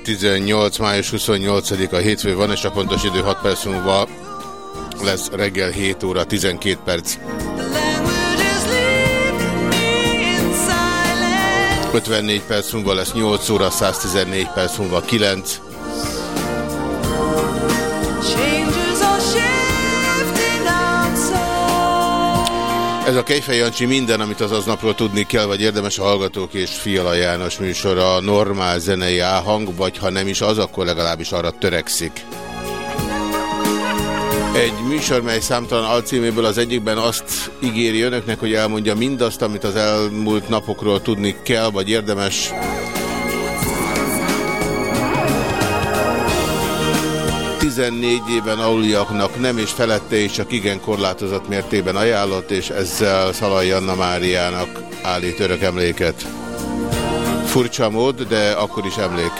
2018. május 28-a hétfő van, és a pontos idő 6 perc múlva lesz reggel 7 óra 12 perc. language is leaving me in silence. 54 perc múlva lesz 8 óra, 114 perc múlva 9. Ez a Kejfej Jancsi minden, amit az aznapról tudni kell, vagy érdemes a Hallgatók és Fiala János műsora normál zenei áhang, vagy ha nem is az, akkor legalábbis arra törekszik. Egy műsor, mely számtalan alcíméből az egyikben azt ígéri önöknek, hogy elmondja mindazt, amit az elmúlt napokról tudni kell, vagy érdemes. Tizennégy éven aluliaknak nem és felette és csak igen korlátozott mértében ajánlott, és ezzel Szalai Anna Máriának állít örök emléket. Furcsa mód, de akkor is emlék.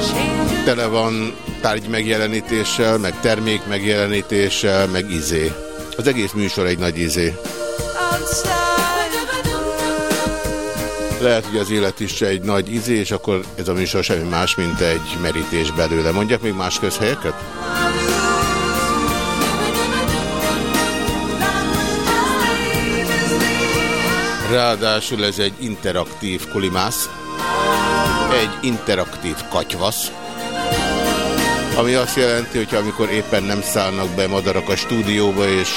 Is Tele van tárgy megjelenítéssel, meg termék megjelenítéssel, meg izé. Az egész műsor egy nagy izé. Lehet, hogy az élet is egy nagy izé, és akkor ez a műsor semmi más, mint egy merítés belőle. Mondjak még más közhelyeket? Ráadásul ez egy interaktív kulimász, egy interaktív katyvasz, ami azt jelenti, hogy amikor éppen nem szállnak be madarak a stúdióba, és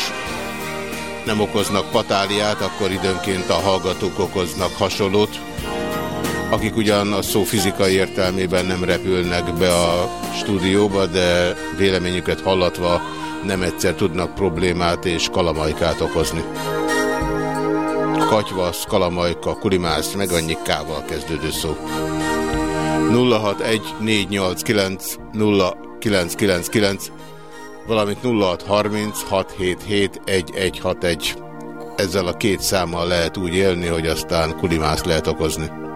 nem okoznak patáliát, akkor időnként a hallgatók okoznak hasonlót, akik ugyan a szó fizikai értelmében nem repülnek be a stúdióba, de véleményüket hallatva nem egyszer tudnak problémát és kalamajkát okozni. katyvasz, kalamajka, kulimász, meg annyi kával kezdődő szó. 0614890999 valamint 0636771161. Ezzel a két számmal lehet úgy élni, hogy aztán kulimász lehet okozni.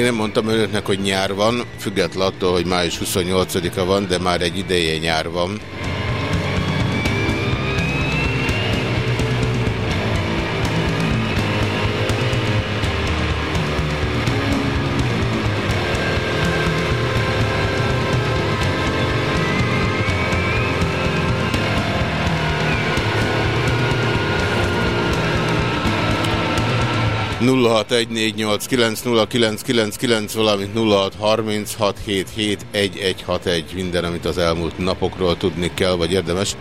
Még nem mondtam önöknek, hogy nyár van, függetlenül attól, hogy május 28-a van, de már egy ideje nyár van. 0614890999, valamint 0636771161, minden, amit az elmúlt napokról tudni kell, vagy érdemes,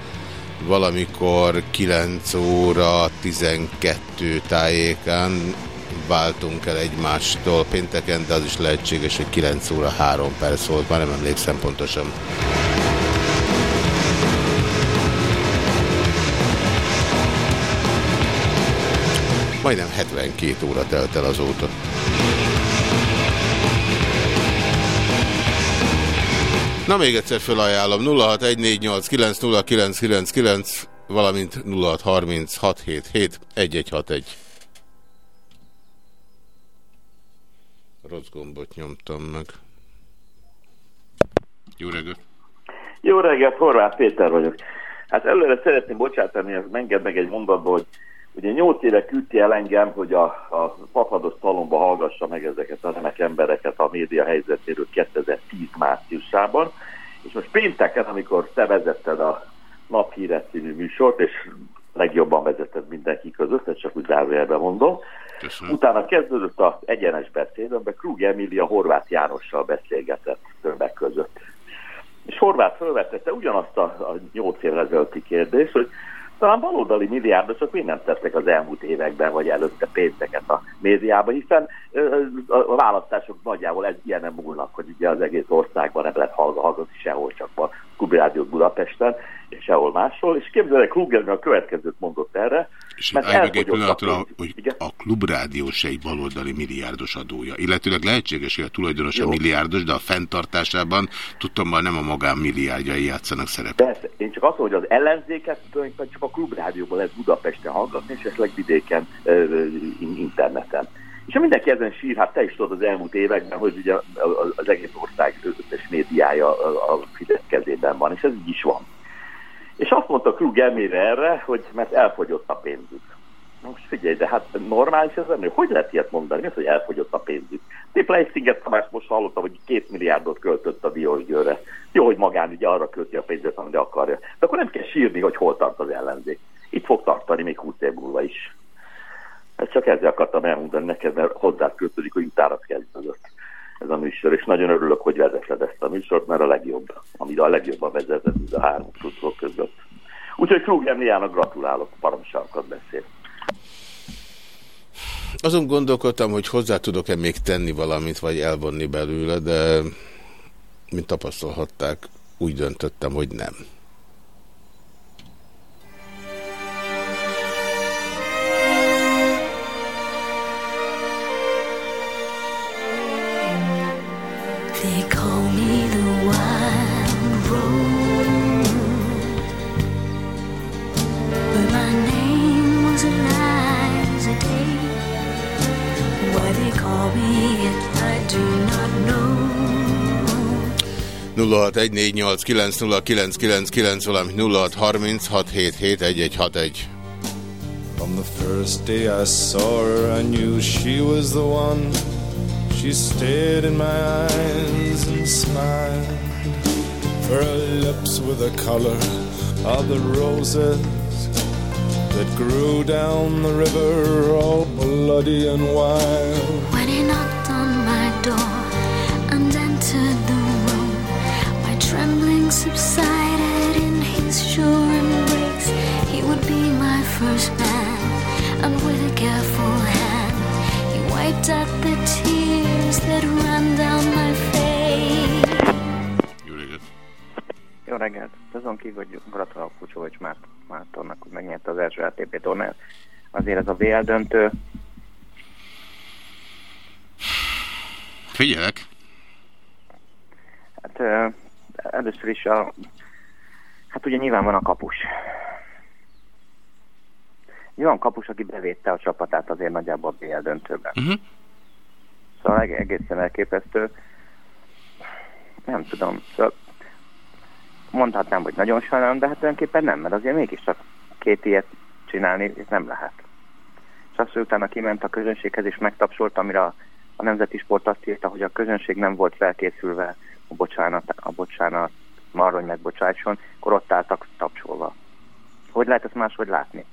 valamikor 9 óra 12 tájékán váltunk el egymástól pénteken, de az is lehetséges, hogy 9 óra 3 perc volt, már nem emlékszem pontosan. Majdnem 72 óra telt el azóta. Na még egyszer felajánlom 0614890999 valamint 0636771161. Rossz gombot nyomtam meg. Jó reggelt! Jó reggelt, Horváth Péter vagyok. Hát előre szeretném bocsátani, ez enged meg egy mondatba, hogy ugye nyolc éve küldti el engem, hogy a, a papados talomba hallgassa meg ezeket a remek embereket a média helyzetéről 2010 márciusában, és most pénteken, amikor te vezetted a Naphíre című műsort, és legjobban vezetted mindenki között, csak úgy zárójelben mondom, Köszönöm. Utána kezdődött az egyenes beszéd, amiben Krug Emília Horváth Jánossal beszélgetett többek között. És Horváth felvetette ugyanazt a, a 8 évvel ezelőtti kérdést, hogy talán baloldali milliárdosok nem tettek az elmúlt években, vagy előtte pénzeket a médiába, hiszen a választások nagyjából ez ilyen nem múlnak, hogy ugye az egész országban nem lehet hallga- hallgatni sehol, csak Kubirádiót Budapesten, és sehol máshol. És képzelek, Kruger a következőt mondott erre, És mert egy a pillanatra, hogy Igen? a klubrádió se egy baloldali milliárdos adója. Illetőleg lehetséges, hogy a tulajdonosa Jó. milliárdos, de a fenntartásában tudtommal nem a magánmilliárdjai játszanak szerepet. Persze, én csak azt mondom, hogy az ellenzéket tulajdonképpen csak a klubrádióban lehet Budapesten hallgatni, és esetleg vidéken, in- interneten. És mindenki ezen sír, hát te is tudod az elmúlt években, hogy ugye az egész ország összes médiája a Fidesz kezében van, és ez így is van. És azt mondta Krug elmére erre, hogy mert elfogyott a pénzük. Most figyelj, de hát normális ez lenni? Hogy lehet ilyet mondani? Mi hogy elfogyott a pénzük? Egy Sziget Tamás most hallottam, hogy két milliárdot költött a Diósgyőrre. Jó, hogy magán ugye arra költi a pénzet, amire akarja. De akkor nem kell sírni, hogy hol tart az ellenzék. Itt fog tartani még 20 év múlva is. Ezt csak ezzel akartam elmondani neked, mert hozzá kötődik, hogy utána kezdődött ez a műsor, és nagyon örülök, hogy vezeted ezt a műsort, mert a legjobb, amit a legjobban vezeted ez a három tudók között. Úgyhogy Krug Emiliának gratulálok, paramságokat beszél. Azon gondolkodtam, hogy hozzá tudok-e még tenni valamit, vagy elvonni belőle, de mint tapasztalhatták, úgy döntöttem, hogy nem. 0614890999, valamint 0636771161. From the first day I saw her, I knew she was the one. She stared in my eyes and smiled. Her lips were the color of the roses that grew down the river, all bloody and wild. When he knocked on my door and entered the room, my trembling subsided in his sure embrace. He would be my first man, and with a careful hand, he wiped out the tears that ran down my face. Jó reggelt! Jó reggelt! Azon kívül, hogy gratulálok Kucsovics Márt, Mártonnak, hogy megnyerte az első ATP tornát. Azért ez a BL döntő, Figyelek! hát először is a... Hát ugye nyilván van a kapus. Egy olyan kapus, aki bevédte a csapatát azért nagyjából a BL döntőben. Uh-huh. Szóval eg- egészen elképesztő. Nem tudom, szóval mondhatnám, hogy nagyon sajnálom, de hát tulajdonképpen nem, mert azért mégiscsak két ilyet csinálni ez nem lehet. És azt, hogy utána kiment a közönséghez és megtapsolt, amire a, a Nemzeti Sport azt írta, hogy a közönség nem volt felkészülve a bocsánat, a bocsánat arra, hogy megbocsátson, akkor ott álltak tapsolva. Hogy lehet ezt máshogy látni?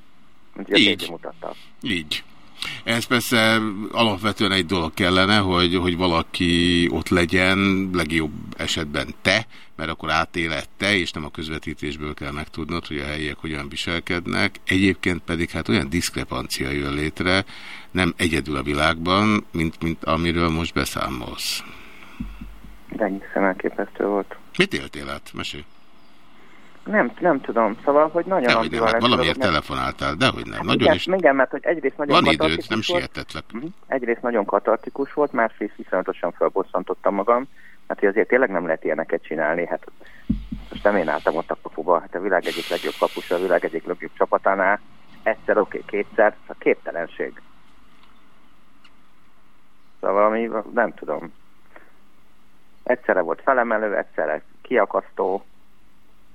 Mint Így. TT mutatta. Így. Ez persze alapvetően egy dolog kellene, hogy, hogy valaki ott legyen, legjobb esetben te, mert akkor átéled te, és nem a közvetítésből kell megtudnod, hogy a helyiek hogyan viselkednek. Egyébként pedig hát olyan diszkrepancia jön létre, nem egyedül a világban, mint, mint amiről most beszámolsz. Egészen elképesztő volt. Mit éltél át? Mesélj. Nem, nem tudom, szóval, hogy nagyon Dehogy nem, hát valamiért dolog, telefonáltál, dehogy nem. Hát Nagyon igen, is. igen, mert hogy egyrészt nagyon Van katartikus nem volt, sietetlek. Mhm. egyrészt nagyon katartikus volt, másrészt viszonyatosan felbosszantottam magam, hát hogy azért tényleg nem lehet ilyeneket csinálni, hát most nem én álltam ott a kapuba, hát a világ egyik legjobb kapusa, a világ egyik legjobb csapatánál, egyszer oké, okay, kétszer, a képtelenség. Szóval valami, nem tudom. Egyszerre volt felemelő, egyszerre kiakasztó,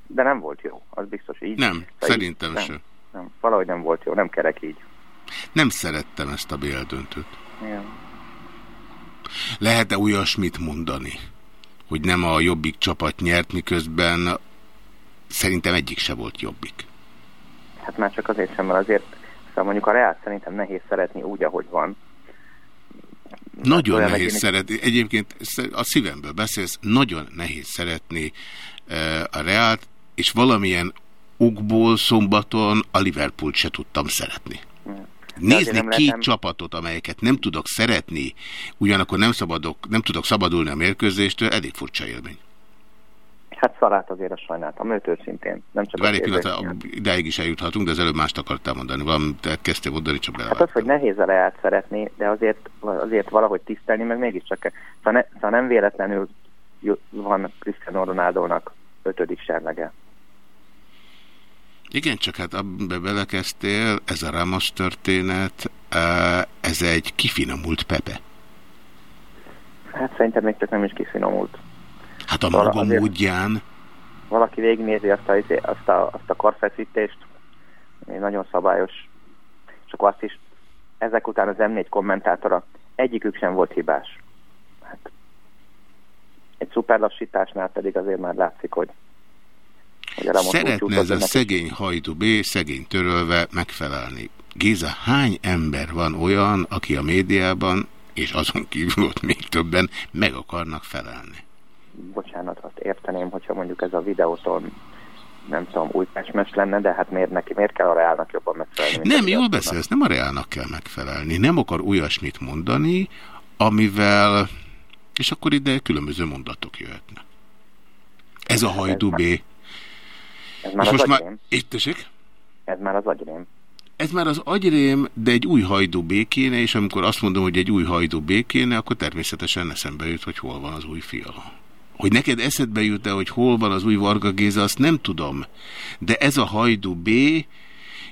de nem volt jó, az biztos így. Nem, Szóval szerintem így, nem, sem. Nem, valahogy nem volt jó, nem kerek így. Nem szerettem ezt a BL döntőt. Igen. Lehet-e olyasmit mondani, hogy nem a jobbik csapat nyert, miközben szerintem egyik se volt jobbik. Hát már csak azért sem, mert azért szóval mondjuk a Reál szerintem nehéz szeretni úgy, ahogy van. Nagyon olyan nehéz szeretni, egyébként a szívemből beszélsz, nagyon nehéz szeretni eh, a Reált, és valamilyen okból szombaton a Liverpoolt se tudtam szeretni. Nézni két lehetem- csapatot, amelyeket nem tudok szeretni, ugyanakkor nem, szabadok, nem tudok szabadulni a mérkőzéstől, elég furcsa élmény. Hát szarát azért a sajnáltam, őt őszintén. Nem csak Várj egy pillanat, idáig is eljuthatunk, de az előbb mást akartál mondani. Valamit kezdtél mondani, csak Hát belevágtam. az, hogy nehéz a Reált szeretni, de azért, azért valahogy tisztelni, meg mégiscsak, szóval, ne, szóval nem véletlenül van Cristiano Ronaldo-nak ötödik serlege. Igen, csak hát abba belekezdtél, ez a Ramos történet, eh, ez egy kifinomult Pepe. Hát szerintem még csak nem is kifinomult. Hát a Szóval maga azért- módján, valaki végignézi azt a, izé- azt a, azt a karfeszítést, nagyon szabályos, és akkor azt is, ezek után az M4 kommentátora, egyikük sem volt hibás. Hát, egy szuperlassításnál pedig azért már látszik, hogy, szeretne ez a szegény hajdu B, szegény törölve megfelelni. Géza, hány ember van olyan, aki a médiában, és azon kívül ott még többen meg akarnak felelni? Bocsánat, azt érteném, hogyha mondjuk ez a videóton nem tudom, új pesmes lenne, de hát miért neki, miért kell a reálnak jobban megfelelni? Nem, jól beszélsz, nem a reálnak kell megfelelni. Nem akar olyasmit mondani, amivel... És akkor ide különböző mondatok jöhetnek. Ez a hajdu B. Ez már És az most már... agyrém. Itt tessék? Ez már az agyrém. Ez már az agyrém, de egy új hajdú békéne, és amikor azt mondom, hogy egy új hajdú békéne, akkor természetesen eszembe jut, hogy hol van az új fiala. Hogy neked eszedbe jut-e, hogy hol van az új Varga Géza, azt nem tudom. De ez a hajdú B,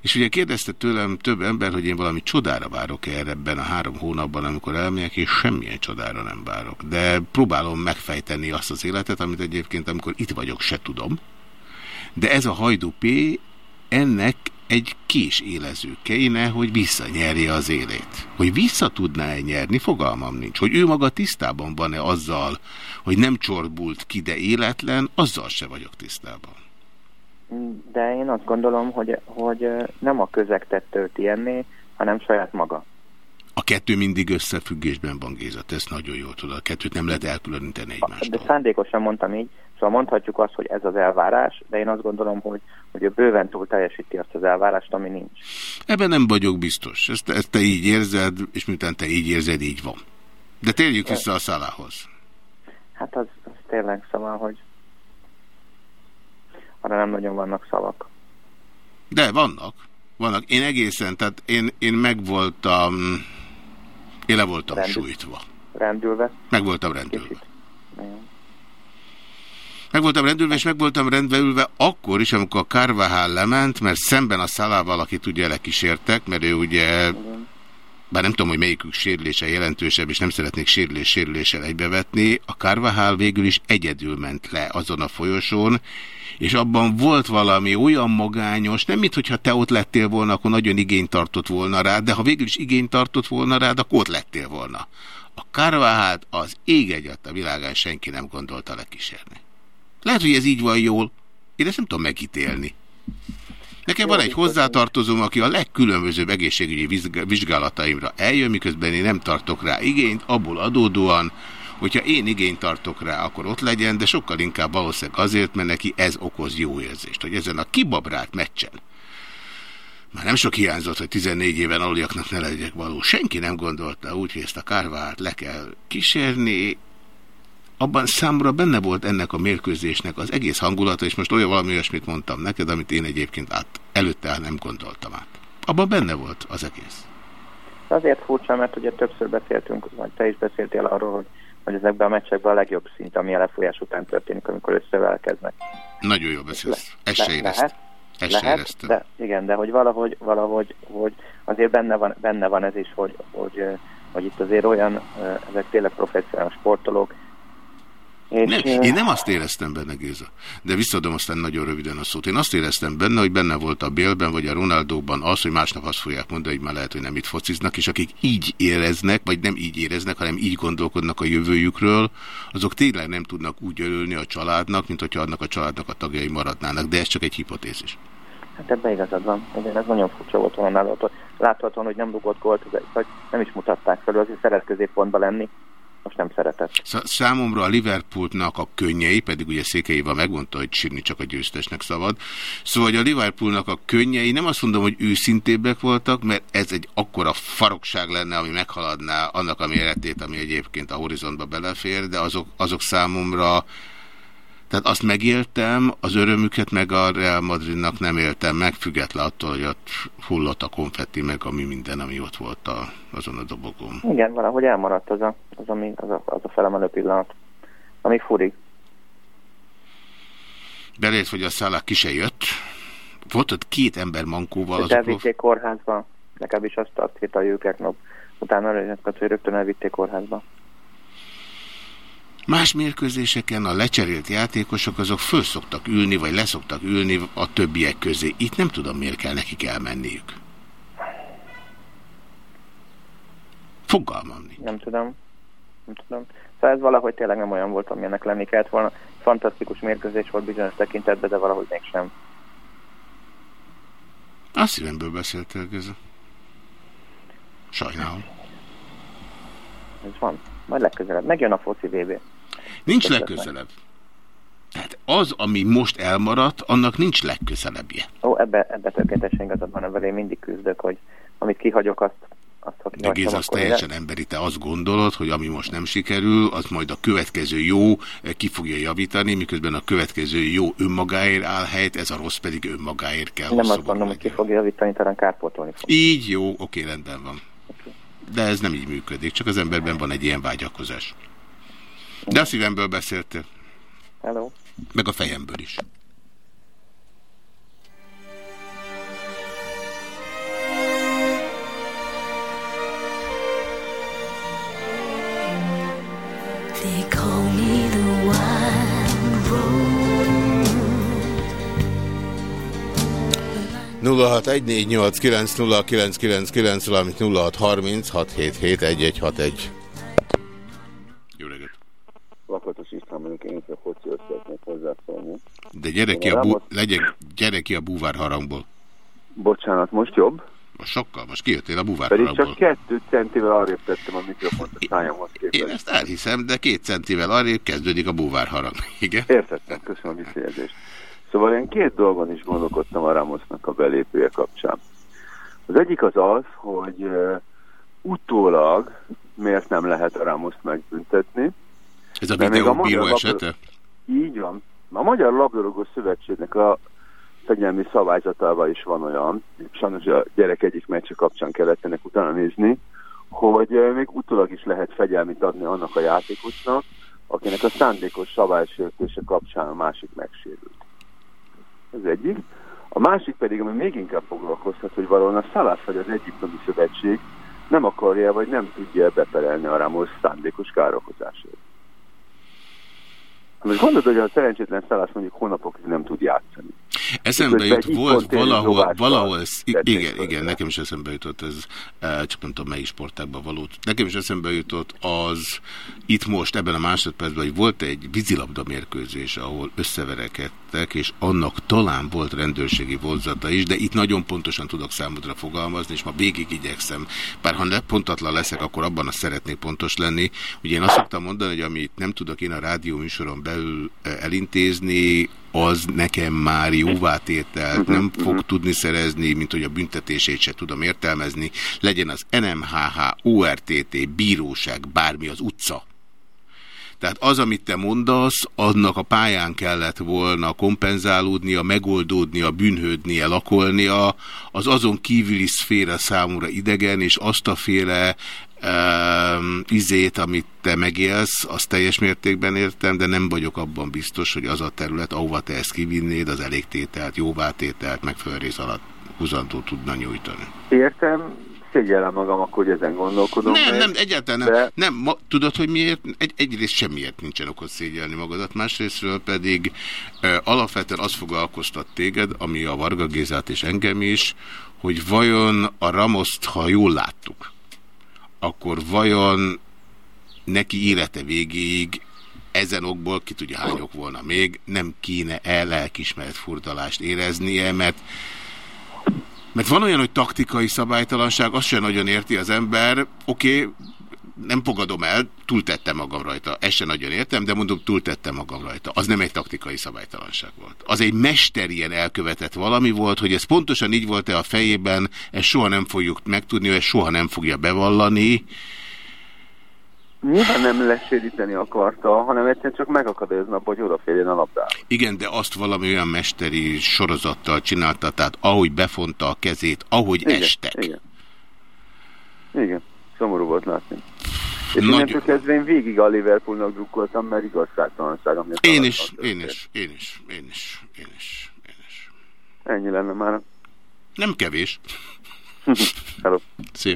És ugye kérdezte tőlem több ember, hogy én valami csodára várok-e erre ebben a három hónapban, amikor elmegyek, és semmilyen csodára nem várok. De próbálom megfejteni azt az életet, amit egyébként, amikor itt vagyok, se tudom. De ez a Hajdú P, ennek egy kés élező kéne, hogy visszanyerje az élét. Hogy vissza tudná-e nyerni, fogalmam nincs. Hogy ő maga tisztában van-e azzal, hogy nem csorbult ki, de életlen, azzal se vagyok tisztában. De én azt gondolom, hogy, hogy nem a közeg tölti enné, hanem saját maga. A kettő mindig összefüggésben van, Géza, te ezt nagyon jól tudod. A kettőt nem lehet elkülöníteni egymástól. De szándékosan mondtam így, szóval mondhatjuk azt, hogy ez az elvárás, de én azt gondolom, hogy, hogy ő bőven túl teljesíti azt az elvárást, ami nincs. Ebben nem vagyok biztos. Ezt, ezt te így érzed, és miután te így érzed, így van. De térjük vissza a szalához. Hát az, az tényleg szóval, hogy arra nem nagyon vannak szavak. De vannak. Vannak. Én egészen, tehát én, én meg voltam, én le voltam Rendül- sújtva. Rendülve. Meg voltam rendülve. Igen. Meg voltam rendülve, és meg voltam rendbeülve akkor is, amikor a Carvajal lement, mert szemben a szalával, akit ugye lekísértek, mert ő ugye, bár nem tudom, hogy melyikük sérülése jelentősebb, és nem szeretnék sérülés sérüléssel egybevetni, a Carvajal végül is egyedül ment le azon a folyosón, és abban volt valami olyan magányos, nem mint hogyha te ott lettél volna, akkor nagyon igényt tartott volna rád, de ha végül is igényt tartott volna rád, akkor ott lettél volna. A Carvajalt az ég egyat a világán senki nem gondolta lekísérni. Lehet, hogy ez így van jól. Én ezt nem tudom megítélni. Nekem van egy hozzátartozóm, aki a legkülönbözőbb egészségügyi vizsg- vizsgálataimra eljön, miközben én nem tartok rá igényt, abból adódóan, hogyha én igényt tartok rá, akkor ott legyen, de sokkal inkább valószínűleg azért, mert neki ez okoz jó érzést, hogy ezen a kibabrált meccsen, már nem sok hiányzott, hogy 14 éven aluljaknak ne legyek való. Senki nem gondolta úgy, hogy ezt a kárvát le kell kísérni, abban számomra benne volt ennek a mérkőzésnek az egész hangulata, és most olyan valami olyasmit mondtam neked, amit én egyébként át, előtte nem gondoltam át. Abban benne volt az egész. Azért furcsa, mert ugye többször beszéltünk, vagy te is beszéltél arról, hogy, hogy ezekben a meccsekben a legjobb szint, ami a lefolyás után történik, amikor összevelkeznek. Nagyon jól beszélsz. Ezt se éreztem. lehet, Ezt se lehet, éreztem. de igen, de hogy valahogy, valahogy hogy azért benne van, benne van ez is, hogy, hogy, hogy itt azért olyan, ezek tényleg professzionális sportolók, és, Nem, én nem azt éreztem benne, Géza, de visszadom aztán nagyon röviden a szót. Én azt éreztem benne, hogy benne volt a Bélben, vagy a Ronaldóban az, hogy másnap azt fogják mondani, hogy már lehet, hogy nem itt fociznak, és akik így éreznek, vagy nem így éreznek, hanem így gondolkodnak a jövőjükről, azok tényleg nem tudnak úgy örülni a családnak, mint hogyha annak a családnak a tagjai maradnának, de ez csak egy hipotézis. Hát ebben igazad van. Igen, ez nagyon furcsa volt Ronaldótól. Láthatóan, hogy nem rugott gólt, vagy nem is mutatták fel, azért szeret középpontba lenni, most nem szeretett. Szá- Számomra a Liverpoolnak a könnyei, pedig ugye Székelyéva megmondta, hogy sírni csak a győztesnek szabad. Szóval hogy a Liverpoolnak a könnyei, nem azt mondom, hogy őszintébbek voltak, mert ez egy akkora farokság lenne, ami meghaladná annak a méretét, ami egyébként a horizontba belefér, de azok, azok számomra tehát azt megéltem, az örömüket meg a Real Madridnak nem éltem meg, független attól, hogy ott hullott a konfetti, meg ami minden, ami ott volt a, azon a dobogón. Igen, valahogy elmaradt az a, az, ami, az, a, az a felemelő pillanat, ami furik. Belét, hogy a szállák ki se jött. Volt ott két ember mankóval. És Az a prof... elvitték kórházba, legalábbis azt azt írta a Jőkeknop. Utána rögtön, hogy rögtön elvitték kórházba. Más mérkőzéseken a lecserélt játékosok azok föl szoktak ülni, vagy leszoktak ülni a többiek közé. Itt nem tudom, miért kell nekik elmenniük. Fogalmam nincs. Nem tudom. Nem tudom. Szóval ez valahogy tényleg nem olyan volt, amilyennek lenni kellett volna. Fantasztikus mérkőzés volt bizonyos tekintetben, de valahogy mégsem. A szívemből beszéltél, Geza. Sajnálom. Ez van. Majd legközelebb. Megjön a foci VB. Nincs legközelebb. Tehát az, ami most elmaradt, annak nincs legközelebbje. Ó, ebbe, ebbe tökéletesen igazad van, ebben én mindig küzdök, hogy amit kihagyok, azt, azt ha De Géza, az teljesen emberi. Te azt gondolod, hogy ami most nem sikerül, az majd a következő jó eh, ki fogja javítani, miközben a következő jó önmagáért áll helyt, ez a rossz pedig önmagáért kell Nem azt mondom, hogy ki fogja javítani, talán kárpótolni fog. Így jó, oké, rendben van. De ez nem így működik, csak az emberben van egy ilyen vágyakozás. De a szívemből beszéltél. Hello. Meg a fejemből is. They call me the wild road. 0614890999, valamint 0636771161. Lakatos István vagyok, én is a focihoz szeretnék hozzászólni. De gyere ki, a, bú, legyen, gyere ki a búvár harangból. Bocsánat, most jobb? Most sokkal, most kijöttél a búvár Pedig harangból. csak kettő centivel arrébb tettem a mikrofont a szájamhoz Én képest. ezt elhiszem, de két centivel arrébb kezdődik a búvár harang. Igen? Értettem, köszönöm a visszajelzést. Szóval én két dolgon is gondolkodtam a Ramosnak a belépője kapcsán. Az egyik az az, hogy utólag miért nem lehet a Ramoszt megbüntetni. Ez a Mert még videó bíró Magyar esete? Így van. A Magyar Labdarúgó Szövetségnek a fegyelmi szabályzatával is van olyan, sajnos a gyerek egyik meccse kapcsán kellett ennek utána nézni, hogy eh, még utólag is lehet fegyelmit adni annak a játékosnak, akinek a szándékos szabálysértése kapcsán a másik megsérült. Ez egyik. A másik pedig, ami még inkább foglalkoztat, hogy valóban a Szalász vagy az Egyiptomi Szövetség nem akarja, vagy nem tudja beperelni a Ramos szándékos károkozásért. Most gondolod, hogy a szerencsétlen Szalász mondjuk hónapokig nem tud játszani. Eszembe jut, volt valahol, valahol, igen, igen, nekem is eszembe jutott ez, eh, csak nem tudom melyik sportákban való. Nekem is eszembe jutott az, itt most ebben a másodpercben, hogy volt egy vízilabda mérkőzés, ahol összeverekedtek, és annak talán volt rendőrségi vonzata is, de itt nagyon pontosan tudok számodra fogalmazni, és ma végig igyekszem. Bár ha ne pontatlan leszek, akkor abban azt szeretnék pontos lenni. Ugye én azt szoktam mondani, hogy amit nem tudok én a rádió műsoron belül eh, elintézni, az nekem már jóvátételt nem fog tudni szerezni, mint hogy a büntetését se tudom értelmezni. Legyen az NMHH, ORTT, bíróság, bármi az utca. Tehát az, amit te mondasz, annak a pályán kellett volna kompenzálódnia, megoldódnia, bűnhődnie, lakolnia, az azon kívüli szféra számomra idegen, és azt a féle um, izét, amit te megélsz, azt teljes mértékben értem, de nem vagyok abban biztos, hogy az a terület, ahova te ezt kivinnéd, az elégtételt, jóvátételt, megfelelő rész alatt húzantó tudna nyújtani. Értem, szégyellem magam akkor, hogy ezen gondolkodom. Nem, még, nem, egyáltalán nem. de- nem ma, tudod, hogy miért? Egy, egyrészt semmiért nincsen okot szégyelni magadat, másrésztről pedig e, alapvetően az foglalkoztat téged, ami a Varga Gézát és engem is, hogy vajon a Ramoszt, ha jól láttuk, akkor vajon neki élete végéig ezen okból, ki tudja hány ok volna még, nem kéne el lelkismeret furdalást éreznie, mert mert van olyan, hogy taktikai szabálytalanság, azt sem nagyon érti az ember, oké, okay, nem fogadom el, túltettem magam rajta. Ezt sem nagyon értem, de mondom, túltettem magam rajta. Az nem egy taktikai szabálytalanság volt. Az egy mesterien elkövetett valami volt, hogy ez pontosan így volt-e a fejében, ezt soha nem fogjuk megtudni, ezt soha nem fogja bevallani. Nyilván nem leséríteni akarta, hanem egyszerűen csak megakadályozni abban, hogy odaférjen a labdába. Igen, de azt valami olyan mesteri sorozattal csinálta, tehát ahogy befonta a kezét, ahogy Igen, estek. Igen. Igen, szomorú volt látni. És Nagyon. innentől kezdve én végig a Liverpoolnak drukkoltam, mert igazságtalanság, ami a Én is, én is, én is, én is, én is, én is. Ennyi lenne már. Nem kevés. Hello. Szia.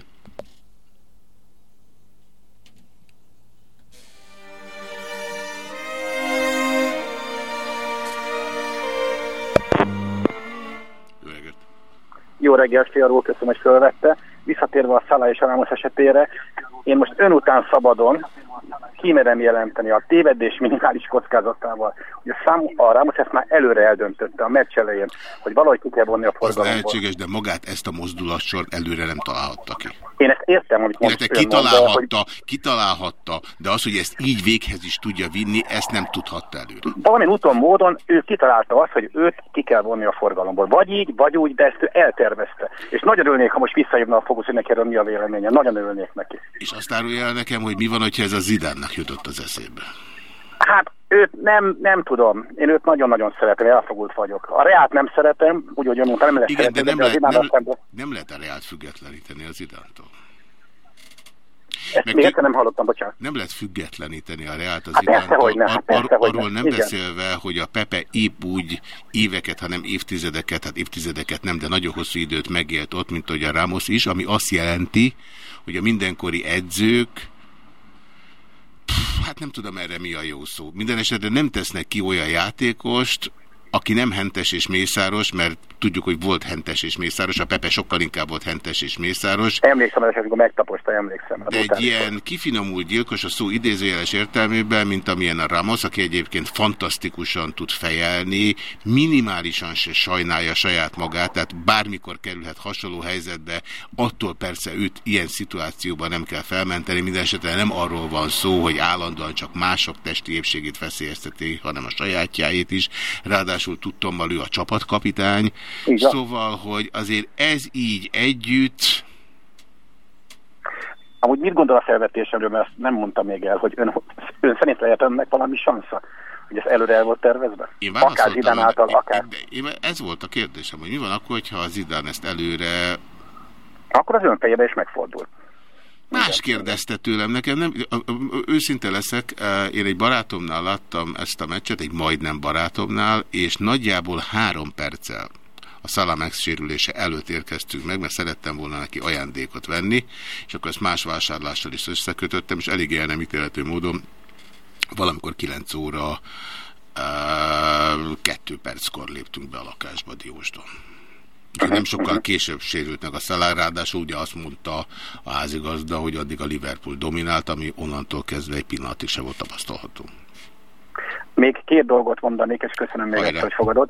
Jó reggelt, fiarul, köszönöm, hogy fölvette. Visszatérve a Szala és Ramos esetére, én most ön után szabadon kimerem jelenteni a tévedés minimális kockázatával, hogy a, szám, a Ramos ezt már előre eldöntötte a meccs elején, hogy valahogy ki kell vonni a Az forgalomból. lehetséges, de magát ezt a mozdulatsort előre nem találhatta ki. Én ezt értem, amit most Illetve ön mond, de hogy kitalálhatta, kitalálhatta, de az, hogy ezt így véghez is tudja vinni, ezt nem tudhatta előre. valamilyen úton, módon ő kitalálta azt, hogy őt ki kell vonni a forgalomból. Vagy így, vagy úgy, de ezt ő eltervezte. És nagyon örülnék, ha most visszajövne a fókusz, hogy neki erről mi a véleménye. Nagyon örülnék neki. És azt árulja nekem, hogy mi van, hogyha ez a Zidánnak jutott az eszébe. Hát őt nem, nem tudom. Én őt nagyon-nagyon szeretem, elfogult vagyok. A Reát nem szeretem, úgy, hogy ön mondta, nem lehet Igen, de nem lehet, nem, szemben- nem lehet a Reált függetleníteni az Zidántól. Ezt Meg még egyszer nem hallottam, bocsánat. Nem lehet függetleníteni a Reált az Hát persze, hogy nem, hát Ar- persze, hogy arról nem. nem beszélve, hogy a Pepe épp úgy éveket, hanem évtizedeket, hát évtizedeket nem, de nagyon hosszú időt megélt ott, mint hogy a Ramos is, ami azt jelenti, hogy a mindenkori edzők Pff, hát nem tudom erre mi a jó szó. Minden esetre nem tesznek ki olyan játékost, aki nem hentes és mészáros, mert tudjuk, hogy volt hentes és mészáros, a Pepe sokkal inkább volt hentes és mészáros, Emlékszem, hogy amikor megtaposta, emlékszem. de egy ilyen kifinomult gyilkos a szó idézőjeles értelmében, mint amilyen a Ramos, aki egyébként fantasztikusan tud fejelni, minimálisan se sajnálja saját magát, tehát bármikor kerülhet hasonló helyzetbe, attól persze őt ilyen szituációban nem kell felmenteni, minden esetre nem arról van szó, hogy állandóan csak mások testi épségét veszélyezteti, hanem a sajátjáét is. Ráadásul tudtommal ő a csapatkapitány, Igen. szóval, hogy azért ez így együtt, Amúgy mit gondol a felvetésemről, mert azt nem mondta még el, hogy ön, ön szerint lehet önnek valami sansza, hogy ez előre el volt tervezve? Én akár Zidane által, én- akár. de én, ez volt a kérdésem, hogy mi van akkor, hogyha a Zidane ezt előre Akkor az ön fejébe is megfordul. Más kérdezte tőlem, nekem nem, őszinte leszek, én egy barátomnál láttam ezt a meccset, egy majdnem barátomnál, és nagyjából három perccel a Salamex sérülése előtt érkeztünk meg, mert szerettem volna neki ajándékot venni, és akkor ezt más vásárlással is összekötöttem, és elég el nem ítélető módon valamikor 9 óra uh, kettő perckor léptünk be a lakásba Diósdon. Nem sokkal később sérült meg a Szalár, ráadásul ugye azt mondta a házigazda, hogy addig a Liverpool dominált, ami onnantól kezdve egy pillanatig se volt tapasztalható. Még két dolgot mondanék, és köszönöm még egyszer, hogy fogadod.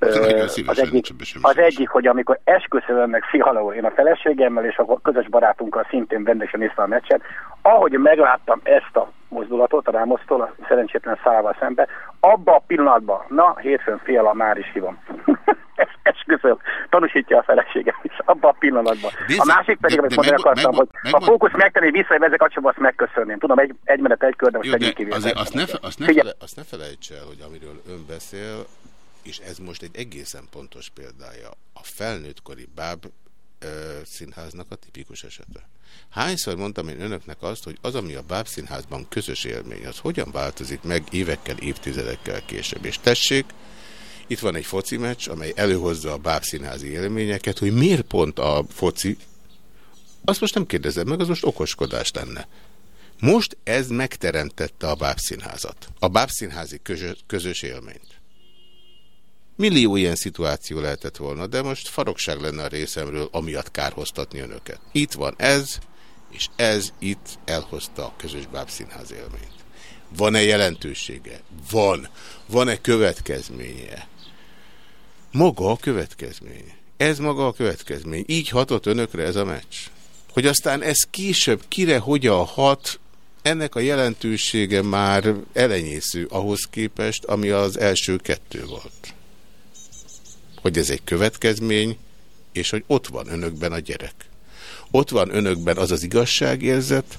Az egyik, az egyik, hogy amikor esküszöm meg Fiala, én a feleségemmel és a közös barátunkkal szintén vendégesen néztem a meccset, ahogy megláttam ezt a mozdulatot a Rámosztól, a szerencsétlen szálával szembe, abba a pillanatban, na, hétfőn Fiala, már is hívom. Ezt esküszöm, tanúsítja a feleségem is, abba a pillanatban. Nézd, a másik pedig, de- amit mondani akartam, hogy meg- a fókusz megtenni vissza, hogy ezek azt azt megköszönném. Tudom, egy, egy menet, egy kör, de most Jó, de azért azt ne, azt, ne fele, azt ne felejts el, hogy amiről ön beszél, és ez most egy egészen pontos példája, a felnőttkori báb ö, színháznak a tipikus esete. Hányszor mondtam én önöknek azt, hogy az, ami a báb színházban közös élmény, az hogyan változik meg évekkel, évtizedekkel később. És tessék, itt van egy foci meccs, amely előhozza a bábszínházi élményeket, hogy miért pont a foci, azt most nem kérdezem meg, az most okoskodás lenne. Most ez megteremtette a bábszínházat. A bábszínházi közös, közös élményt. Millió ilyen szituáció lehetett volna, de most farokság lenne a részemről, amiatt kárhoztatni önöket. Itt van ez, és ez itt elhozta a közös bábszínház élményt. Van-e jelentősége? Van. Van-e következménye? Maga a következmény. Ez maga a következmény. Így hatott önökre ez a meccs. Hogy aztán ez később kire hogyan hat, ennek a jelentősége már elenyésző ahhoz képest, ami az első kettő volt. Hogy ez egy következmény, és hogy ott van önökben a gyerek. Ott van önökben az az igazságérzet,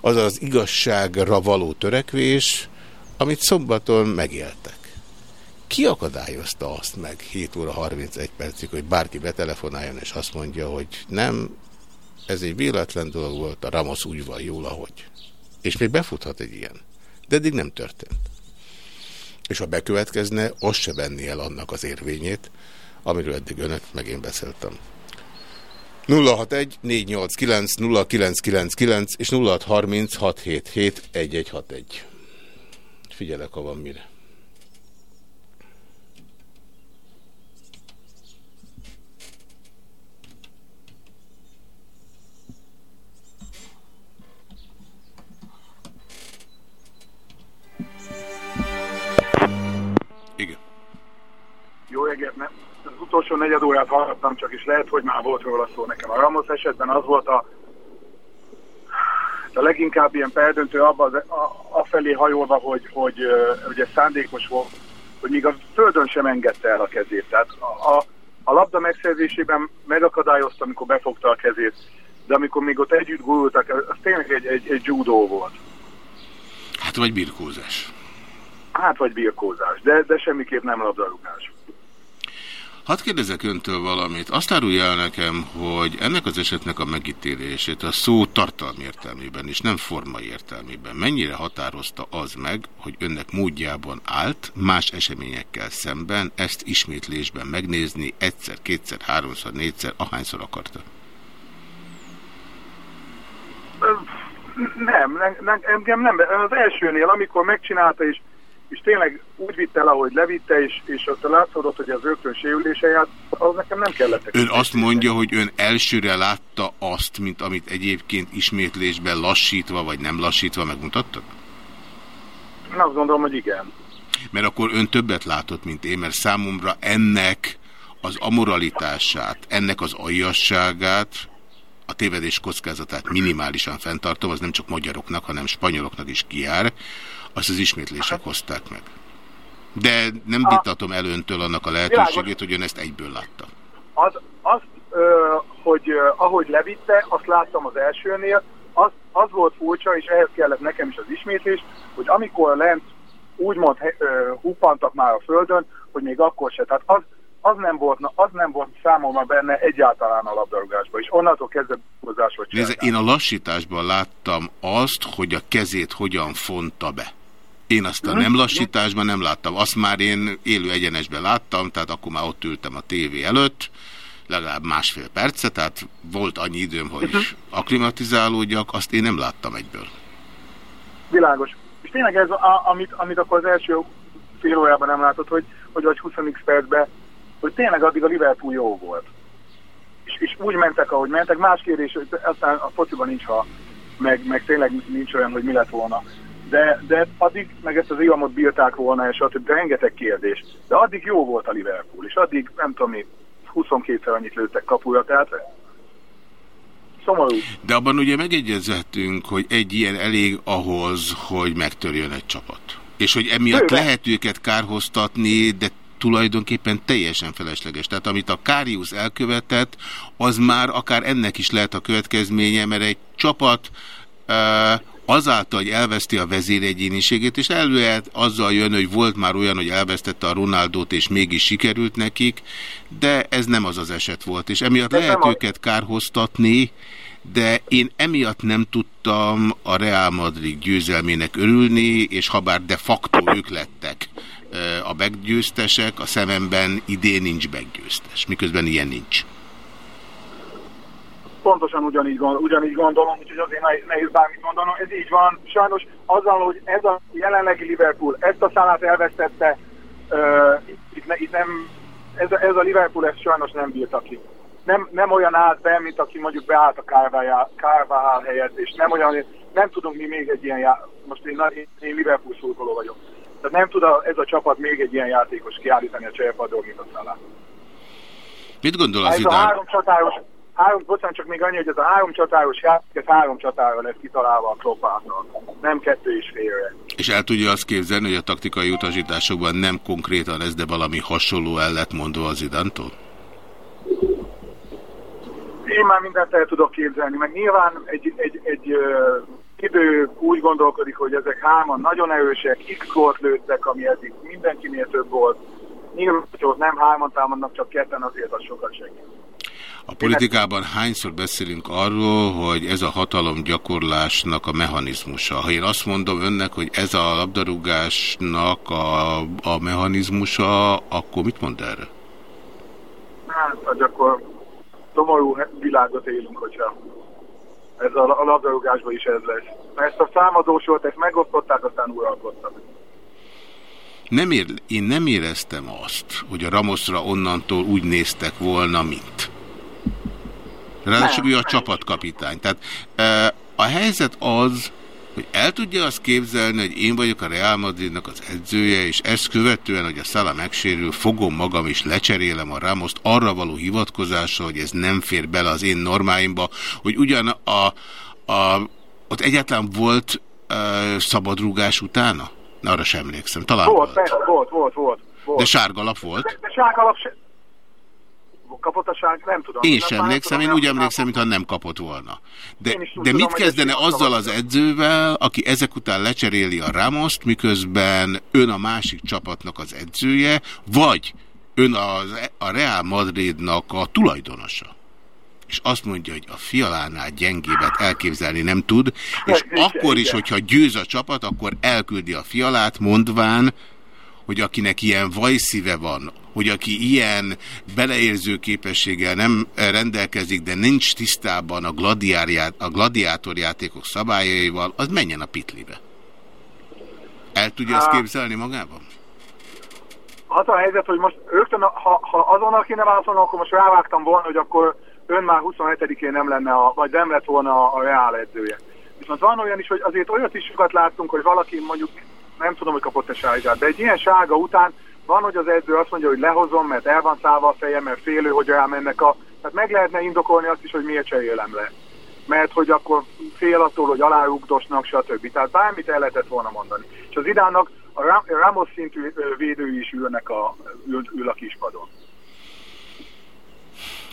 az az igazságra való törekvés, amit szombaton megéltek. Ki akadályozta azt meg 7 óra 31 percig, hogy bárki betelefonáljon és azt mondja, hogy nem, ez egy véletlen dolog volt, a Ramos úgy van jól, ahogy. És még befuthat egy ilyen. De eddig nem történt. És ha bekövetkezne, az se venni el annak az érvényét, amiről eddig önök meg én beszéltem. 061 489 0999 és 0630 677 1161. Figyelek, ha van mire. Jó reggelt, nem. Az utolsó negyed órát hallgattam csak, és lehet, hogy már volt róla szó nekem. A Ramos esetben az volt a, a leginkább ilyen perdöntő abba, az, a, afelé hajolva, hogy, hogy ugye szándékos volt, hogy még a földön sem engedte el a kezét. Tehát a, a, a labda megszerzésében megakadályozta, amikor befogta a kezét, de amikor még ott együtt gurultak, az tényleg egy, egy, egy judó volt. Hát vagy birkózás. Hát vagy birkózás, de, de semmiképp nem labdarúgás. Hadd kérdezek öntől valamit. Azt árulja el nekem, hogy ennek az esetnek a megítélését a szó tartalmi értelmében és nem formai értelmében mennyire határozta az meg, hogy önnek módjában állt más eseményekkel szemben ezt ismétlésben megnézni egyszer, kétszer, háromszor, négyszer, ahányszor akarta? Nem, nem, nem, nem. Az elsőnél, amikor megcsinálta, és, és tényleg úgy vitte el, ahogy levitte, és, és ott látszódott, hogy az rögtön sérülése járt, az nekem nem kellett. Ön azt mondja, hogy ön elsőre látta azt, mint amit egyébként ismétlésben lassítva vagy nem lassítva megmutattak? Én azt gondolom, hogy igen. Mert akkor ön többet látott, mint én, mert számomra ennek az amoralitását, ennek az aljasságát, a tévedés kockázatát minimálisan fenntartom, az nem csak magyaroknak, hanem spanyoloknak is kijár, azt az ismétlések hozták meg. De nem vitatom el öntől annak a lehetőségét, hogy ön ezt egyből látta. Az, azt, ö, hogy ö, ahogy levitte, azt láttam az elsőnél, az, az volt furcsa, és ehhez kellett nekem is az ismétlés, hogy amikor lent úgymond ö, huppantak már a földön, hogy még akkor se. Tehát az, az, nem volt, az nem volt számomra benne egyáltalán a labdarúgásban, és onnantól kezdve hozás volt Nézze, én a lassításban láttam azt, hogy a kezét hogyan fonta be. Én azt a Mhm. nem lassításban nem láttam. Azt már én élő egyenesben láttam, tehát akkor már ott ültem a tévé előtt, legalább másfél percet, tehát volt annyi időm, hogy Mhm. aklimatizálódjak, azt én nem láttam egyből. Világos. És tényleg ez, a, amit, amit akkor az első fél órában nem látott, hogy, hogy vagy 20 percben, hogy tényleg addig a Liverpool jó volt. És, és úgy mentek, ahogy mentek. Más kérdés, hogy aztán a fociban nincs, ha meg, meg tényleg nincs olyan, hogy mi lett volna. De, de addig meg ezt az iramot bírták volna, és stb. rengeteg kérdés. De addig jó volt a Liverpool, és addig nem tudom mi, 22-szer annyit lőttek kapura, tehát szomorú. De abban ugye megegyezhetünk, hogy egy ilyen elég ahhoz, hogy megtörjön egy csapat. És hogy emiatt Bőven. lehet őket kárhoztatni, de tulajdonképpen teljesen felesleges. Tehát amit a Kárius elkövetett, az már akár ennek is lehet a következménye, mert egy csapat uh, azáltal, hogy elveszti a vezéregyéniségét, és elő azzal jön, hogy volt már olyan, hogy elvesztette a Ronaldót, és mégis sikerült nekik, de ez nem az az eset volt, és emiatt Ez lehet őket kárhoztatni, de én emiatt nem tudtam a Real Madrid győzelmének örülni, és ha bár de facto ők lettek a meggyőztesek, a szememben idén nincs meggyőztes, miközben ilyen nincs. Pontosan ugyanígy, ugyanígy gondolom, úgyhogy azért nehéz- bármit mondanom. Ez így van. Sajnos azzal, hogy ez a jelenlegi Liverpool ezt a szálát elvesztette, uh, itt, ne- itt nem, ez, a, ez a Liverpool ezt sajnos nem bírta ki. Nem, nem olyan állt be, mint aki mondjuk beállt a Carvajal helyett, és nem olyan, nem tudunk mi még egy ilyen, já... most én, én, én Liverpool szurkoló vagyok. Tehát nem tud a, ez a csapat még egy ilyen játékos kiállítani a cserepadról, mint a szálát. Mit gondol az Ez a három csatáros, három, bocsánat, csak még annyi, hogy ez a három csatáros játék, ez három csatára lesz kitalálva a Klopp. Nem kettő és félre. És el tudja azt képzelni, hogy a taktikai utasításokban nem konkrétan ez, de valami hasonló el lett mondva az idántól? Én már mindent el tudok képzelni, meg nyilván egy, egy, egy ö, idő úgy gondolkodik, hogy ezek hárman nagyon erősek, x gólt lőttek, ami eddig mindenkinél több volt. Nyilván, hogy nem hárman támadnak, csak ketten azért az sokat segít. A politikában hányszor beszélünk arról, hogy ez a hatalomgyakorlásnak a mechanizmusa. Ha én azt mondom önnek, hogy ez a labdarúgásnak a, a mechanizmusa, akkor mit mond erre? Hát, hogy akkor szomorú világot élünk, hogyha ez a, a labdarúgásban is ez lesz. Mert ezt a számadósort, ezt megosztották, aztán uralkodtak. Nem ér, én nem éreztem azt, hogy a Ramoszra onnantól úgy néztek volna, mint. Ráadásul ő a csapatkapitány. Tehát e, a helyzet az, hogy el tudja azt képzelni, hogy én vagyok a Real Madridnak az edzője, és ezt követően, hogy a Szala megsérül, fogom magam és lecserélem a Ramoszt arra való hivatkozással, hogy ez nem fér bele az én normáimba, hogy ugyan a, a ott egyáltalán volt uh, szabadrúgás utána? Na, arra sem emlékszem. Talán Volt, volt. persze, volt, volt, volt. volt. De sárgalap volt? De, de sárgalap se... Kapott a sárg, nem tudom. Én sem emlékszem, én úgy emlékszem, mintha nem kapott volna. De, de tudom, mit kezdene ez azzal az edzővel, aki ezek után lecseréli a Ramoszt, miközben ön a másik csapatnak az edzője, vagy ön az, a Real Madridnak a tulajdonosa? És azt mondja, hogy a fialánál gyengébet elképzelni nem tud, és akkor is, hogyha győz a csapat, akkor elküldi a fialát, mondván, hogy akinek ilyen vajszíve van, hogy aki ilyen beleérző képességgel nem eh, rendelkezik, de nincs tisztában a, a gladiátorjátékok szabályaival, az menjen a pitlibe. El tudja ezt Á. képzelni magában? Az a helyzet, hogy most rögtön, ha, ha azonnal kéne válaszolnom, akkor most rávágtam volna, hogy akkor ön már 27-én nem lenne, a, vagy nem lett volna a, a reál edzője. Viszont van olyan is, hogy azért olyat is sokat láttunk, hogy valaki mondjuk, nem tudom, hogy kapott-e sárgát, de egy ilyen sárga után van, hogy az edző azt mondja, hogy lehozom, mert el van szállva a fejem, mert félő, hogy elmennek a... Tehát meg lehetne indokolni azt is, hogy miért cserélem le. Mert hogy akkor fél attól, hogy alárugdosnak, stb. Tehát bármit el lehetett volna mondani. És az idának a Ram- Ramos szintű védői is ülnek a, ül, ül a kispadon.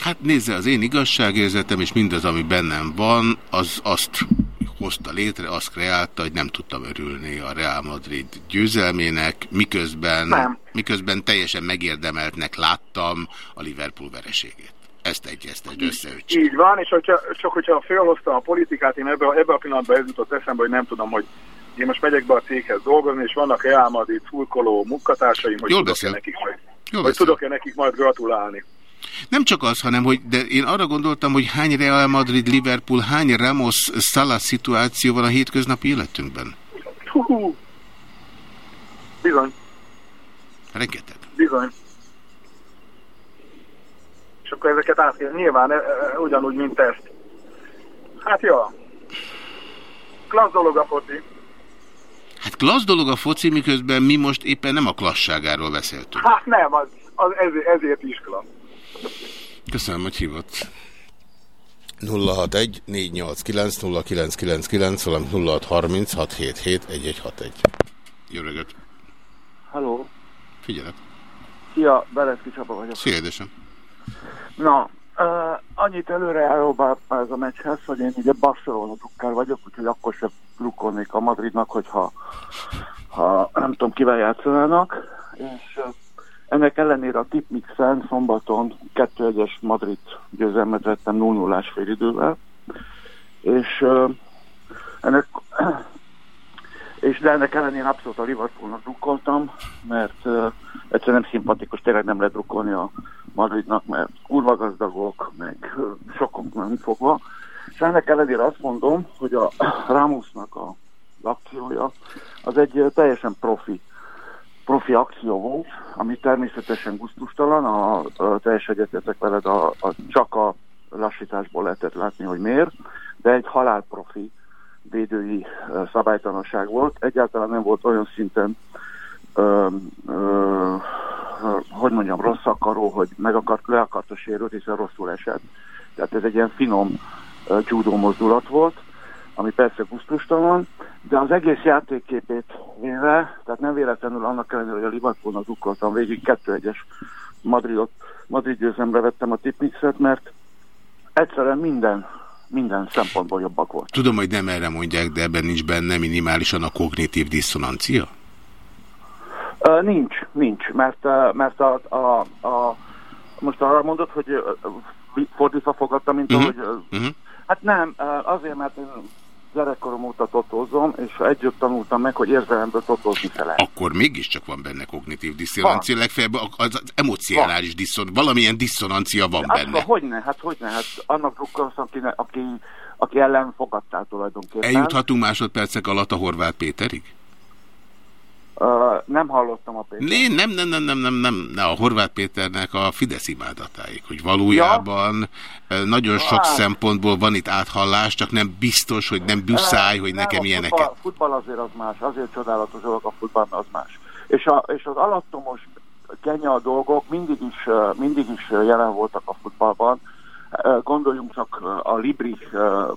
Hát nézze, az én igazságérzetem és mindaz, ami bennem van, az azt hozta létre, azt kreálta, hogy nem tudtam örülni a Real Madrid győzelmének, miközben, Nem. miközben teljesen megérdemeltnek láttam a Liverpool vereségét. Ezt egyeztet összeüts. Így van, és hogyha, csak hogyha fölhozta a politikát, én ebbe, ebbe a pillanatban ez jutott eszembe, hogy nem tudom, hogy én most megyek be a céghez dolgozni, és vannak Real Madrid szurkoló munkatársaim, hogy tudok-e nekik majd, beszél. tudok-e nekik majd gratulálni. Nem csak az, hanem hogy de én arra gondoltam, hogy hány Real Madrid, Liverpool, hány Ramos, Salah szituáció van a hétköznapi életünkben? Hú, bizony, Rengeteg. bizony. És akkor ezeket át kell, nyilván e, e, ugyanúgy, mint ezt. Hát ja, klassz dolog a foci. Hát klassz dolog a foci, miközben mi most éppen nem a klassságáról beszéltünk. Hát nem, az, az ezért, ezért is klassz. Köszönöm, hogy hívott. 061 489 0999 valami 0630 677 1161. Jó reggelt! Halló, Figyelek! szia, Berecki Csaba vagyok. Szia, édesem! Na, uh, annyit előre elróbál ez a meccshez, hogy én ugye Barcelona drukker vagyok, úgyhogy akkor sem drukkolnék a Madridnak, hogyha ha nem tudom kivel játszanának, és uh, ennek ellenére a tipmixen szombaton 2-1-es Madrid győzelmet vettem 0 fél idővel, és ennek és de ennek ellenére abszolút a Liverpoolnak drukkoltam, mert uh, egyszerűen nem szimpatikus, tényleg nem lehet drukkolni a Madridnak, mert kurva gazdagok, meg uh, sokunk nem fogva. És ennek ellenére azt mondom, hogy a Ramosnak a akciója az egy uh, teljesen profi profi akció volt, ami természetesen gusztustalan, a, a teljes egyetértek veled, a, a, csak a lassításból lehetett látni, hogy miért, de egy halálprofi védői szabálytalanság volt. Egyáltalán nem volt olyan szinten, ö, ö, hogy mondjam, rossz akaró, hogy meg akart, le akarta sérült, hiszen rosszul esett. Tehát ez egy ilyen finom judó mozdulat volt, ami persze gusztustalan, de az egész játékképét véve, tehát nem véletlenül annak ellenére, hogy a Liverpoolnak drukkoltam végig 2-1-es Madridot, Madrid győzemre vettem a tipmixet, mert egyszerűen minden, minden szempontból jobbak volt. Tudom, hogy nem erre mondják, de ebben nincs benne minimálisan a kognitív diszonancia? Uh, nincs, nincs, mert, uh, mert a, a, a, most arra mondod, hogy uh, fordítva fogadtam, mint Mhm. uh-huh. ahogy... Uh, Uh-huh. Hát nem, uh, azért, mert én gyerekkorom óta totózom, és együtt tanultam meg, hogy érzelemből totózni lehet. Akkor mégiscsak van benne kognitív diszonancia, legfeljebb az, az emocionális diszon, valamilyen diszonancia van Hát, benne. hogyne, hát hogyne, hát annak drukkolsz, aki, aki, aki ellen fogadtál tulajdonképpen. Eljuthatunk másodpercek alatt a Horváth Péterig? Uh, nem hallottam a Péter. Né, nem, nem, nem, nem, nem, nem, ne, a Horváth Péternek a Fidesz imádatáig, hogy valójában ja. nagyon sok Hát. szempontból van itt áthallás, csak nem biztos, hogy nem büszáj, hogy Nem, nekem a ilyeneket. Futball, futball azért az más, azért csodálatos dolog a futballban az más. És, a, és az alattomos kenya dolgok mindig is, mindig is jelen voltak a futballban. Gondoljunk csak a uh,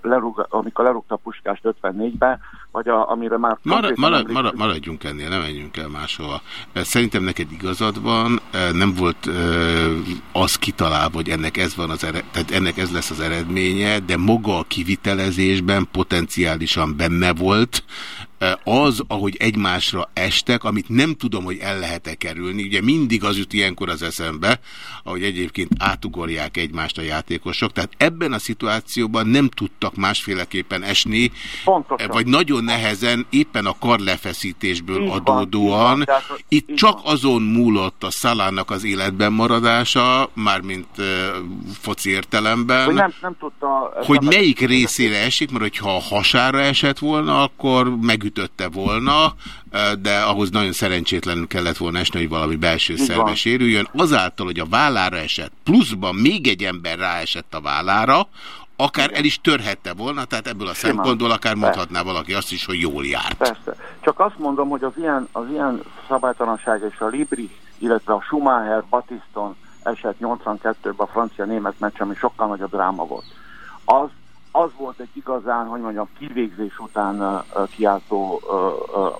lerúg, amikor lerúgta a Puskást 54-ben, vagy a, amire már... Marad, marad, marad, maradjunk ennél, nem menjünk el máshova. Szerintem neked igazad van, nem volt az kitalálva, hogy ennek ez, van az ered, tehát ennek ez lesz az eredménye, de maga a kivitelezésben potenciálisan benne volt, az, ahogy egymásra estek, amit nem tudom, hogy el lehet-e kerülni. Ugye mindig az jut ilyenkor az eszembe, ahogy egyébként átugorják egymást a játékosok. Tehát ebben a szituációban nem tudtak másféleképpen esni, Pontosan. vagy nagyon nehezen éppen a karlefeszítésből Így van, adódóan. így van, tehát, Itt csak azon múlott a szalának az életben maradása, mármint uh, foci értelemben, Hogy nem, nem tudta... hogy melyik részére esik, mert hogyha a hasára esett volna, akkor megüt megütötte volna, de ahhoz nagyon szerencsétlenül kellett volna esni, hogy valami belső szerve sérüljön. Azáltal, hogy a vállára esett, pluszban még egy ember ráesett a vállára, akár el is törhette volna, tehát ebből a Simán. szempontból akár mondhatná valaki azt is, hogy jól járt. Persze. Csak azt mondom, hogy az ilyen, az ilyen szabálytalanság és a Libri, illetve a Schumacher, Batiston eset 82-ben a francia-német meccs, ami sokkal nagyobb dráma volt. Az, az volt egy igazán, hogy mondjam, kivégzés után kiáltó,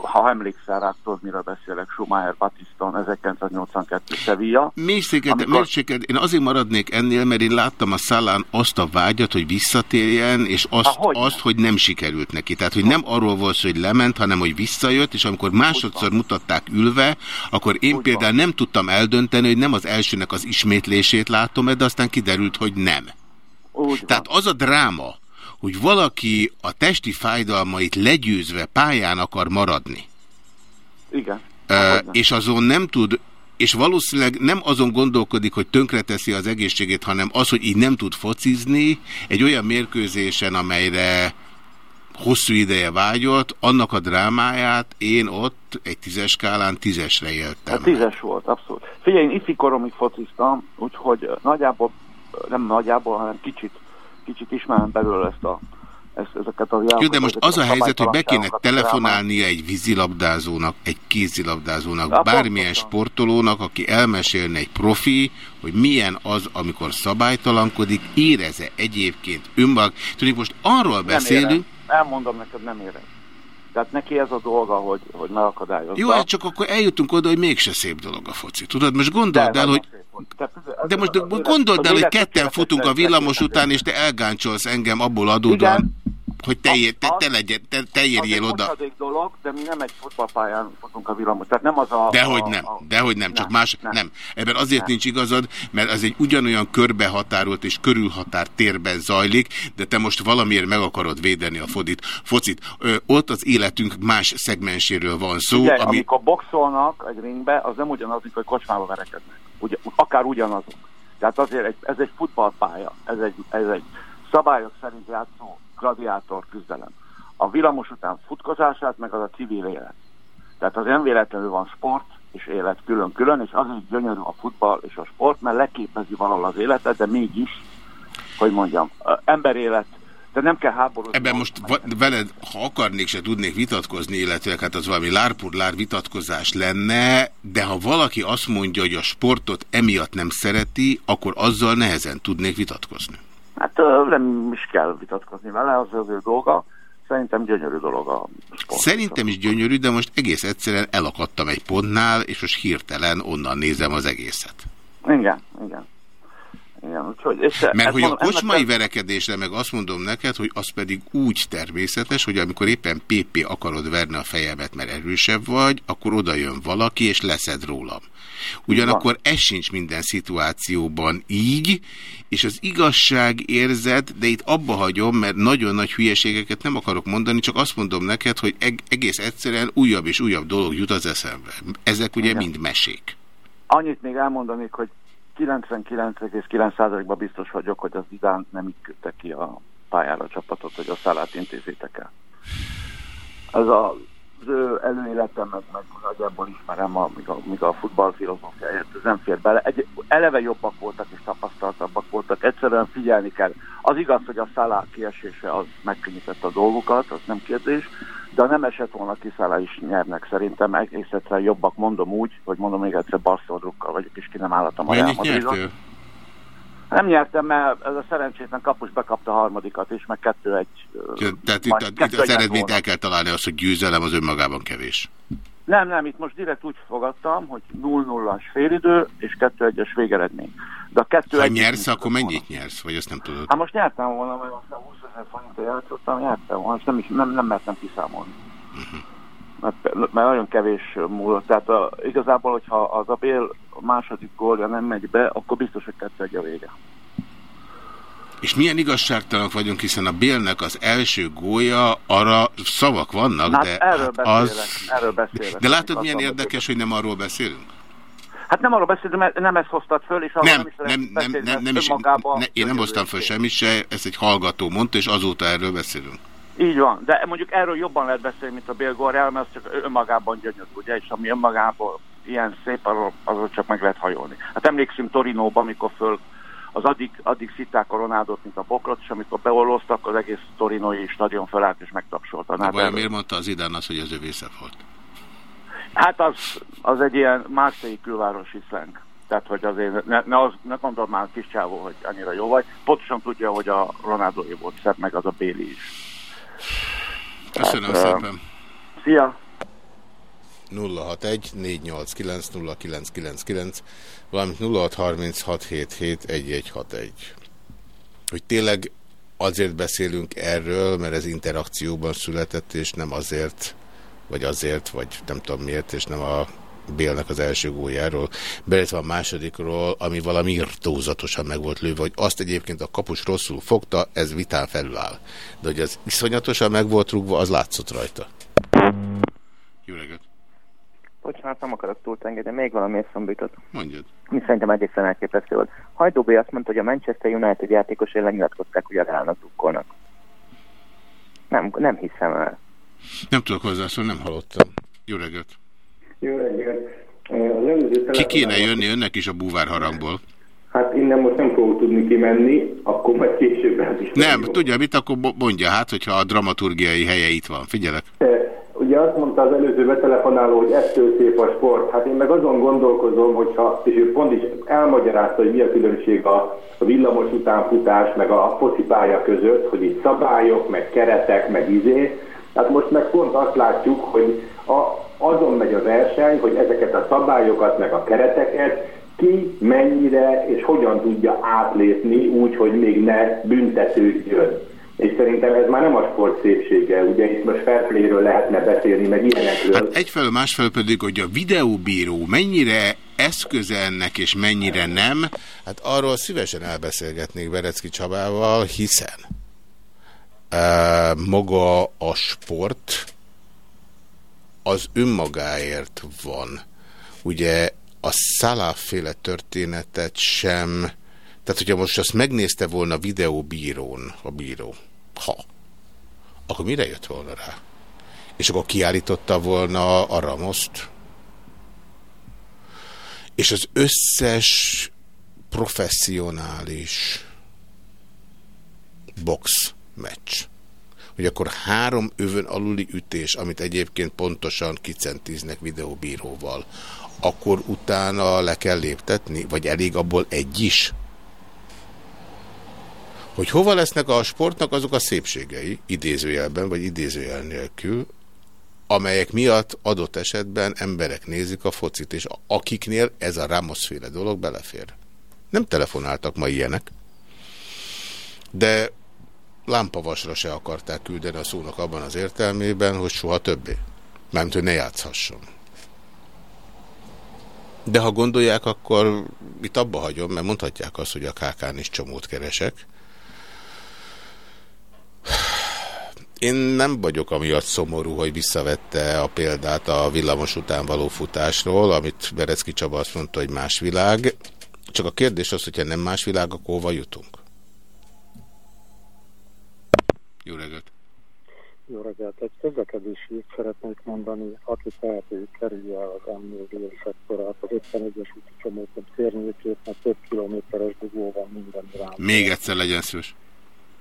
ha emlékszel rá, tudod, miről beszélek, Schumacher, Batiston, 1982 Sevilla. Mélységet, Amikor- mélységet, én azért maradnék ennél, mert én láttam a szállán azt a vágyat, hogy visszatérjen, és azt, Ahogy azt hogy nem sikerült neki. Tehát, hogy nem arról volt hogy lement, hanem hogy visszajött, és amikor másodszor mutatták ülve, akkor én például nem tudtam eldönteni, hogy nem az elsőnek az ismétlését látom, de aztán kiderült, hogy nem. Úgy Tehát az a dráma, hogy valaki a testi fájdalmait legyőzve pályán akar maradni, Igen. Ö, és azon nem tud, és valószínűleg nem azon gondolkodik, hogy tönkreteszi az egészségét, hanem az, hogy így nem tud focizni, egy olyan mérkőzésen, amelyre hosszú ideje vágyott, annak a drámáját én ott egy tízes skálán tízesre éltem. Hát tízes volt, abszolút. Figyelj, én ifi koromig fociztam, úgyhogy nagyjából, nem nagyjából, hanem kicsit, kicsit ismerem belőle ezt a, ezt, ezeket a Jó, de most az a helyzet, hogy be kéne telefonálnia egy vízilabdázónak, egy kézilabdázónak, Ja, bármilyen pontosan. sportolónak, aki elmesélne egy profi, hogy milyen az, amikor szabálytalankodik, éreze egyébként önmag. Tudjuk, most arról Nem beszélünk, érem. Elmondom neked, nem érem. Tehát neki ez a dolga, hogy, hogy megakadályozza. jó, hát csak akkor eljutunk oda, hogy mégse szép dolog a foci. Tudod, most gondold el, hogy de most gondold el, hogy ketten futunk a villamos után, és te elgáncsolsz engem abból adódóan, hogy te, ér, te, te, legyen, te, te az érjél egy oda. mosadék dolog, de mi nem egy futballpályán futunk a villamos. Tehát nem az a... Dehogy a, nem, a, dehogy nem, csak más, nem. Ebben azért nincs igazad, mert az egy ugyanolyan körbehatárolt és körülhatár térben zajlik, de te most valamiért meg akarod védeni a fodit, focit. Ö, ott az életünk más szegmenséről van szó, Figyelj, ami... amikor boxolnak egy ringbe, az nem ugyanaz, mint hogy kocsmába verekednek. Ugye, akár ugyanazok. Tehát azért egy, ez egy futballpálya, ez egy, ez egy szabályok szerint játszó gladiátor küzdelem. A villamos után futkozását, meg az a civil élet. Tehát az nem véletlenül van sport és élet külön-külön, és azért gyönyörű a futball és a sport, mert leképezi valahol az életet, de mégis, hogy mondjam, emberélet, de nem kell háborúzni. Ebben most veled, ha akarnék, se tudnék vitatkozni, illetve hát az valami lárpurlár vitatkozás lenne, de ha valaki azt mondja, hogy a sportot emiatt nem szereti, akkor azzal nehezen tudnék vitatkozni. Hát nem is kell vitatkozni vele, az az ő dolga. Szerintem gyönyörű dolog a sport. Szerintem is gyönyörű, de most egész egyszerűen elakadtam egy pontnál, és most hirtelen onnan nézem az egészet. Igen, igen. Igen, úgyhogy, és Mert hogy a mondom, kocsmai ennek- verekedésre meg azt mondom neked, hogy az pedig úgy természetes, hogy amikor éppen PP akarod verni a fejemet, mert erősebb vagy, akkor oda jön valaki, és leszed rólam. Ugyanakkor ez sincs minden szituációban így, és az igazság érzet, de itt abba hagyom, mert nagyon nagy hülyeségeket nem akarok mondani, csak azt mondom neked, hogy eg- egész egyszerűen újabb és újabb dolog jut az eszembe. Ezek ugye mind mesék. Annyit még elmondanék, hogy 99,9%-ban biztos vagyok, hogy az Zidán nem így küldte ki a pályára a csapatot, hogy a szállát intézzétek el. Ez a, az meg, meg nagyjából ismerem, a, míg, a, míg a futball filozófiáját, ez nem fér bele. Egy, eleve jobbak voltak és tapasztaltabbak voltak, egyszerűen figyelni kell. Az igaz, hogy a szállá kiesése az megkönnyítette a dolgokat, az nem kérdés, de ha nem esett volna ki Szállá is nyernek szerintem, egész egyszerűen jobbak, mondom úgy, hogy mondom még egyszer Barcelona vagyok, és ki nem állatom a Mennyit nyertél? Nem nyertem, mert ez a szerencsétlen kapus bekapta a harmadikat, és meg kettő-egy. ö, Tehát itt, itt, itt kettő az egy eredményt volna. el kell találni az, hogy győzelem az önmagában kevés. Nem, nem, itt most direkt úgy fogadtam, hogy 0-0-as félidő és 2-1-es végeredmény. De a 2 Ha nyersz, akkor mennyit nyersz? Vagy azt nem tudod? Hát most nyertem volna, mert aztán 20 ezer forintot játszottam, nyertem volna, és nem, is, nem, nem mertem kiszámolni. Mert, mert nagyon kevés múlott. Tehát a, igazából, hogyha az a Bél második gólja nem megy be, akkor biztos, hogy 2 a vége. És milyen igazságtalanok vagyunk, hiszen a Bélnek az első gólya, arra szavak vannak, Hát de erről hát beszélek, az... erről beszélek. De látod, milyen érdekes, hogy nem arról beszélünk? Hát nem arról beszéltem, mert nem ezt hoztad föl, és Nem, nem is nem, nem, nem, nem is, ne, én nem hoztam föl semmit se, ezt egy hallgató mondta, és azóta erről beszélünk. Így van, de mondjuk erről jobban lehet beszélni, mint a Bélgorjál, mert az csak önmagában gyönyörű, ugye, és ami önmagában ilyen szép, arról, arról csak meg lehet hajolni. Hát emlékszünk Torinóban, amikor föl az addig, addig szitták a Ronaldot, mint a bokrot, és amikor beolóztak, az egész torinói stadion felállt és megtapsolta. Hát vajon miért mondta az Idán azt, hogy az övé szebb volt? hát az, az egy ilyen márszai külvárosi szleng. Tehát, hogy azért ne, ne, az, ne gondold már kis csávó, hogy annyira jó vagy. Pontosan tudja, hogy a Ronaldói volt szebb, meg az a Béli is. Köszönöm Hát, szépen. Szia! 061 489 0999, valamint 0636771161. Hogy tényleg azért beszélünk erről, mert ez interakcióban született, és nem azért, vagy azért, vagy nem tudom miért, és nem a Bélnek az első góljáról, beletve a másodikról, ami valami irtózatosan meg volt lőve, hogy azt egyébként a kapus rosszul fogta, ez vitán felül áll. De hogy az iszonyatosan meg volt rúgva, az látszott rajta. Jó reggelt! Bocsánat, nem akarok túlt engedni, még valami eszembe jutott. Mondjad. Mi szerintem egészen elképesztő volt. Hajdú B azt mondta, hogy a Manchester United játékosai lenyilatkozták, hogy a Realnak drukkolnak. Nem, nem hiszem el. Nem tudok hozzászólni, nem hallottam. Jó reggelt! Jó reggelt. Az előző Ki kéne jönni önnek is a búvár harangból? Hát innen most nem fogok tudni kimenni, akkor majd később el is. Nem, tudja mit, akkor mondja hát, hogyha a dramaturgiai helye itt van. Figyelek. Ugye azt mondta az előző betelefonáló, hogy ettől szép a sport. Hát én meg azon gondolkozom, hogyha, és ő pont is elmagyarázta, hogy mi a különbség a, a villamos utánfutás, meg a focipálya között, hogy itt szabályok, meg keretek, meg izé. Hát most meg pont azt látjuk, hogy a, azon megy a verseny, hogy ezeket a szabályokat, meg a kereteket ki, mennyire és hogyan tudja átlépni úgy, hogy még ne büntetődjön. És szerintem ez már nem a sport szépsége, ugye itt most fair play-ről lehetne beszélni, meg ilyenekről. Hát egyfelől, másfelől pedig, hogy a videóbíró mennyire eszköze ennek és mennyire nem, hát arról szívesen elbeszélgetnék Berecki Csabával, hiszen uh, maga a sport az önmagáért van. Ugye a szaláfféle történetet sem, tehát hogyha most azt megnézte volna videóbírón a bíró, ha, akkor mire jött volna rá? És akkor kiállította volna a Ramoszt. És az összes professzionális box meccs. Hogy akkor három övön aluli ütés, amit egyébként pontosan kicentíznek videóbíróval, akkor utána le kell léptetni? Vagy elég abból egy is? Hogy hova lesznek a sportnak azok a szépségei, idézőjelben vagy idézőjel nélkül, amelyek miatt adott esetben emberek nézik a focit, és akiknél ez a Ramos-féle dolog belefér. Nem telefonáltak ma ilyenek, de lámpavasra se akarták küldeni a szónak abban az értelmében, hogy soha többé. Mármint, hogy ne játszhasson. De ha gondolják, akkor itt abba hagyom, mert mondhatják azt, hogy a KK-n is csomót keresek. Én nem vagyok amiatt szomorú, hogy visszavette a példát a villamos után való futásról, amit Berecki Csaba azt mondta, hogy más világ. Csak a kérdés az, hogyha nem más világ, akkor hova jutunk? Jó reggelt! Jó reggelt! Egy közlekedési szeretnék mondani, aki teheti kerülje az m szektorát, az 51-es úti csomópont környékét, mert több kilométeres dugó van minden irányba. Még egyszer legyen szíves.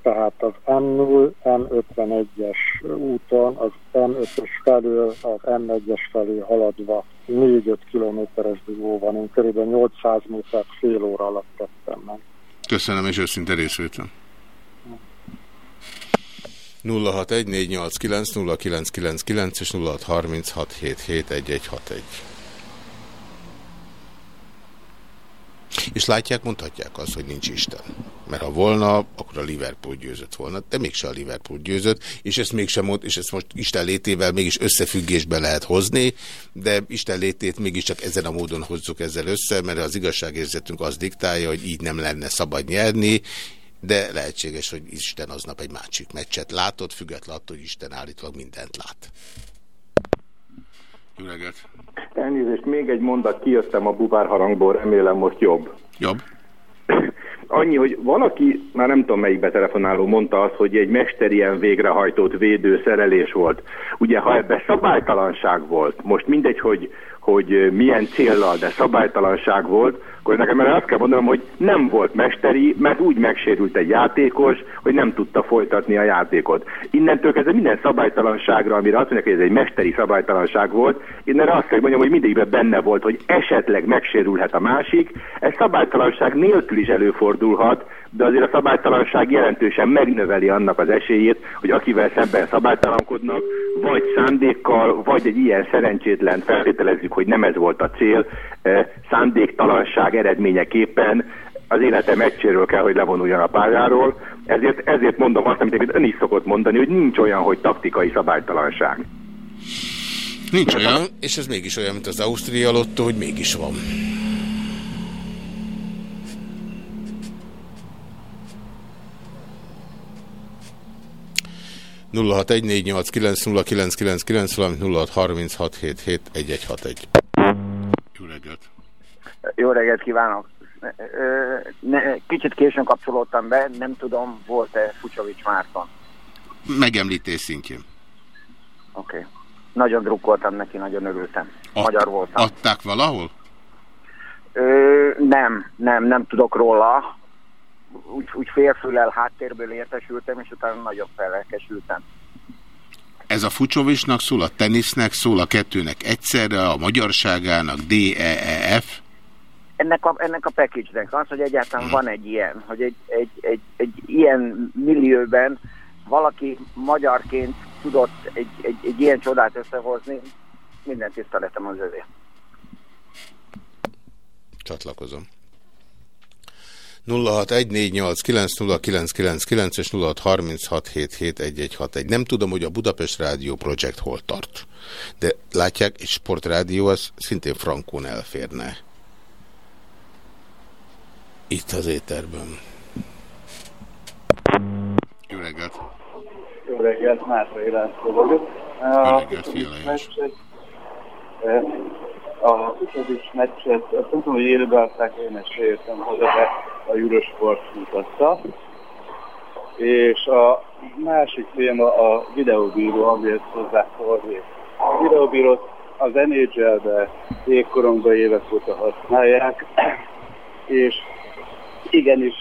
Tehát az M0, M51-es úton, az M5-ös felől, az M1-es felé haladva 4-5 kilométeres dugó van. Én körülbelül 800 métert fél óra alatt tettem meg. Köszönöm, és őszinte részvétem. 0614890999 és 0636771161. És látják, mondhatják azt, hogy nincs Isten. Mert ha volna, akkor a Liverpool győzött volna, de mégse a Liverpool győzött, és ezt mégsem mond, és ezt most Isten létével mégis összefüggésbe lehet hozni, de Isten létét mégiscsak ezen a módon hozzuk ezzel össze, mert az igazságérzetünk az diktálja, hogy így nem lenne szabad nyerni, de lehetséges, hogy Isten aznap egy másik meccset látott, függetlenül attól, hogy Isten állítólag mindent lát. Jó reggelt! Elnézést, még egy mondat, kijöttem a bubár harangból, remélem most jobb. Jobb. annyi, hogy valaki, már nem tudom melyik betelefonáló mondta azt, hogy egy mesterien végrehajtott védő szerelés volt. Ugye, ha ebben szabálytalanság volt, most mindegy, hogy, hogy milyen céllal, de szabálytalanság volt, akkor nekem erre azt kell mondanom, hogy nem volt mesteri, mert úgy megsérült egy játékos, hogy nem tudta folytatni a játékot. Innentől kezdve minden szabálytalanságra, amire azt mondják, hogy ez egy mesteri szabálytalanság volt, erre azt kell mondjam, hogy mindegyikben benne volt, hogy esetleg megsérülhet a másik. Ez szabálytalanság nélkül is előfordulhat, de azért a szabálytalanság jelentősen megnöveli annak az esélyét, hogy akivel szemben szabálytalankodnak, vagy szándékkal, vagy egy ilyen szerencsétlen, feltételezzük, hogy nem ez volt a cél, eh, szándéktalanság eredményeképpen az élete meccséről kell, hogy levonuljon a pályáról. Ezért, ezért mondom azt, amit ön is szokott mondani, hogy nincs olyan, hogy taktikai szabálytalanság. Nincs olyan, és ez mégis olyan, mint az Ausztria lottó, hogy mégis van. 0614890999, valamint 0636771161. Jó reggelt! Jó reggelt kívánok! Kicsit későn kapcsolódtam be, nem tudom, volt-e Fucsovics Márton? Megemlítés szintjén. Oké. Okay. Nagyon drukkoltam neki, nagyon örültem. Ad, Magyar voltam. Adták valahol? Ö, nem, nem, nem tudok róla. Úgy, úgy félfüllel háttérből értesültem, és utána nagyon felelkesültem. Ez a Fucsovicsnak szól, a tenisznek szól, a kettőnek egyszerre, a magyarságának, D-E-E-F. Ennek a, ennek a package-nek az, hogy egyáltalán van egy ilyen, hogy egy, egy, egy, egy ilyen millióben valaki magyarként tudott egy, egy, egy ilyen csodát összehozni, minden tiszteletem az övé. Csatlakozom. 0614890999 és 0636771161. Nem tudom, hogy a Budapest Rádió Projekt hol tart. De látják, egy sportrádió az szintén frankón elférne. Itt az éterben. Jó reggelt! Jó reggelt, vagyok. Jó reggelt. A Kukovics meccset, azt nem tudom, hogy élőben adták, én ezt értem hozzá, de a Eurosport mutatta. És a másik téma a videóbíró, amihez hozzá szólni. A videóbírót az NHL-be jégkorongban évek óta használják, és igenis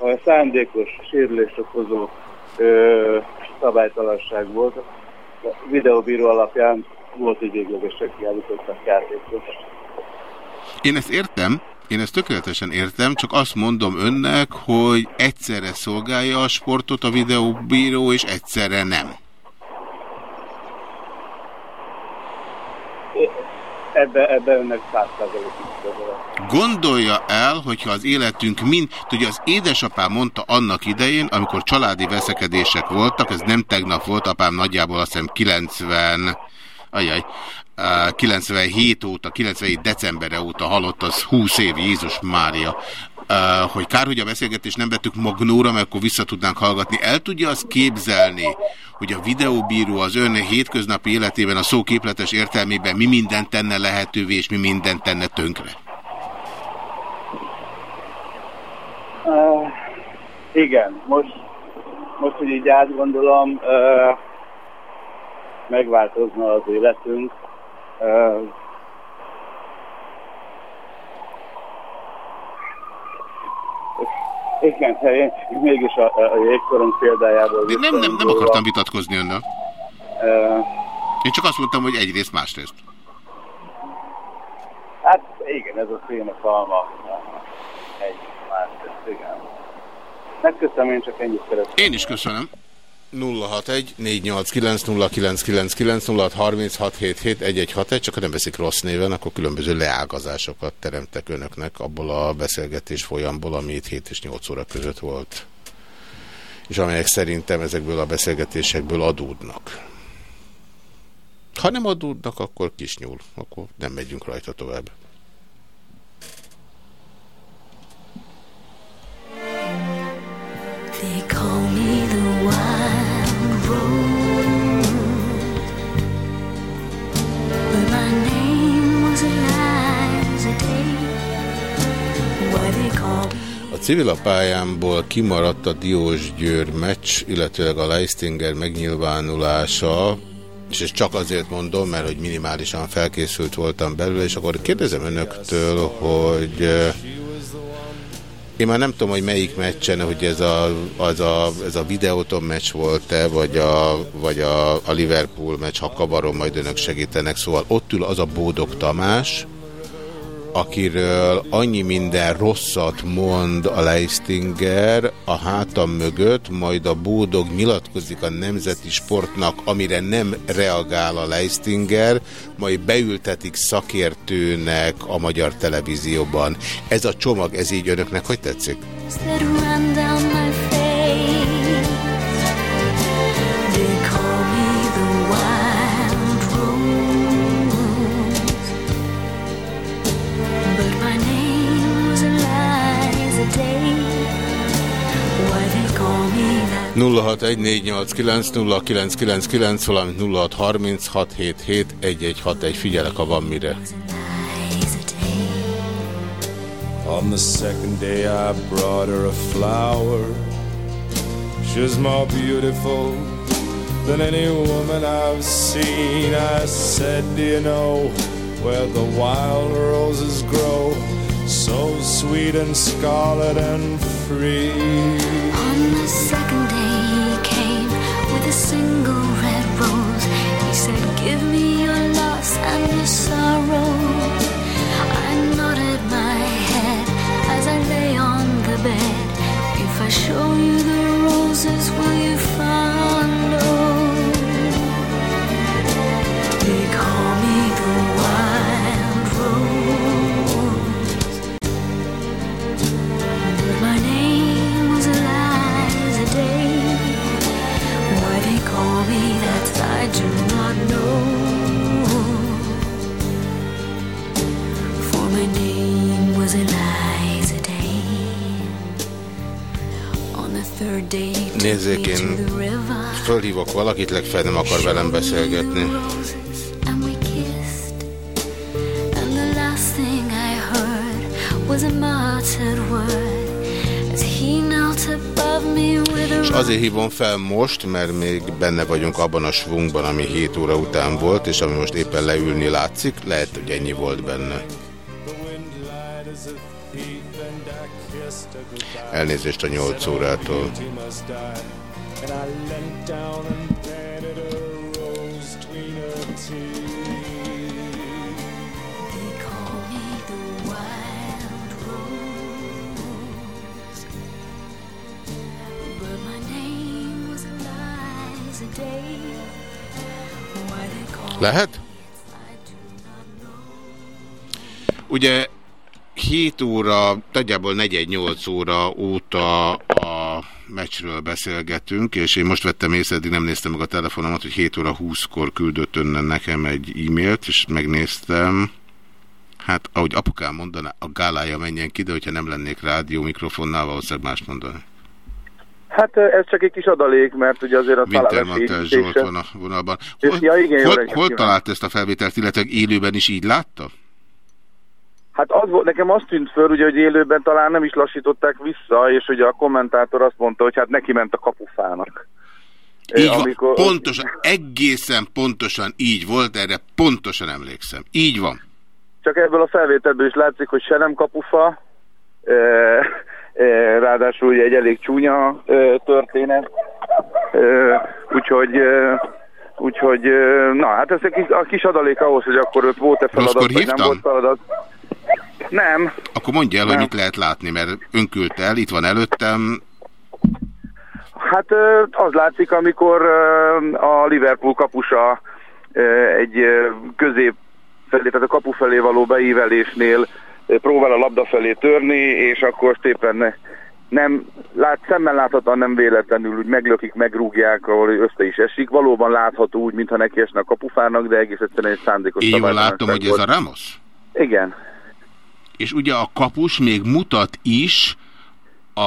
a szándékos sérülést okozó ö, szabálytalanság volt. A videóbíró alapján volt, hogy véglegesen kiállítottak játékot. Én ezt értem, én ezt tökéletesen értem, csak azt mondom önnek, hogy egyszerre szolgálja a sportot a videóbíró, és egyszerre nem. Ebbe, ebbe önnek. Gondolja el, hogyha az életünk mind, ugye az édesapám mondta annak idején, amikor családi veszekedések voltak, ez nem tegnap volt, apám nagyjából azt hiszem 90, ajaj, á, 97 óta, 97 decemberre óta halott, az 20 év, Jézus Mária, hogy kár, hogy a beszélgetést nem vettük magnóra, mert akkor vissza tudnánk hallgatni. El tudja azt képzelni, hogy a videóbíró az ön hétköznapi életében a szó képletes értelmében mi mindent tenne lehetővé, és mi mindent tenne tönkre? Uh, igen, most, most, hogy így átgondolom, uh, megváltozna az életünk. Igen, de én mégis a, a jégkorong példájából... De nem, nem, nem akartam vitatkozni önnel. Uh, Én csak azt mondtam, hogy egyrészt, másrészt. hát igen, ez a szének alma. Egy más, igen. Megköszönöm, én csak ennyit szeretném. Én is köszönöm. 061 489 0999 0636771161, csak ha nem veszik rossz néven, akkor különböző leágazásokat teremtek önöknek abból a beszélgetés folyamból, ami itt 7 és 8 óra között volt. És amelyek szerintem ezekből a beszélgetésekből adódnak. Ha nem adódnak, akkor kisnyúl, akkor nem megyünk rajta tovább. They call me me A civil pályámból kimaradt a Diós Győr meccs, illetőleg a Leistinger megnyilvánulása, és ezt csak azért mondom, mert hogy minimálisan felkészült voltam belőle, és akkor kérdezem önöktől, hogy én már nem tudom, hogy melyik meccsen, hogy ez a, az a, ez a videóton meccs volt-e, vagy, a, vagy a, a Liverpool meccs, ha kavarom, majd önök segítenek. Szóval ott ül az a Bódog Tamás, akiről annyi minden rosszat mond a Leistinger a hátam mögött, majd a Bódog nyilatkozik a nemzeti sportnak, amire nem reagál a Leistinger, majd beültetik szakértőnek a magyar televízióban. Ez a csomag, ez így önöknek hogy tetszik? that 0614890999, valamint 0636771161. Figyelek, ha van mire. On the second day, I brought her a flower. She's more beautiful than any woman I've seen. I said, Do you know where the wild roses grow? So sweet and scarlet and free. On the second with fölhívok valakit, legfeljebb nem akar velem beszélgetni. És azért hívom fel most, mert még benne vagyunk abban a svungban, ami 7 óra után volt, és ami most éppen leülni látszik, lehet, hogy ennyi volt benne. Elnézést a 8 órától. Lehet? Ugye 7 óra, nagyjából 4-8 óra óta a meccsről beszélgetünk, és én most vettem észre, eddig nem néztem meg a telefonomat, hogy 7 óra 20-kor küldött önnen nekem egy e-mailt, és megnéztem. Hát, ahogy apukám mondaná, a gálája menjen ki, de hogyha nem lennék rádió mikrofonnál, valószínűleg más mondani. Hát ez csak egy kis adalék, mert ugye azért a Wintermantel Zsolt van a vonalban. Hol, ja, igen, hol, hol talált ezt a felvételt, illetve élőben is így látta? Hát az volt, nekem azt tűnt föl, ugye, hogy élőben talán nem is lassították vissza, és ugye a kommentátor azt mondta, hogy hát neki ment a kapufának. Így van, pontosan, egészen pontosan így volt, erre pontosan emlékszem. Így van. Csak ebből a felvételből is látszik, hogy se nem kapufa, e, ráadásul ugye egy elég csúnya történet, úgyhogy, úgyhogy na hát ez egy kis, a kis adalék ahhoz, hogy akkor ott volt-e feladat, Rosszkor vagy nem volt feladat. Nem. Akkor mondja el, hogy Nem. mit lehet látni, mert ön küldte el, itt van előttem. Hát az látszik, amikor a Liverpool kapusa egy közép felé, tehát a kapu felé való beívelésnél próbál a labda felé törni, és akkor szépen nem, lát, szemmel láthatóan nem véletlenül úgy meglökik, megrúgják, ahol össze is esik. Valóban látható úgy, mintha neki esne a kapufának, de egész egyszerűen egy szándékos Én jól látom, hogy ez a Ramos? Igen. És ugye a kapus még mutat is a,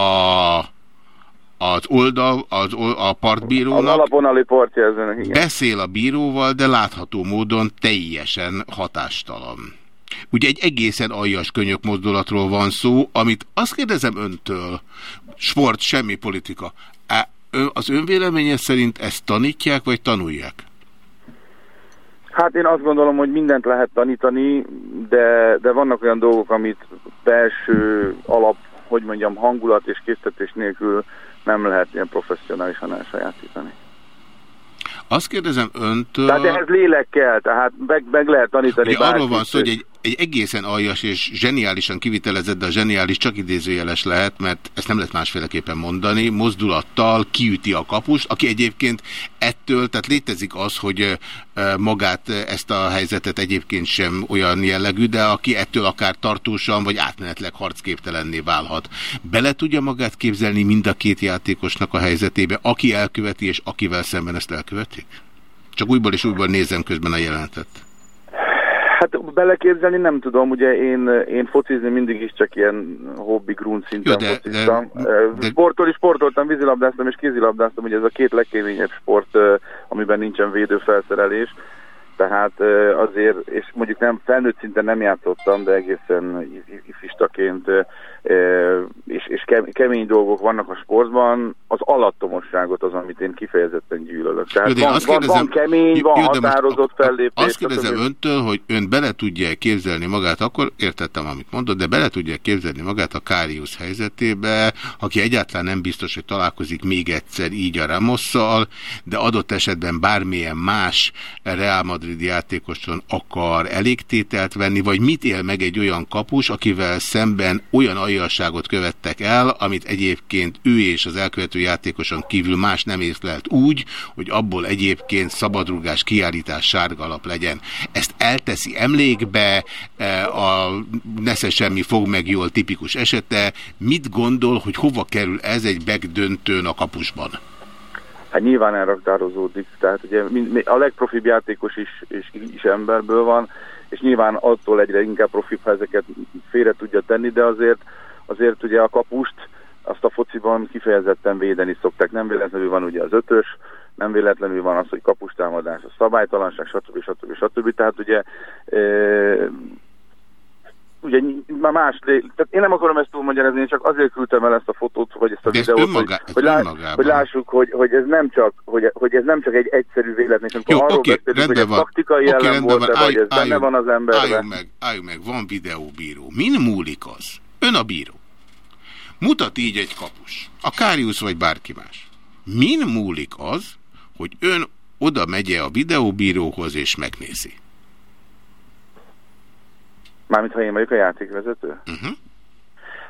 az oldal, az, a Az partbírónak, alapvonali partjelzőnek, igen. beszél a bíróval, de látható módon teljesen hatástalan. Ugye egy egészen aljas könyök mozdulatról van szó, amit azt kérdezem öntől, sport, semmi politika. Az önvéleménye szerint ezt tanítják, vagy tanulják? Hát én azt gondolom, hogy mindent lehet tanítani, de, de vannak olyan dolgok, amit belső alap, hogy mondjam, hangulat és késztetés nélkül nem lehet ilyen professzionálisan elsajátítani. Azt kérdezem öntől... Tehát ehhez lélek kell, tehát meg, meg lehet tanítani Ugye arról van szó, hogy egy, egy egészen aljas és zseniálisan kivitelezett, de a zseniális csak idézőjeles lehet, mert ezt nem lehet másféleképpen mondani, mozdulattal kiüti a kapust, aki egyébként ettől, tehát létezik az, hogy magát ezt a helyzetet egyébként sem olyan jellegű, de aki ettől akár tartósan vagy átmenetleg harcképtelenné válhat. Bele tudja magát képzelni mind a két játékosnak a helyzetébe, aki elköveti és akivel szemben ezt elkövetik? Csak újból és újból nézem közben a jelenetet. Hát beleképzelni nem tudom, ugye én, én focizni mindig is csak ilyen hobbi grún szinten Jó, de- fociztam. de- De, Sportol is sportoltam, vízilabdáztam és kézilabdáztam, ugye ez a két legkeményebb sport, amiben nincsen védőfelszerelés. Tehát azért, és mondjuk nem felnőtt szinten nem játszottam, de egészen if- if- ifistaként, és, és kem- kemény dolgok vannak a sportban, az alattomosságot az, amit én kifejezetten gyűlölök. Tehát de van, azt van, kérdezem- van kemény, van Jó, határozott fellépés. Azt kérdezem stb. öntől, hogy ön bele tudja képzelni magát, akkor értettem, amit mondott, de bele tudja képzelni magát a Káriusz helyzetébe, aki egyáltalán nem biztos, hogy találkozik még egyszer így a Ramosszal, de adott esetben bármilyen más Real Madrid játékoson akar elégtételt venni, vagy mit él meg egy olyan kapus, akivel szemben olyan aljasságot követtek el, amit egyébként ő és az elkövető játékoson kívül más nem észlelt úgy, hogy abból egyébként szabadrugás, kiállítás, sárga alap legyen. Ezt elteszi emlékbe, eh, a nesze semmi fog meg jól tipikus esete. Mit gondol, hogy hova kerül ez egy begdöntőn a kapusban? Hát nyilván elraktározódik, tehát ugye a legprofibb játékos is, is, is emberből van, és nyilván attól egyre inkább profibb, ha ezeket félre tudja tenni, de azért, azért ugye a kapust azt a fociban kifejezetten védeni szokták. Nem véletlenül van ugye az ötös, nem véletlenül van az, hogy kapustámadás, a szabálytalanság, stb. stb. stb. Tehát ugye e, ugye már más, tehát én nem akarom ezt túlmagyarázni, én csak azért küldtem el ezt a fotót, vagy ezt a De videót, önmagá- hogy, hogy, lá, hogy lássuk, hogy, hogy, ez nem csak, hogy, hogy ez nem csak egy egyszerű véletlen, és Jó, arról oké, beszélünk, hogy ez van. taktikai Oké, ellen volt, van. vagy ez Állj- benne van az emberben. Álljunk meg, álljunk meg, van videóbíró. Min múlik az? Ön a bíró. Mutat így egy kapus. A Káriusz vagy bárki más. Min múlik az, hogy ön oda megye a videóbíróhoz és megnézi? Mármint ha én vagyok a játékvezető? Uh-huh.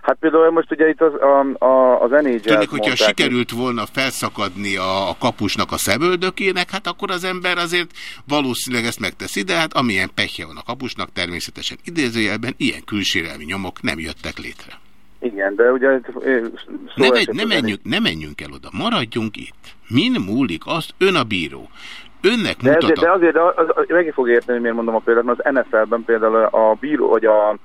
Hát például most ugye itt az, a, a, az NHL Tudjuk, hogyha sikerült volna felszakadni a, a kapusnak a szemöldökének, hát akkor az ember azért valószínűleg ezt megteszi, de hát amilyen pehje van a kapusnak, természetesen idézőjelben ilyen külsérelmi nyomok nem jöttek létre. Igen, de ugye eh, Ne, ne, az menjünk, ne menjünk el oda, maradjunk itt. Min múlik azt, ön a bíró. Önnek De, mutat ezért, de azért de az, az, meg fog érteni, hogy miért mondom a példát, mert az NFL-ben például a bíró, vagy a,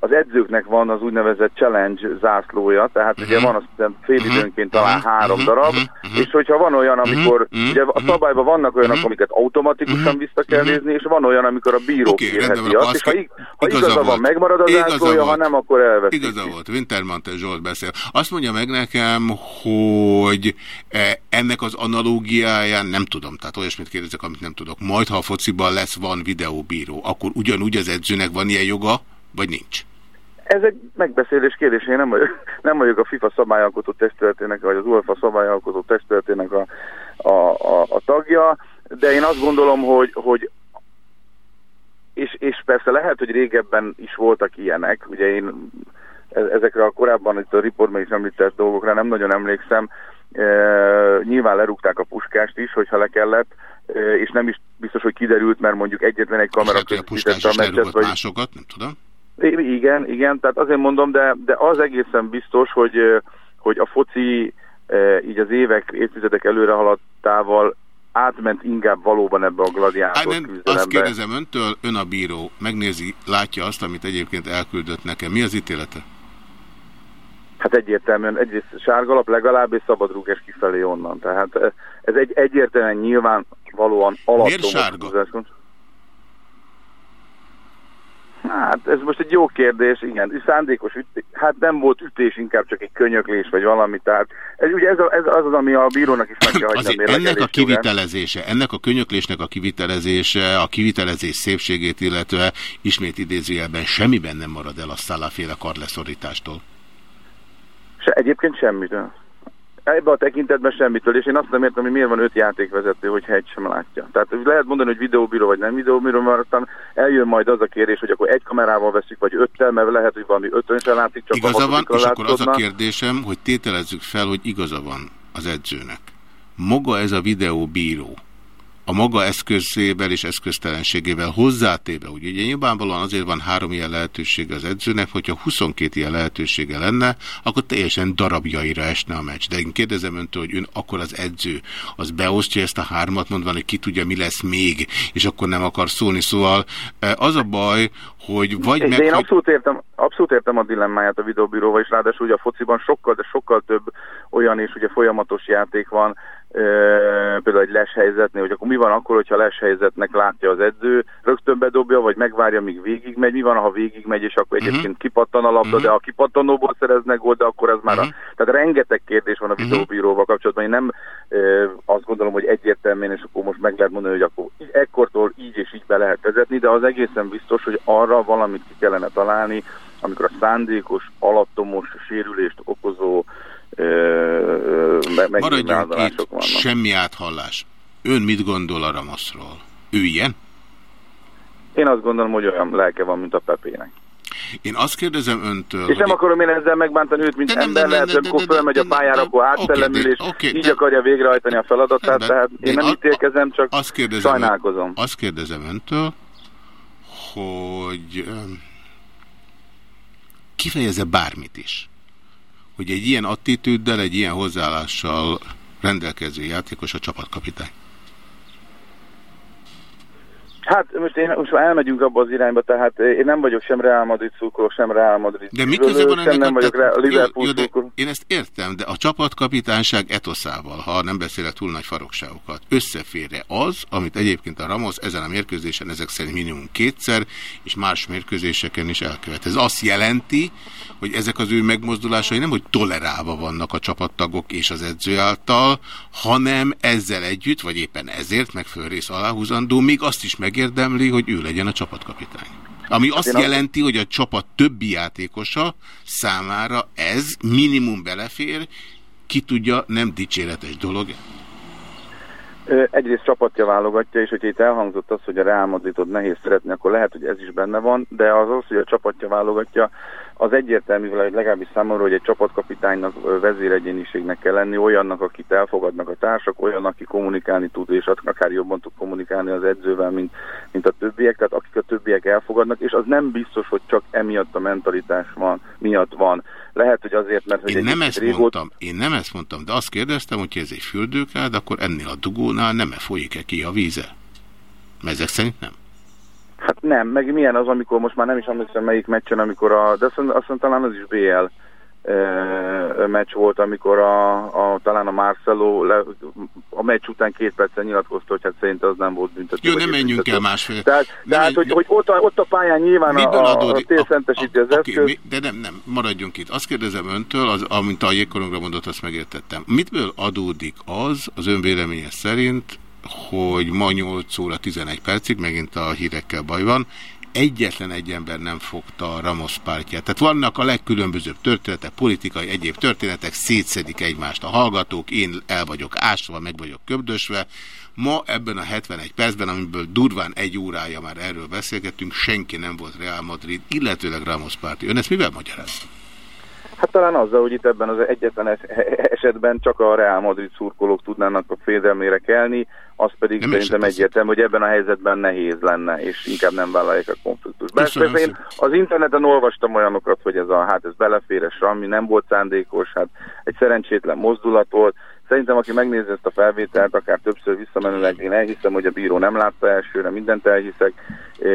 az edzőknek van az úgynevezett challenge zászlója, tehát ugye van azt hiszem fél időnként talán három darab, és hogyha van olyan, amikor, ugye a szabályban vannak olyanok, amiket automatikusan vissza kell nézni, és van olyan, amikor a bíró rendben kérheti azt, és ha, ig- ha igaza igaza van, megmarad az Igaza zászlója, ha nem, akkor elveszik. Igaza volt, Wintermantel Zsolt beszél. Azt mondja meg nekem, hogy eh, ennek az analógiáján, nem tudom, tehát olyasmit kérdezek, amit nem tudok, majd ha a fociban lesz, van videóbíró, akkor ugyanúgy az edzőnek van ilyen joga, vagy nincs? Ez egy megbeszélés kérdés, én nem vagyok, nem vagyok a FIFA szabályalkotó testületének, vagy az UEFA szabályalkotó testületének a, a, a, a tagja, de én azt gondolom, hogy, hogy és, és persze lehet, hogy régebben is voltak ilyenek, ugye én e- ezekre a korábban itt a riportban is említett dolgokra nem nagyon emlékszem, e, nyilván lerúgták a puskást is, hogyha le kellett, e, és nem is biztos, hogy kiderült, mert mondjuk egyetlen egy kamera közvetítette a meccset, vagy, másokat, nem tudom. Igen, igen, tehát azért mondom, de, de az egészen biztos, hogy, hogy a foci így az évek, évtizedek előre haladtával átment inkább valóban ebbe a gladiátor Hát nem, azt küzdelembe. kérdezem öntől, ön a bíró, megnézi, látja azt, amit egyébként elküldött nekem. Mi az ítélete? Hát egyértelműen egyrészt sárgalap legalább, és szabadrúgás kifelé onnan. Tehát ez egy egyértelműen nyilván valóan alattomos sárga? húzás. Hát ez most egy jó kérdés, igen, szándékos ütés, hát nem volt ütés, inkább csak egy könyöklés, vagy valami, tehát ez, ugye ez, a, ez az az, ami a bírónak is meg kell hagyni ennek a kivitelezése, ennek a könyöklésnek a kivitelezése, a kivitelezés szépségét illetve ismét idézőjelben semmiben nem marad el a szálláféle karleszorítástól. Se, egyébként semmitől. Ebben a tekintetben semmitől, és én azt nem értem, hogy miért van öt játékvezető, hogyha egy sem látja. Tehát lehet mondani, hogy videóbíró vagy nem videóbíró, mert aztán eljön majd az a kérés, hogy akkor egy kamerával veszik, vagy öttel, mert lehet, hogy valami ötön sem látszik, csak Igaza van, és akkor az a kérdésem, hogy tételezzük fel, hogy igaza van az edzőnek. Maga ez a videóbíró, a maga eszközével és eszköztelenségével hozzátéve, ugye, ugye nyilvánvalóan azért van három ilyen lehetősége az edzőnek, hogyha 22 ilyen lehetősége lenne, akkor teljesen darabjaira esne a meccs. De én kérdezem öntől, hogy ön akkor az edző, az beosztja ezt a hármat, mondva, hogy ki tudja, mi lesz még, és akkor nem akar szólni. Szóval eh, az a baj, hogy vagy És meg... de én abszolút értem, abszolút értem a dilemmáját a videóbíróval, és ráadásul ugye a fociban sokkal, de sokkal több olyan is, ugye folyamatos játék van, például egy les helyzetnél, hogy akkor mi van akkor, hogyha les helyzetnek látja az edző, rögtön bedobja, vagy megvárja, míg végigmegy, mi van, ha végigmegy, és akkor egyébként kipattan a labda, de a kipattanóból szereznek gólt, de akkor ez már a... Tehát rengeteg kérdés van a videóbíróval kapcsolatban, én nem ö, azt gondolom, hogy egyértelműen, és akkor most meg lehet mondani, hogy akkor í- ekkortól így és így be lehet vezetni, de az egészen biztos, hogy arra valamit ki kellene találni, amikor a szándékos, alattomos sérülést okozó ö, ö, me- Maradjunk itt, vannak. semmi áthallás. Ön mit gondol a Ramaszról? Ő ilyen? Én azt gondolom, hogy olyan lelke van, mint a Pepének. Én azt kérdezem öntől, És nem akarom én ezzel megbántani őt, mint ember, lehet, amikor fölmegy a pályára, akkor átszellemül, és így akarja végrehajtani a feladatát, tehát én nem ítélkezem, csak sajnálkozom. Azt kérdezem öntől, hogy öm, kifejezze bármit is, hogy egy ilyen attitűddel, egy ilyen hozzáállással rendelkező játékos a csapatkapitány. Hát most, én, most már elmegyünk abba az irányba, tehát én nem vagyok sem Real Madrid szurkoló, sem Real Madrid De mi köze van ennek nem vagyok Real- Liverpool jó, jó, de. Én ezt értem, de a csapatkapitányság etoszával, ha nem beszélek túl nagy farokságokat, összeférre az, amit egyébként a Ramos ezen a mérkőzésen ezek szerint minimum kétszer, és más mérkőzéseken is elkövet. Ez azt jelenti, hogy ezek az ő megmozdulásai nem, hogy tolerálva vannak a csapattagok és az edző által, hanem ezzel együtt, vagy éppen ezért, meg fölrész aláhúzandó, még azt is megérdemli, hogy ő legyen a csapatkapitány. Ami azt én jelenti, hogy a csapat többi játékosa számára ez minimum belefér, ki tudja, nem dicséretes dolog. Egyrészt csapatja válogatja, és hogyha itt elhangzott az, hogy a Real Madridot nehéz szeretni, akkor lehet, hogy ez is benne van, de az az, hogy a csapatja válogatja, az egyértelmű, hogy legalábbis számomra, hogy egy csapatkapitánynak, vezéregyéniségnek kell lenni, olyannak, akit elfogadnak a társak, olyan, aki kommunikálni tud, és akár jobban tud kommunikálni az edzővel, mint, mint a többiek, tehát akik a többiek elfogadnak, és az nem biztos, hogy csak emiatt a mentalitás van, miatt van. Lehet, hogy azért, mert hogy Én nem ezt régóta... mondtam, én nem ezt mondtam, de azt kérdeztem, hogy ez egy fürdőkád, akkor ennél a dugónál nem -e folyik-e ki a víze? Mert ezek szerint nem. Hát nem, meg milyen az, amikor most már nem is emlékszem melyik meccsen, amikor a, de azt hiszem- talán az is BL e, meccs volt, amikor a, a, talán a Marcelo le, a meccs után két percen nyilatkozta, hogy hát szerint az nem volt büntető. Jó, nem menjünk büntető. el másfél. Tehát, Nem tehát menj- hogy, hogy ott, a, ott a pályán nyilván a, Miből a, a adódik? tél szentesíti az Oké, eszköz. de nem, nem, maradjunk itt. Azt kérdezem öntől, az, amint a jégkorongra mondott, azt megértettem. Mitből adódik az, az ön véleménye szerint, hogy ma 8 óra 11 percig, megint a hírekkel baj van, egyetlen egy ember nem fogta a Ramos pártját. Tehát vannak a legkülönbözőbb történetek, politikai, egyéb történetek, szétszedik egymást a hallgatók, én el vagyok ásva, meg vagyok köbdösve. Ma ebben a 71 percben, amiből durván egy órája már erről beszélgettünk, senki nem volt Real Madrid, illetőleg Ramos párti. Ön ezt mivel magyarázta? Hát talán azzal, hogy itt ebben az egyetlen es- esetben csak a Real Madrid szurkolók tudnának a fédelmére kelni, az pedig Nem szerintem egyértelmű, hogy ebben a helyzetben nehéz lenne, és inkább nem vállalják a konfliktust. Köszönöm én az interneten olvastam olyanokat, hogy ez a, hát ez beleféres, ami nem volt szándékos, hát egy szerencsétlen mozdulat volt. Szerintem, aki megnézi ezt a felvételt, akár többször visszamenőleg, én elhiszem, hogy a bíró nem látta elsőre, mindent elhiszek,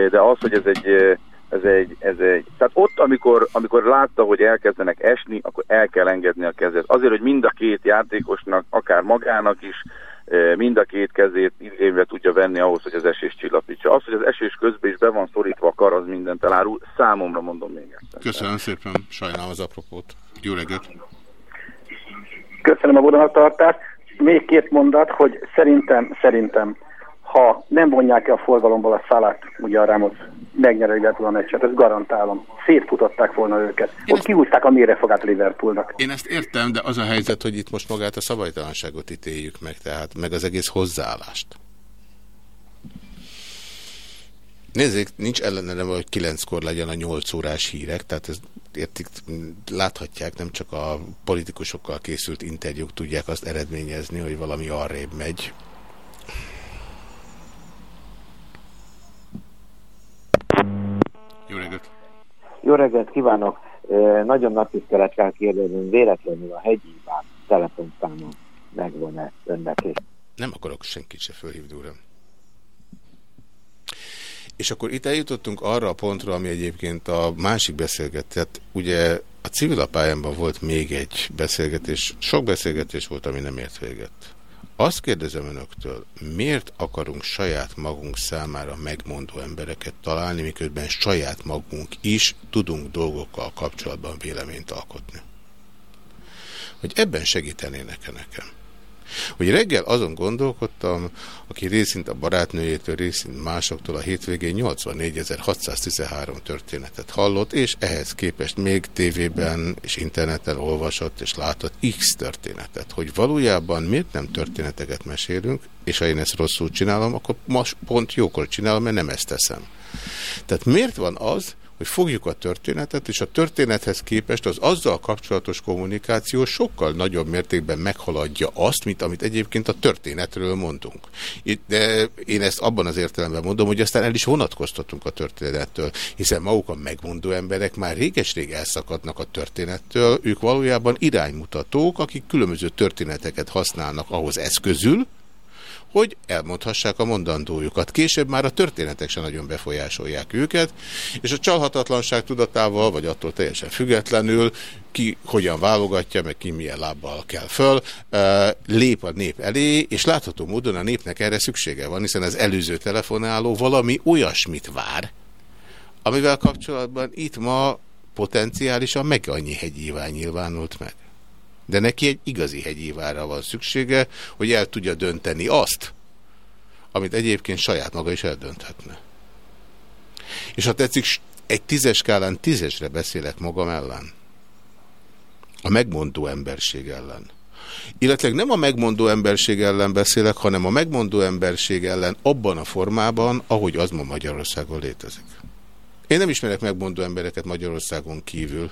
de az, hogy ez egy Ez egy, ez egy, tehát ott, amikor, amikor látta, hogy elkezdenek esni, akkor el kell engedni a kezet. Azért, hogy mind a két játékosnak, akár magának is, eh, mind a két kezét igénybe tudja venni ahhoz, hogy az esés csillapítsa. Az, hogy az esés közben is be van szorítva a kar, az mindent elárul. Számomra mondom még egyszer. Köszönöm szépen, sajnálom az apropót. Jó reggelt! Köszönöm a vonatartást. Még két mondat, hogy szerintem, szerintem, ha nem vonják ki a forgalomból a szalát, ugye a Rámot megnyeri Liverpool a meccset, ezt garantálom. Szétfutották volna őket. Ott kihúzták a mérefogát Liverpoolnak. Én ezt értem, de az a helyzet, hogy itt most magát a szabálytalanságot ítéljük meg, tehát meg az egész hozzáállást. Nézzék, nincs ellenem, hogy kilenckor legyen a nyolc órás hírek, tehát ez, értik, láthatják, nem csak a politikusokkal készült interjúk tudják azt eredményezni, hogy valami arrébb megy. Jó reggelt! Jó reggelt kívánok! Nagyon nagy tisztelettel kérdezem, véletlenül a hegyi Iván telefonszámon megvan-e önnek és Nem akarok senkit se fölhívni, uram. És akkor itt eljutottunk arra a pontra, ami egyébként a másik beszélgetet. Ugye a civil pályámban volt még egy beszélgetés, sok beszélgetés volt, ami nem ért véget. Azt kérdezem önöktől, miért akarunk saját magunk számára megmondó embereket találni, miközben saját magunk is tudunk dolgokkal kapcsolatban véleményt alkotni? Hogy ebben segítenének-e nekem? Hogy reggel azon gondolkodtam, aki részint a barátnőjétől, részint másoktól a hétvégén 84.613 történetet hallott, és ehhez képest még tévében és interneten olvasott és látott X történetet. Hogy valójában miért nem történeteket mesélünk, és ha én ezt rosszul csinálom, akkor most pont jókor csinálom, mert nem ezt teszem. Tehát miért van az, hogy fogjuk a történetet, és a történethez képest az azzal kapcsolatos kommunikáció sokkal nagyobb mértékben meghaladja azt, mint amit egyébként a történetről mondunk. De én ezt abban az értelemben mondom, hogy aztán el is vonatkoztatunk a történettől, hiszen maguk a megmondó emberek már réges-rég elszakadnak a történettől, ők valójában iránymutatók, akik különböző történeteket használnak ahhoz eszközül, hogy elmondhassák a mondandójukat. Később már a történetek sem nagyon befolyásolják őket, és a csalhatatlanság tudatával, vagy attól teljesen függetlenül, ki hogyan válogatja, meg ki milyen lábbal kell föl, eh, lép a nép elé, és látható módon a népnek erre szüksége van, hiszen az előző telefonáló valami olyasmit vár, amivel kapcsolatban itt ma potenciálisan meg annyi hegyíván nyilvánult meg. De neki egy igazi hegyívára van szüksége, hogy el tudja dönteni azt, amit egyébként saját maga is eldönthetne. És ha tetszik, egy tízes skálán tízesre beszélek magam ellen. A megmondó emberség ellen. Illetve nem a megmondó emberség ellen beszélek, hanem a megmondó emberség ellen abban a formában, ahogy az ma Magyarországon létezik. Én nem ismerek megmondó embereket Magyarországon kívül,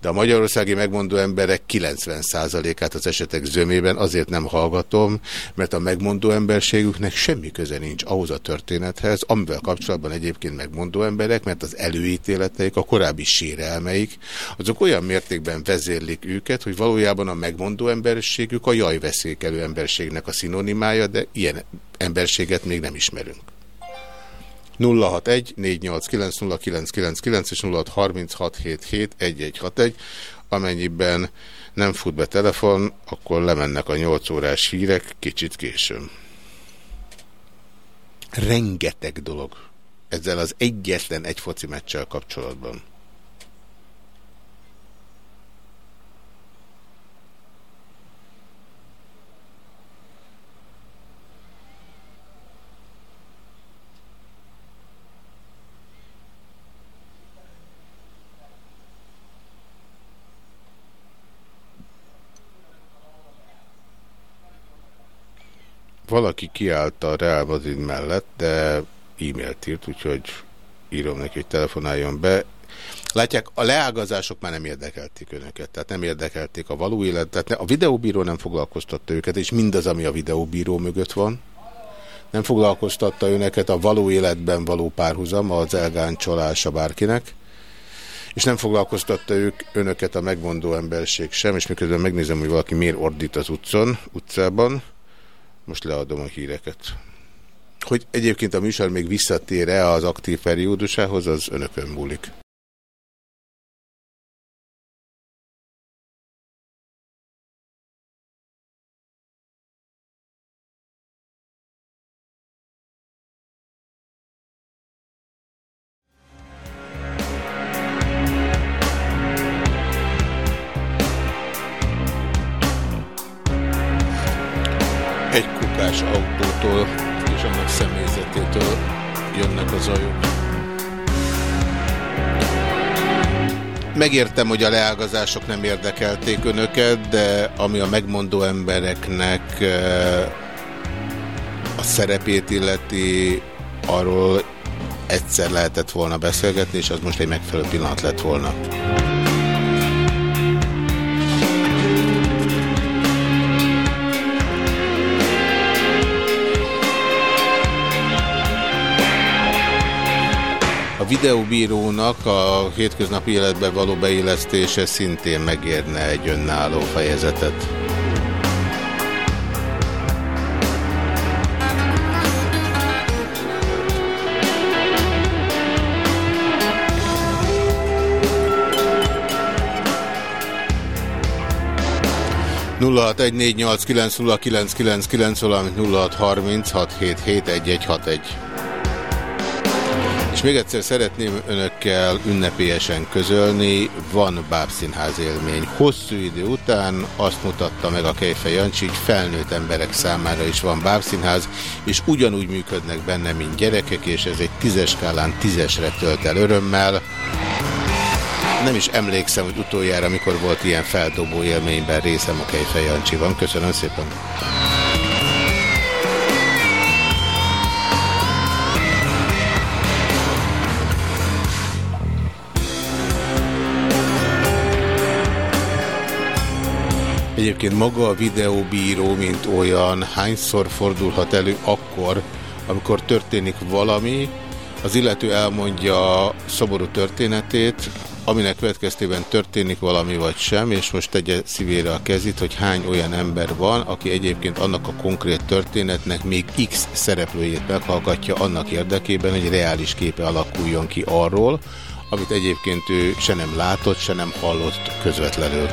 de a magyarországi megmondó emberek 90%-át az esetek zömében azért nem hallgatom, mert a megmondó emberségüknek semmi köze nincs ahhoz a történethez, amivel kapcsolatban egyébként megmondó emberek, mert az előítéleteik, a korábbi sérelmeik, azok olyan mértékben vezérlik őket, hogy valójában a megmondó emberségük a jajveszékelő emberségnek a szinonimája, de ilyen emberséget még nem ismerünk. 061 489 0999 és 0636771161, amennyiben nem fut be telefon, akkor lemennek a 8 órás hírek kicsit későn. Rengeteg dolog ezzel az egyetlen egy foci meccsel kapcsolatban. Valaki kiállt a Real Madrid mellett, de e-mailt írt, úgyhogy írom neki, hogy telefonáljon be. Látják, a leágazások már nem érdekelték önöket, tehát nem érdekelték a való élet, tehát a videóbíró nem foglalkoztatta őket, és mindaz, ami a videóbíró mögött van. Nem foglalkoztatta önöket a való életben való párhuzam, az elgáncsolása bárkinek, és nem foglalkoztatta ők, önöket a megmondó emberség sem, és miközben megnézem, hogy valaki miért ordít az utcon, utcában, most leadom a híreket. Hogy egyébként a műsor még visszatér-e az aktív periódusához, az önökön múlik. Megértem, hogy a leágazások nem érdekelték önöket, de ami a megmondó embereknek eh, a szerepét illeti, arról egyszer lehetett volna beszélgetni, és az most egy megfelelő pillanat lett volna. A videóbírónak a hétköznapi életbe való beillesztése szintén megérne egy önálló fejezetet. nulla hat egy és még egyszer szeretném önökkel ünnepélyesen közölni, van bábszínház élmény. Hosszú idő után azt mutatta meg a Kejfej Jancsi, hogy felnőtt emberek számára is van bábszínház, és ugyanúgy működnek benne, mint gyerekek, és ez egy tízes skálán tízesre tölt el örömmel. Nem is emlékszem, hogy utoljára, mikor volt ilyen feldobó élményben részem a Kejfej Jancsiban. Köszönöm szépen! Egyébként maga a videóbíró, mint olyan, hányszor fordulhat elő akkor, amikor történik valami, az illető elmondja szomorú történetét, aminek következtében történik valami vagy sem, és most tegye szívére a kezét, hogy hány olyan ember van, aki egyébként annak a konkrét történetnek még X szereplőjét meghallgatja annak érdekében, hogy reális képe alakuljon ki arról, amit egyébként ő se nem látott, se nem hallott közvetlenül.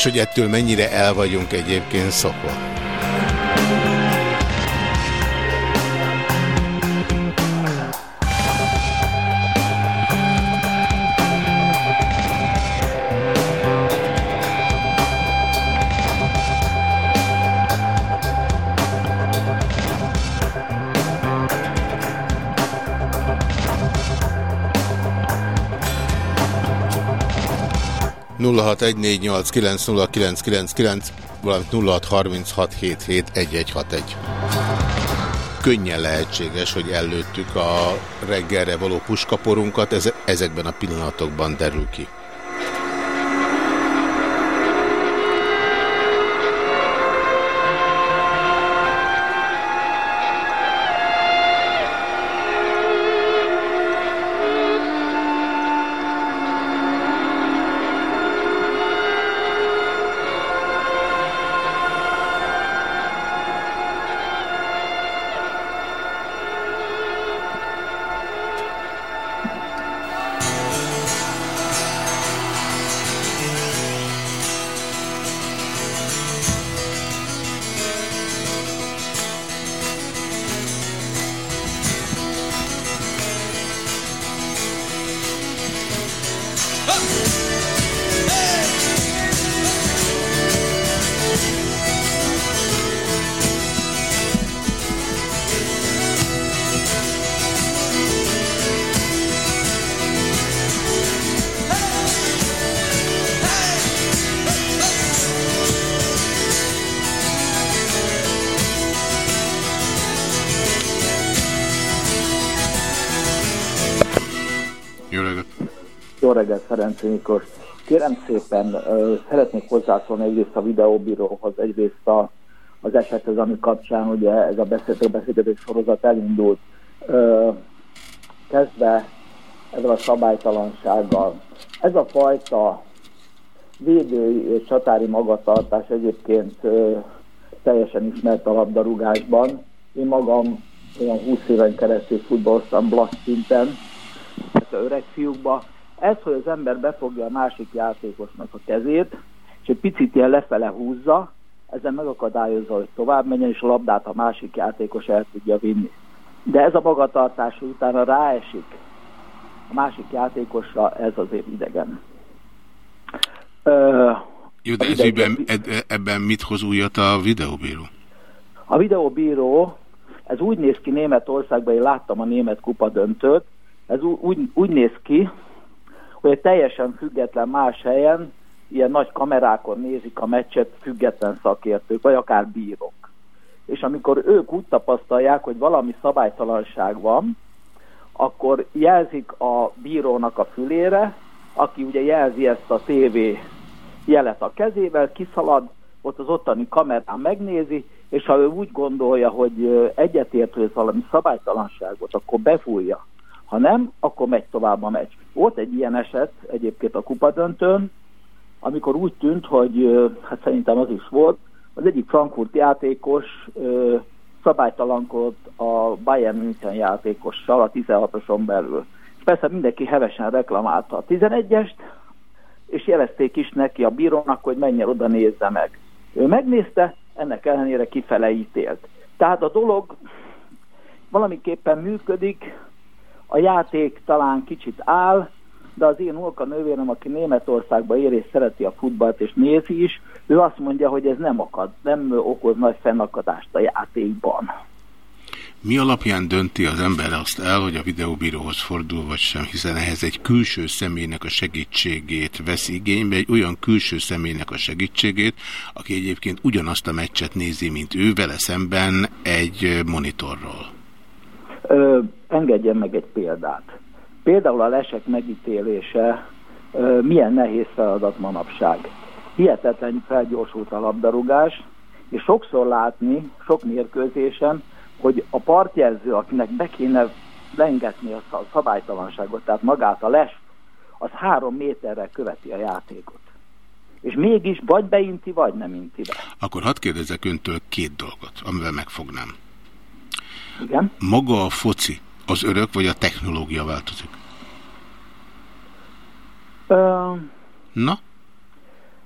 És hogy ettől mennyire el vagyunk egyébként szokva. 0614890999, valamint 0636771161. Könnyen lehetséges, hogy előttük a reggelre való puskaporunkat, ez, ezekben a pillanatokban derül ki. Jó reggelt, Ferenc Miklós. Kérem szépen, szeretnék hozzászólni egyrészt a videóbíróhoz, egyrészt a, az esethez, ami kapcsán ugye ez a beszélgető beszélgetés sorozat elindult. Kezdve ezzel a szabálytalansággal. Ez a fajta védői és csatári magatartás egyébként teljesen ismert a labdarúgásban. Én magam olyan 20 éven keresztül futballoztam blast szinten, tehát öreg fiúkba. Ez, hogy az ember befogja a másik játékosnak a kezét, és egy picit ilyen lefele húzza, ezzel megakadályozza, hogy tovább menjen, és a labdát a másik játékos el tudja vinni. De ez a magatartás, utána ráesik a másik játékosra, ez azért idegen. Ö, Jó, de ez ügyben, ebben mit hoz újat a videóbíró? A videóbíró, ez úgy néz ki Németországban, én láttam a német kupa döntőt, ez úgy, úgy néz ki, hogy egy teljesen független más helyen, ilyen nagy kamerákon nézik a meccset független szakértők, vagy akár bírók. És amikor ők úgy tapasztalják, hogy valami szabálytalanság van, akkor jelzik a bírónak a fülére, aki ugye jelzi ezt a TV jelet a kezével, kiszalad, ott az ottani kamerán megnézi, és ha ő úgy gondolja, hogy egyetért, hogy ez valami szabálytalanságot, akkor befújja. Ha nem, akkor megy tovább a meccs. Volt egy ilyen eset egyébként a kupadöntőn, amikor úgy tűnt, hogy hát szerintem az is volt, az egyik Frankfurt játékos ö, szabálytalankodott a Bayern München játékossal a 16-oson belül. És persze mindenki hevesen reklamálta a 11-est, és jelezték is neki a bírónak, hogy menjen oda nézze meg. Ő megnézte, ennek ellenére kifele ítélt. Tehát a dolog valamiképpen működik, a játék talán kicsit áll, de az én unokka nővérem, aki Németországba ér és szereti a futballt és nézi is, ő azt mondja, hogy ez nem akad, nem okoz nagy fennakadást a játékban. Mi alapján dönti az ember azt el, hogy a videóbíróhoz fordul, vagy sem, hiszen ehhez egy külső személynek a segítségét vesz igénybe, egy olyan külső személynek a segítségét, aki egyébként ugyanazt a meccset nézi, mint ő, vele szemben egy monitorról. Ö, engedjen meg egy példát. Például a lesek megítélése ö, milyen nehéz feladat manapság. Hihetetlen felgyorsult a labdarúgás, és sokszor látni, sok mérkőzésen, hogy a partjelző, akinek be kéne lengetni a szabálytalanságot, tehát magát a les, az három méterrel követi a játékot. És mégis vagy beinti, vagy nem inti be. Akkor hadd kérdezzek öntől két dolgot, amivel megfognám. Igen? Maga a foci az örök, vagy a technológia változik? Ö, Na?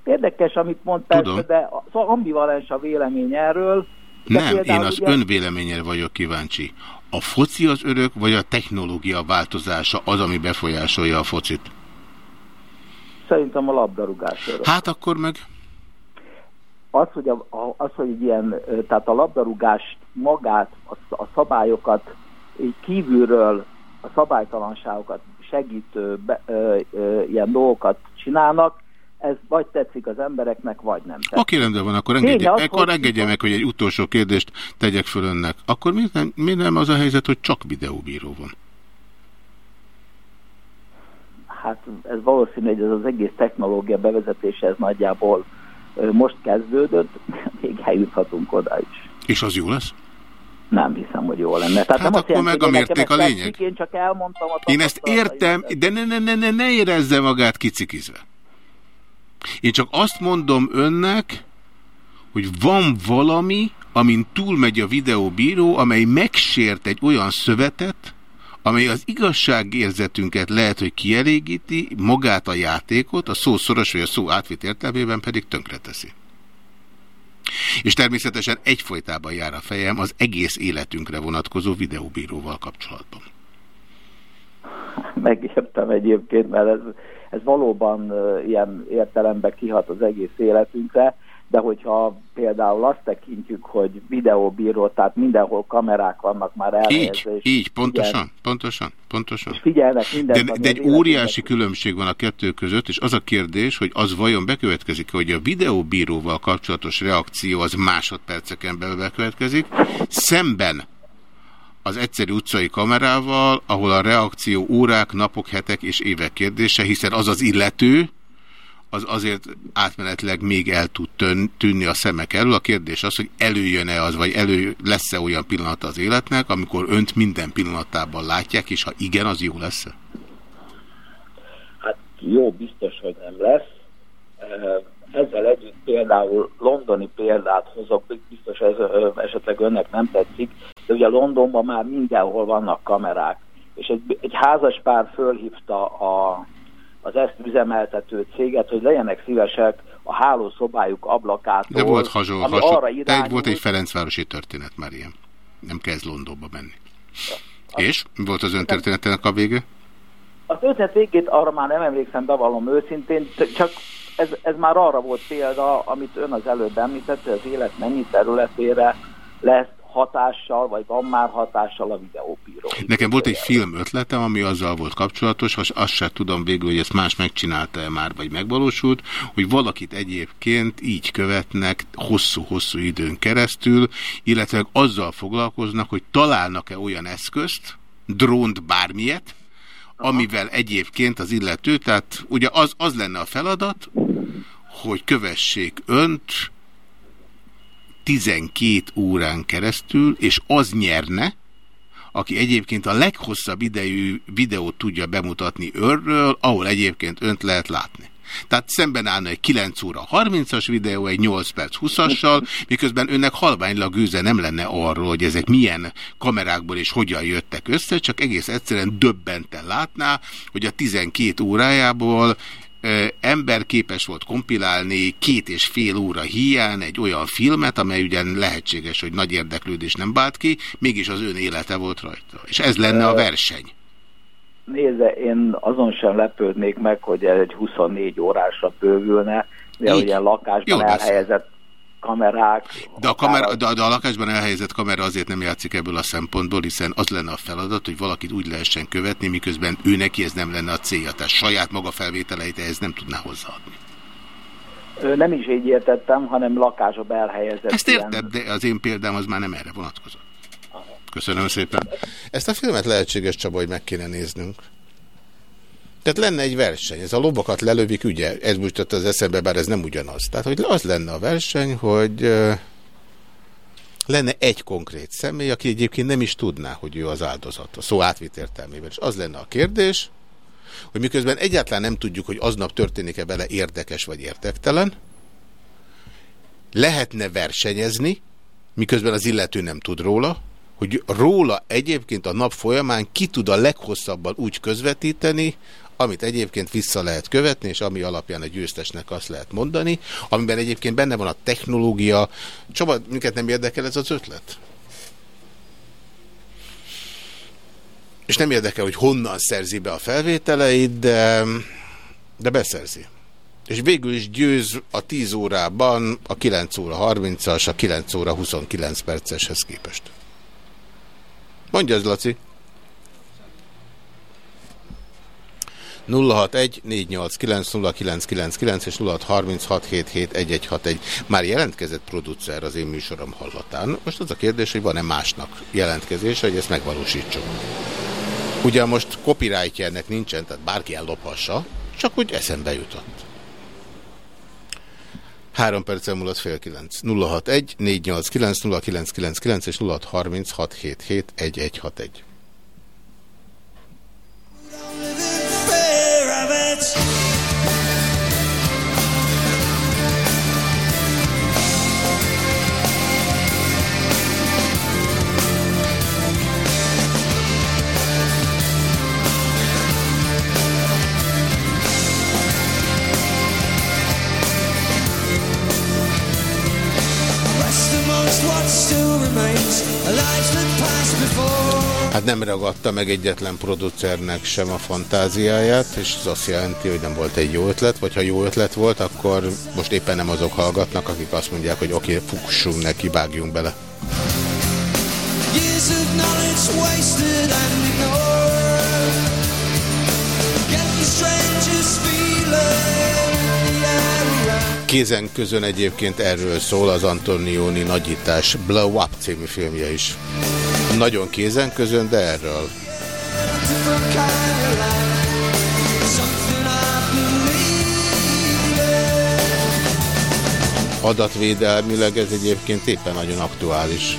Érdekes, amit mond persze, Tudom. de szóval ambivalens a vélemény erről. De Nem, én az ugye- ön véleményére vagyok kíváncsi. A foci az örök, vagy a technológia változása az, ami befolyásolja a focit? Szerintem a labdarúgás örök. Hát akkor meg... Az, hogy, a, az, hogy ilyen, tehát a labdarúgást magát, a, a szabályokat így kívülről, a szabálytalanságokat segítő be, ö, ö, ilyen dolgokat csinálnak, ez vagy tetszik az embereknek, vagy nem tetszik. Oké, rendben van, akkor engedje, az, akkor engedje meg, hogy egy utolsó kérdést tegyek föl önnek. Akkor miért nem, miért nem az a helyzet, hogy csak videóbíró van? Hát ez valószínű, hogy ez az egész technológia bevezetése ez nagyjából most kezdődött, még eljuthatunk oda is. És az jó lesz? Nem hiszem, hogy jó lenne. Tehát Hát nem akkor jelenti, meg a lényeg. tetszik, Én csak elmondtam a Én ezt értem, de ne, ne, ne, ne, ne érezze magát kicikizve. Én csak azt mondom önnek, hogy van valami, amin túlmegy a videóbíró, amely megsért egy olyan szövetet, amely az igazságérzetünket lehet, hogy kielégíti, magát a játékot, a szó szoros vagy a szó átvitt értelmében pedig tönkreteszi. És természetesen egyfolytában jár a fejem az egész életünkre vonatkozó videóbíróval kapcsolatban. Megértem egyébként, mert ez, ez valóban ilyen értelemben kihat az egész életünkre, de hogyha például azt tekintjük, hogy videóbíró, tehát mindenhol kamerák vannak már elhelyezve, Így, így, pontosan, figyel- pontosan, pontosan. figyelnek mindent, De, de egy óriási különbség van a kettő között, és az a kérdés, hogy az vajon bekövetkezik, hogy a videóbíróval kapcsolatos reakció az másodperceken belül bekövetkezik, szemben az egyszerű utcai kamerával, ahol a reakció órák, napok, hetek és évek kérdése, hiszen az az illető, az azért átmenetleg még el tud tűnni a szemek elől. A kérdés az, hogy előjön-e az, vagy elő lesz-e olyan pillanat az életnek, amikor önt minden pillanatában látják, és ha igen, az jó lesz -e? Hát jó, biztos, hogy nem lesz. Ezzel együtt például londoni példát hozok, biztos ez esetleg önnek nem tetszik, de ugye Londonban már mindenhol vannak kamerák, és egy, egy házas pár fölhívta a, az ezt üzemeltető céget, hogy legyenek szívesek a hálószobájuk ablakától, De volt hasonló, ami hasonló arra de irányul, volt egy Ferencvárosi történet már ilyen. Nem kezd Londonba menni. És? Mi volt az ön történetének a vége? A történet végét arra már nem emlékszem, bevallom őszintén, csak ez, ez már arra volt példa, amit ön az előbb említett, hogy az élet mennyi területére lesz hatással, vagy van már hatással a videóbíró. Nekem volt egy film ötletem, ami azzal volt kapcsolatos, és azt sem tudom végül, hogy ezt más megcsinálta-e már, vagy megvalósult, hogy valakit egyébként így követnek hosszú-hosszú időn keresztül, illetve azzal foglalkoznak, hogy találnak-e olyan eszközt, drónt, bármilyet, amivel egyébként az illető, tehát ugye az, az lenne a feladat, hogy kövessék önt 12 órán keresztül, és az nyerne, aki egyébként a leghosszabb idejű videót tudja bemutatni őrről, ahol egyébként önt lehet látni. Tehát szemben állna egy 9 óra 30-as videó, egy 8 perc 20-assal, miközben önnek halványlag gőze nem lenne arról, hogy ezek milyen kamerákból és hogyan jöttek össze, csak egész egyszerűen döbbenten látná, hogy a 12 órájából ember képes volt kompilálni két és fél óra hiány egy olyan filmet, amely ugyan lehetséges, hogy nagy érdeklődés nem vált ki, mégis az ön élete volt rajta. És ez lenne a verseny. Nézze, én azon sem lepődnék meg, hogy egy 24 órásra bővülne, de Így. ugye lakásban beszél. elhelyezett kamerák, De a, kamera, de, de a lakásban elhelyezett kamera azért nem játszik ebből a szempontból, hiszen az lenne a feladat, hogy valakit úgy lehessen követni, miközben ő neki ez nem lenne a célja. Tehát saját maga felvételeit ehhez nem tudná hozzáadni. Nem is így értettem, hanem lakásba elhelyezett. Ezt ilyen- érted, de az én példám az már nem erre vonatkozott. Köszönöm szépen. Ezt a filmet lehetséges, Csaba, hogy meg kéne néznünk. Tehát lenne egy verseny, ez a lovakat lelövik ügye, ez most jutott az eszembe, bár ez nem ugyanaz. Tehát, hogy az lenne a verseny, hogy lenne egy konkrét személy, aki egyébként nem is tudná, hogy ő az áldozat, a szó átvitt értelmében. És az lenne a kérdés, hogy miközben egyáltalán nem tudjuk, hogy aznap történik-e vele érdekes vagy érdektelen, lehetne versenyezni, miközben az illető nem tud róla, hogy róla egyébként a nap folyamán ki tud a leghosszabban úgy közvetíteni, amit egyébként vissza lehet követni, és ami alapján a győztesnek azt lehet mondani, amiben egyébként benne van a technológia. Csaba, minket nem érdekel ez az ötlet? És nem érdekel, hogy honnan szerzi be a felvételeit, de, de beszerzi. És végül is győz a 10 órában a 9 óra 30-as, a 9 óra 29 perceshez képest. Mondja az, Laci. 061 489 0999 és 0636771161. Már jelentkezett producer az én műsorom hallatán. Most az a kérdés, hogy van-e másnak jelentkezése, hogy ezt megvalósítsuk. Ugye most copyrightja ennek nincsen, tehát bárki ellophassa, csak úgy eszembe jutott. Három perccel múlott fél kilenc. 061 489 0999 és 0636771161. Hát nem ragadta meg egyetlen producernek sem a fantáziáját, és ez azt jelenti, hogy nem volt egy jó ötlet, vagy ha jó ötlet volt, akkor most éppen nem azok hallgatnak, akik azt mondják, hogy oké, okay, fussunk neki, vágjunk bele. Years of knowledge wasted and ignored. Kézen közön egyébként erről szól az Antonioni nagyítás Blow Up című filmje is. Nagyon kézen közön, de erről. Adatvédelmileg ez egyébként éppen nagyon aktuális.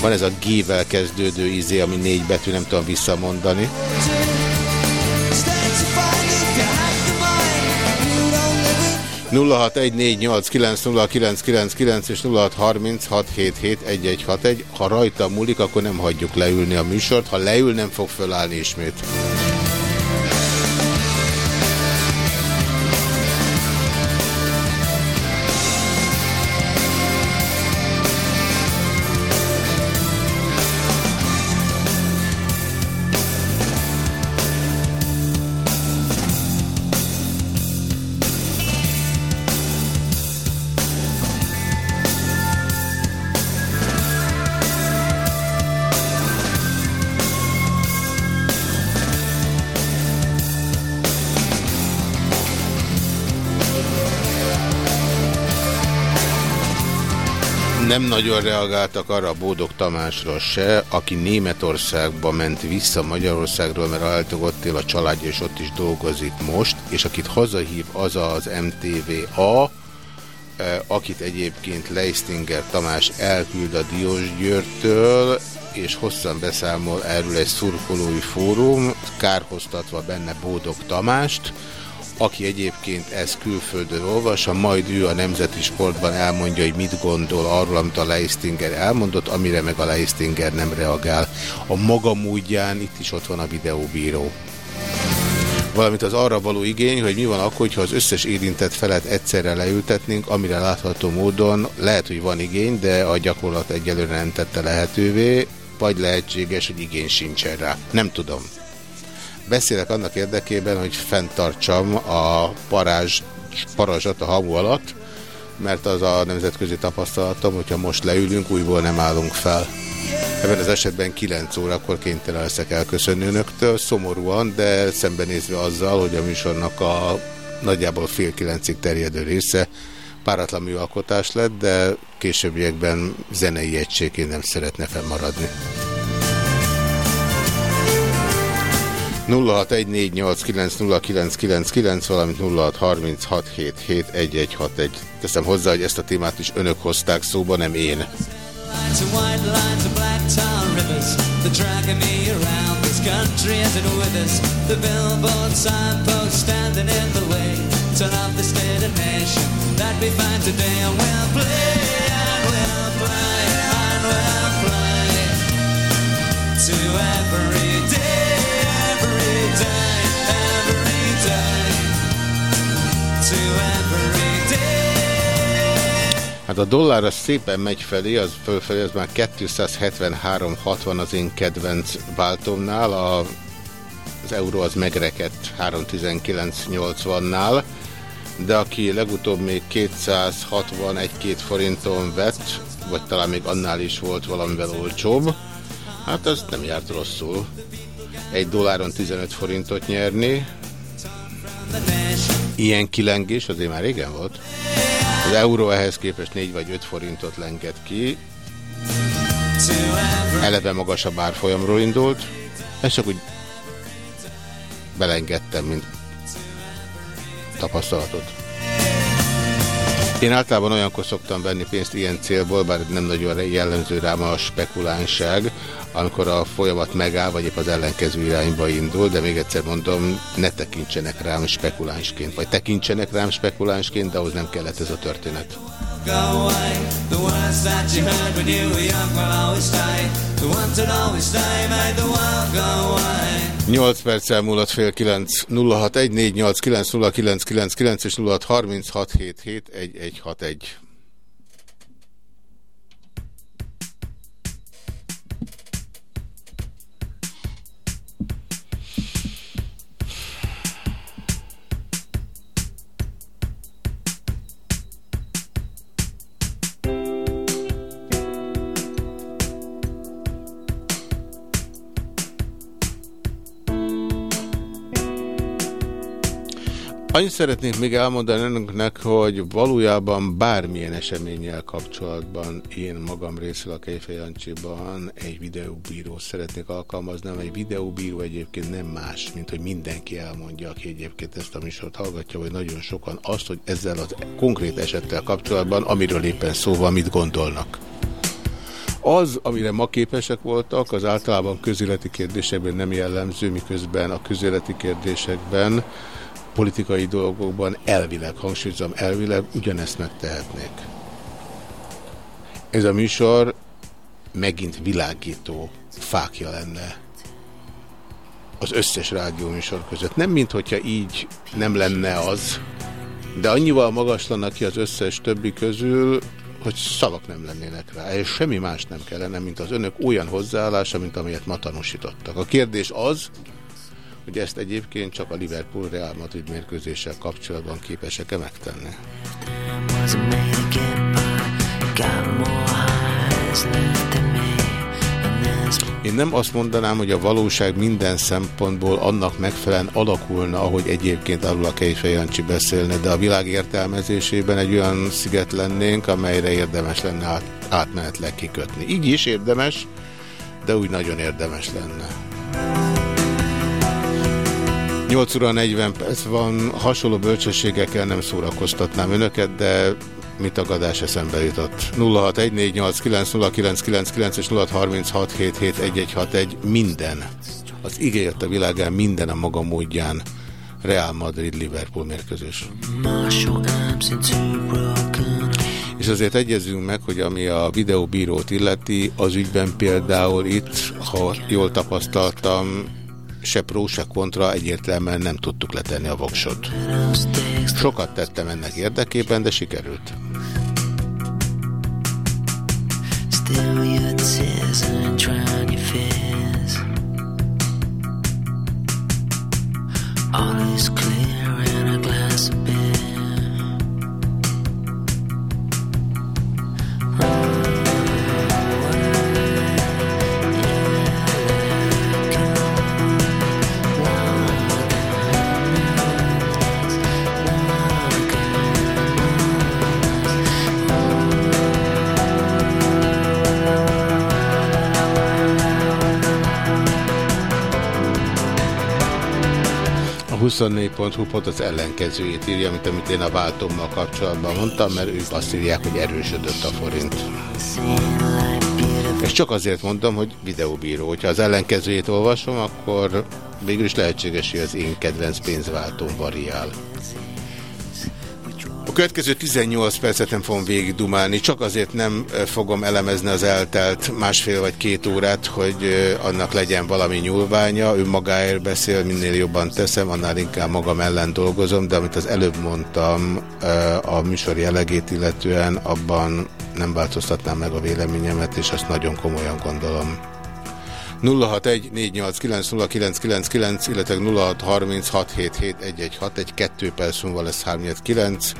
Van ez a G-vel kezdődő izé, ami négy betű, nem tudom visszamondani. 0614890999 és 0636771161. Ha rajta múlik, akkor nem hagyjuk leülni a műsort. Ha leül, nem fog fölállni ismét. Nem nagyon reagáltak arra a Bódog Tamásra se, aki Németországba ment vissza Magyarországról, mert eltogott él a családja, és ott is dolgozik most, és akit hazahív az az MTVA, eh, akit egyébként Leistinger Tamás elküld a Diósgyőrtől, és hosszan beszámol erről egy szurkolói fórum, kárhoztatva benne Bódog Tamást, aki egyébként ezt külföldön olvassa, majd ő a Nemzeti Sportban elmondja, hogy mit gondol arról, amit a Leistinger elmondott, amire meg a Leistinger nem reagál. A maga módján itt is ott van a videóbíró. Valamint az arra való igény, hogy mi van akkor, hogyha az összes érintett felet egyszerre leültetnénk, amire látható módon lehet, hogy van igény, de a gyakorlat egyelőre nem tette lehetővé, vagy lehetséges, hogy igény sincsen rá. Nem tudom. Beszélek annak érdekében, hogy fenntartsam a parázs, parazsat a hamu alatt, mert az a nemzetközi tapasztalatom, hogyha most leülünk, újból nem állunk fel. Ebben az esetben 9 órakor kénytelen leszek elköszönni önöktől, szomorúan, de szembenézve azzal, hogy a műsornak a nagyjából fél kilencig terjedő része páratlan műalkotás lett, de későbbiekben zenei egységén nem szeretne fennmaradni. 0614890999, valamint 0636771161. Teszem hozzá, hogy ezt a témát is önök hozták szóba, nem én. Turn off the state of nation That we find today And we'll play and we'll play and we'll To every Hát a dollár az szépen megy felé, az fölfelé, az már 273,60 az én kedvenc váltomnál, a, az euró az megrekedt 319,80-nál, de aki legutóbb még 261-2 forinton vett, vagy talán még annál is volt valamivel olcsóbb, hát az nem járt rosszul. Egy dolláron 15 forintot nyerni, ilyen kilengés azért már régen volt. Az euró ehhez képest 4 vagy 5 forintot lengett ki. Eleve magasabb árfolyamról indult. Ezt csak úgy belengedtem, mint tapasztalatot. Én általában olyankor szoktam venni pénzt ilyen célból, bár nem nagyon jellemző rám a spekulánság, amikor a folyamat megáll, vagy épp az ellenkező irányba indul, de még egyszer mondom, ne tekintsenek rám spekulánsként, vagy tekintsenek rám spekulánsként, de ahhoz nem kellett ez a történet. Nyolc perccel múlott fél kilenc 0614890999 és 0636771161. Annyit szeretnék még elmondani önöknek, hogy valójában bármilyen eseménnyel kapcsolatban én magam részül a Kejfej Jancsiban egy videóbíró szeretnék alkalmazni, amely videóbíró egyébként nem más, mint hogy mindenki elmondja, aki egyébként ezt a műsort hallgatja, vagy nagyon sokan azt, hogy ezzel az konkrét esettel kapcsolatban, amiről éppen szó van, mit gondolnak. Az, amire ma képesek voltak, az általában közéleti kérdésekben nem jellemző, miközben a közéleti kérdésekben politikai dolgokban elvileg, hangsúlyozom, elvileg ugyanezt megtehetnék. Ez a műsor megint világító fákja lenne az összes rádióműsor között. Nem, mint hogyha így nem lenne az, de annyival magaslanak ki az összes többi közül, hogy szavak nem lennének rá, és semmi más nem kellene, mint az önök olyan hozzáállása, mint amilyet ma tanúsítottak. A kérdés az, hogy ezt egyébként csak a Liverpool-Real Madrid mérkőzéssel kapcsolatban képesek-e megtenni. Én nem azt mondanám, hogy a valóság minden szempontból annak megfelelően alakulna, ahogy egyébként arról a Kejfej Jancsi beszélne, de a világ értelmezésében egy olyan sziget lennénk, amelyre érdemes lenne át, átmenetleg kikötni. Így is érdemes, de úgy nagyon érdemes lenne. 8 óra 40 perc van, hasonló bölcsességekkel nem szórakoztatnám önöket, de mi tagadás eszembe jutott. 0614890999 és 0636771161 minden. Az ígért a világán minden a maga módján. Real Madrid-Liverpool mérkőzés. És azért egyezünk meg, hogy ami a videóbírót illeti, az ügyben például itt, ha jól tapasztaltam, se pró, se kontra egyértelműen nem tudtuk letenni a voksot. Sokat tettem ennek érdekében, de sikerült. All is clear 24.hu pont az ellenkezőjét írja, mint amit én a váltommal kapcsolatban mondtam, mert ők azt írják, hogy erősödött a forint. És csak azért mondom, hogy videóbíró. Hogyha az ellenkezőjét olvasom, akkor végül is lehetséges, hogy az én kedvenc pénzváltóm variál. A következő 18 percet nem fogom végig dumálni, csak azért nem eh, fogom elemezni az eltelt másfél vagy két órát, hogy eh, annak legyen valami nyúlványa. Ő magáért beszél, minél jobban teszem, annál inkább magam ellen dolgozom, de amit az előbb mondtam eh, a műsor jellegét illetően, abban nem változtatnám meg a véleményemet, és azt nagyon komolyan gondolom. 061-489-0999, illetve 0636771161, egy kettő perc múlva lesz 39.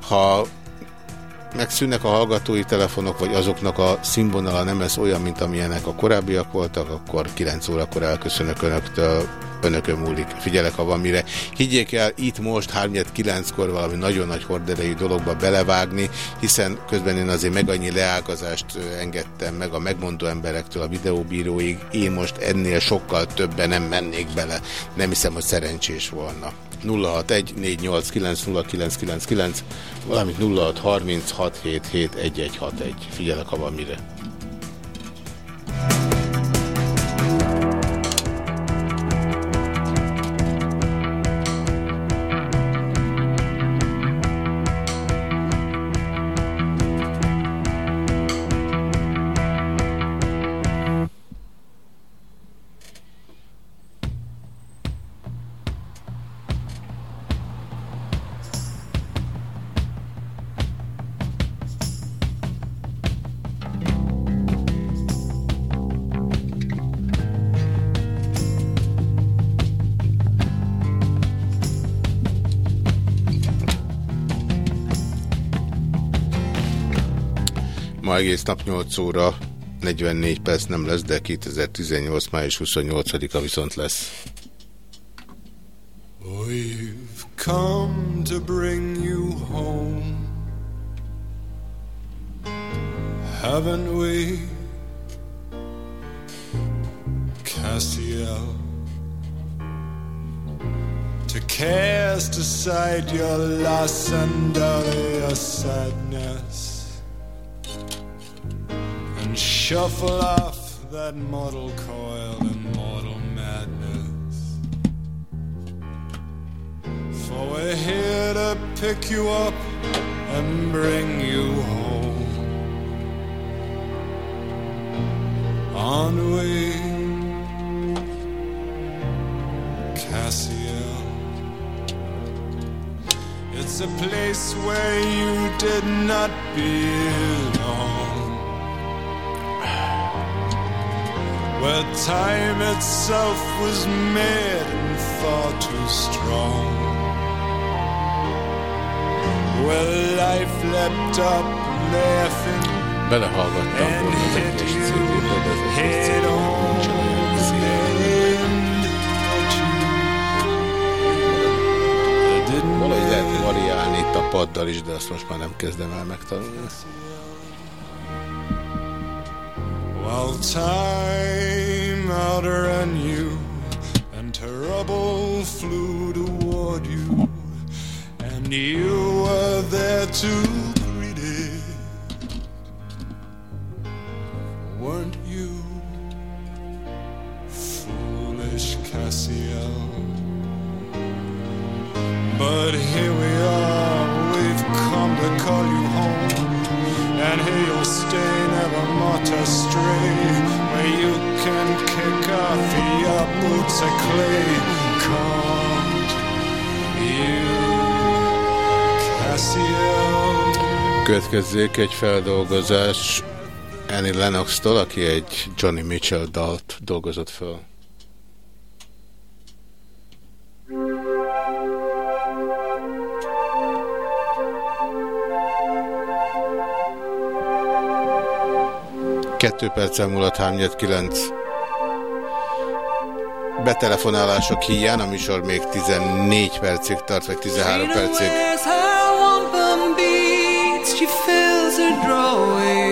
Ha megszűnnek a hallgatói telefonok, vagy azoknak a színvonala nem lesz olyan, mint amilyenek a korábbiak voltak, akkor 9 órakor elköszönök önöktől, önökön múlik. Figyelek, ha van mire. Higgyék el, itt most 39-kor valami nagyon nagy horderejű dologba belevágni, hiszen közben én azért meg annyi leágazást engedtem meg a megmondó emberektől a videóbíróig. Én most ennél sokkal többen nem mennék bele. Nem hiszem, hogy szerencsés volna. 061 489 valamint 0636771161. Figyelek, ha van mire. Egész nap 8 óra 44 perc nem lesz, de 2018. május 28-a viszont lesz. We've come to bring you home, haven't we, Castiel? To cast aside your loss and all your sadness, shuffle off that mortal coil and mortal madness. For we're here to pick you up and bring you home. Way, Cassiel. It's a place where you did not belong. Time itself was made and far too strong. Where life leapt up laughing Belehallgattam volna az egyes CD-be, de az egyes CD Valahogy lehet variálni itt a paddal is, de azt most már nem kezdem el megtanulni. While time outran you and trouble flew toward you, and you were there to Következzék egy feldolgozás Annie Lennox-tól, aki egy Johnny Mitchell dalt dolgozott föl. Kettő perccel múlott 3-9. Betelefonálások hiány, a műsor még 14 percig tart, vagy 13 percig. She fills her drawing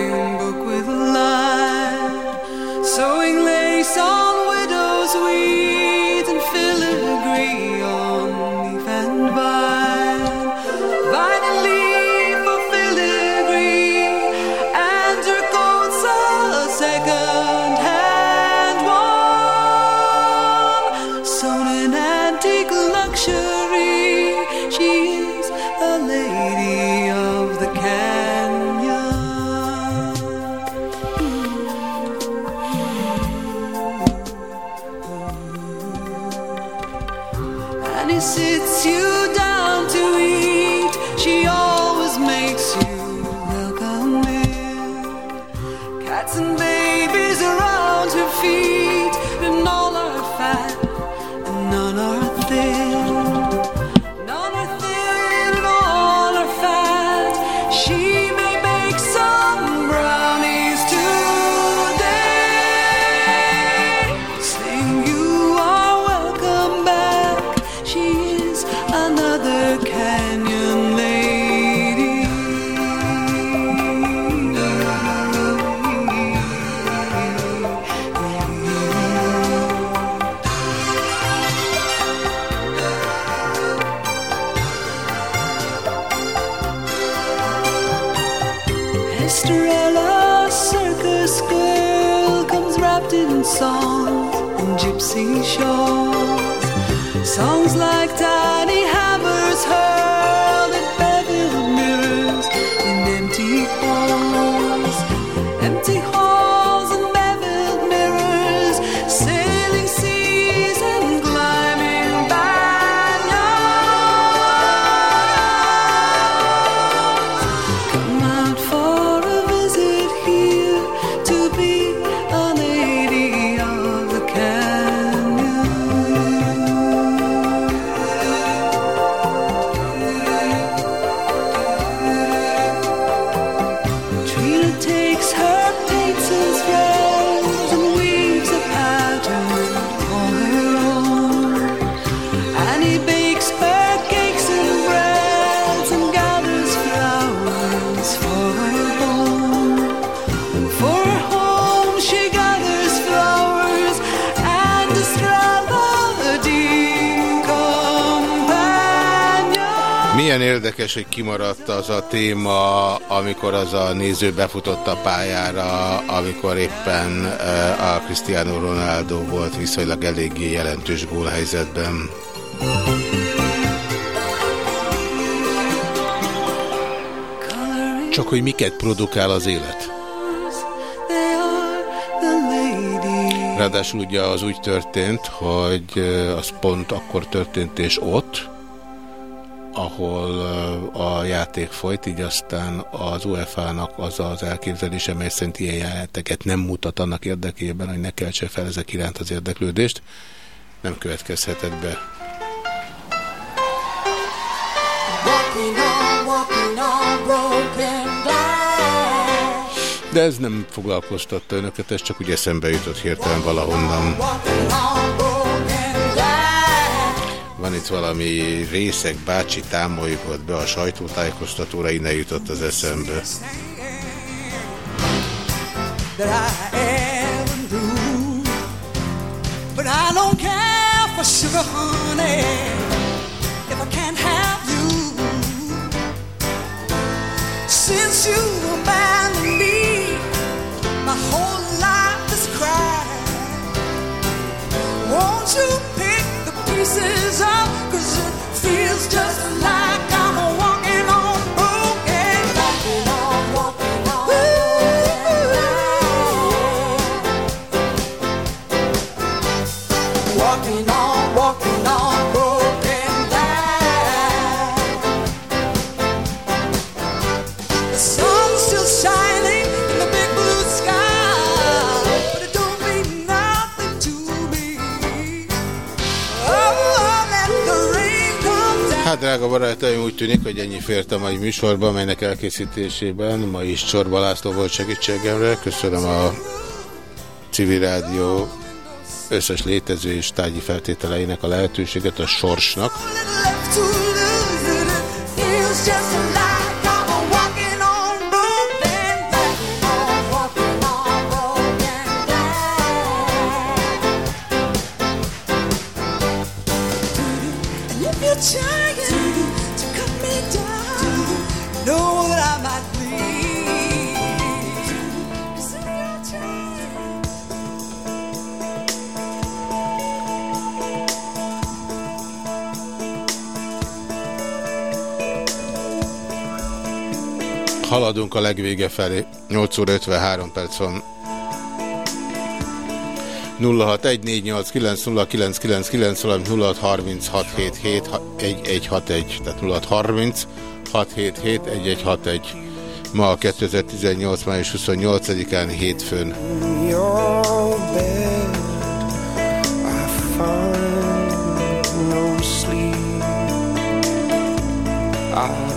kimaradt az a téma, amikor az a néző befutott a pályára, amikor éppen eh, a Cristiano Ronaldo volt viszonylag eléggé jelentős gólhelyzetben. Csak hogy miket produkál az élet? Ráadásul ugye az úgy történt, hogy eh, az pont akkor történt és ott, a játék folyt, így aztán az UEFA-nak az az elképzelése, mely szerint ilyen játéket nem mutat annak érdekében, hogy ne keltse fel ezek iránt az érdeklődést, nem következhetett be. De ez nem foglalkoztatta önöket, ez csak úgy eszembe jutott hirtelen valahonnan. Van itt valami részek bácsi támolyott be a sajtótájékoztatóra, innen jutott az eszembe. Won't you pieces up? Cause it feels just like drága barátaim, úgy tűnik, hogy ennyi fért a mai műsorban, melynek elkészítésében ma is Csorba László volt segítségemre. Köszönöm a civil rádió összes létező és tárgyi feltételeinek a lehetőséget a sorsnak. Haladunk a legvége felé. 8 óra 53 perc van. 0614890999, valamint 0636771161, tehát 0630 677 Ma a 2018. május 28-án hétfőn. I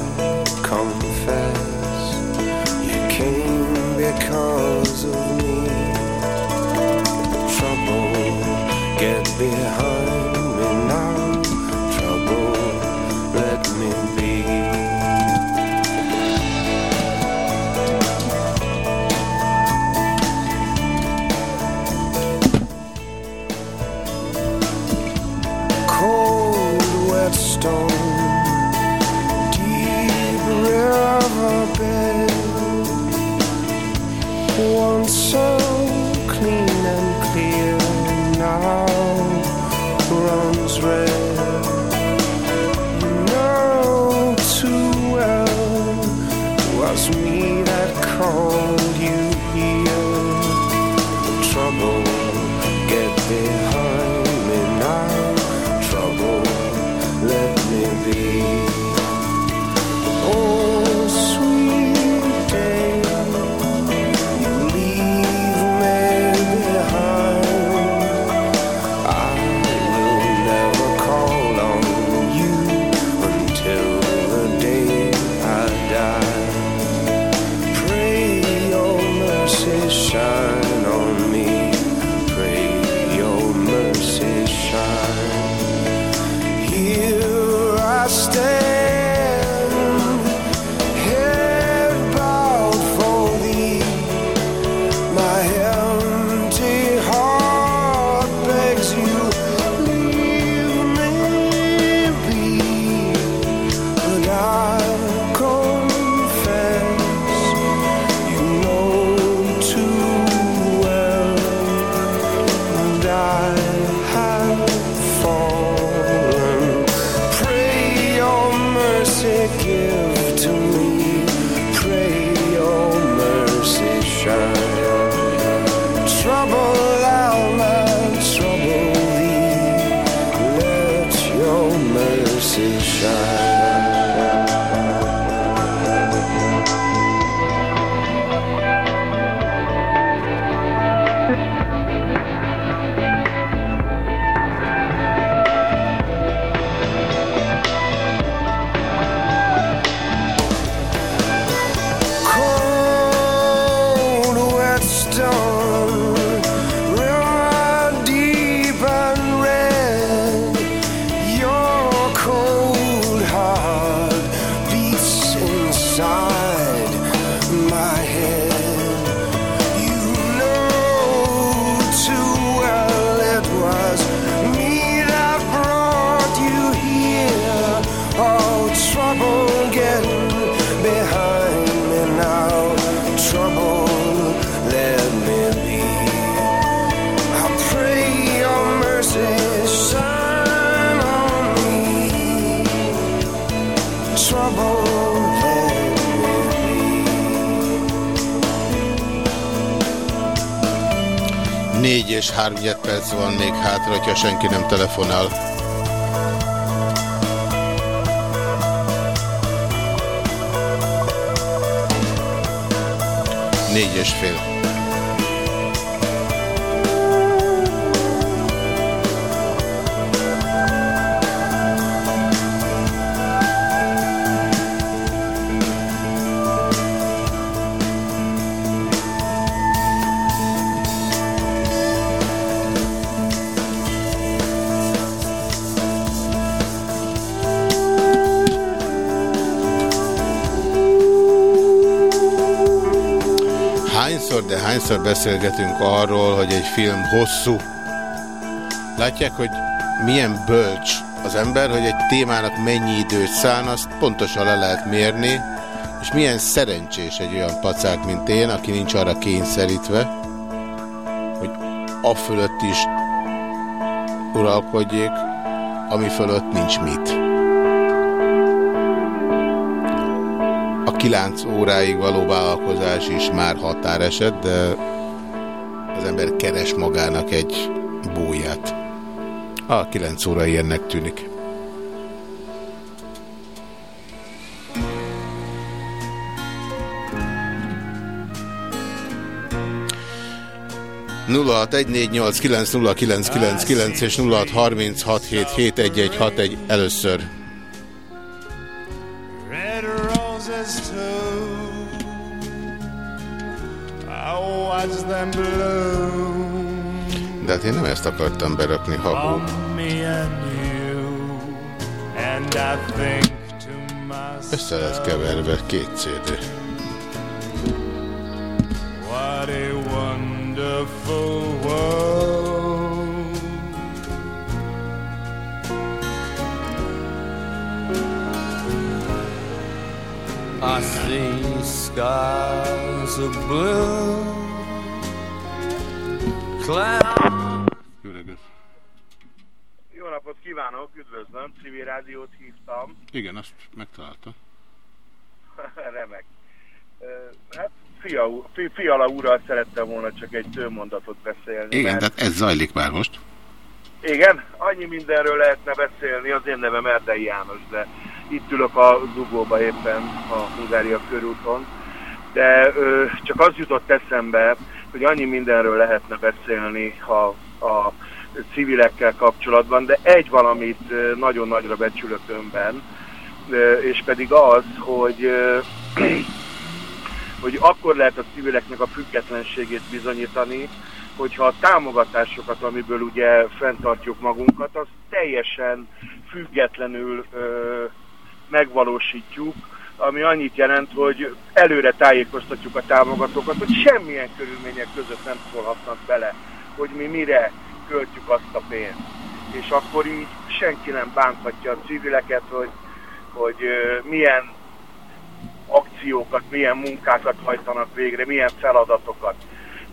senki nem telefonál. Hányszor beszélgetünk arról, hogy egy film hosszú. Látják, hogy milyen bölcs az ember, hogy egy témának mennyi időt szán, azt pontosan le lehet mérni, és milyen szerencsés egy olyan pacák, mint én, aki nincs arra kényszerítve, hogy a fölött is uralkodjék, ami fölött nincs mit. 9 óráig való vállalkozás is már határeset, de az ember keres magának egy búját. A 9 óra ilyennek tűnik. nulla és 0636771161 először. Két CD. what a wonderful world. I see skies of blue, clouds. Jó napot kívánok, üdvözlöm, civil rádiót hívtam. Igen, azt megtalálta. Remek. Hát fia, fi, Fiala úrral szerettem volna csak egy tőmondatot beszélni. Igen, mert- tehát ez zajlik már most. Igen, annyi mindenről lehetne beszélni, az én nevem Erdei János, de itt ülök a dugóba éppen a Hungária körúton. De ö, csak az jutott eszembe, hogy annyi mindenről lehetne beszélni a, a civilekkel kapcsolatban, de egy valamit nagyon nagyra becsülök önben, és pedig az, hogy hogy akkor lehet a civileknek a függetlenségét bizonyítani, hogyha a támogatásokat, amiből ugye fenntartjuk magunkat, az teljesen függetlenül megvalósítjuk, ami annyit jelent, hogy előre tájékoztatjuk a támogatókat, hogy semmilyen körülmények között nem szólhatnak bele, hogy mi mire költjük azt a pénzt. És akkor így senki nem bánthatja a civileket, hogy, hogy milyen akciókat, milyen munkákat hajtanak végre, milyen feladatokat.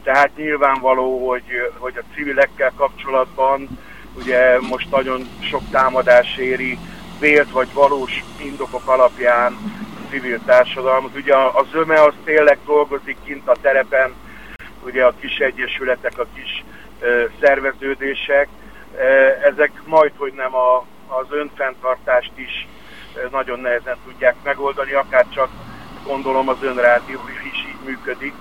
Tehát nyilvánvaló, hogy, hogy a civilekkel kapcsolatban ugye most nagyon sok támadás éri vélt vagy valós indokok alapján a civil társadalmat. Ugye a, a zöme az tényleg dolgozik kint a terepen, ugye a kis egyesületek, a kis ö, szerveződések, ezek majd, hogy nem a, az önfenntartást is nagyon nehezen tudják megoldani, akár csak gondolom az önrádió is így működik.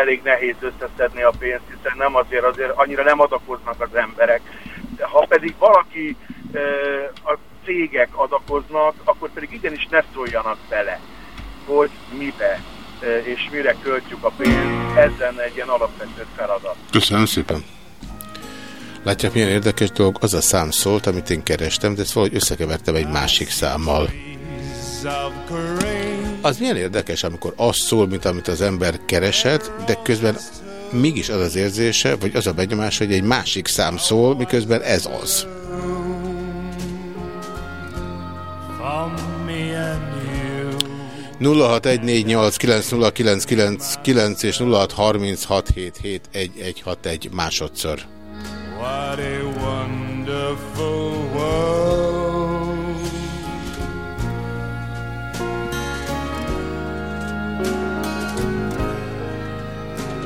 Elég nehéz összeszedni a pénzt, hiszen nem azért, azért annyira nem adakoznak az emberek. De ha pedig valaki, a cégek adakoznak, akkor pedig igenis ne szóljanak bele, hogy mibe és mire költjük a pénzt. Ez lenne egy ilyen alapvető feladat. Köszönöm szépen. Látják, milyen érdekes dolog, az a szám szólt, amit én kerestem, de ezt valahogy összekevertem egy másik számmal. Az milyen érdekes, amikor az szól, mint amit az ember keresett, de közben mégis az az érzése, vagy az a benyomás, hogy egy másik szám szól, miközben ez az. 0614890999 és 0636771161 másodszor. What a wonderful world.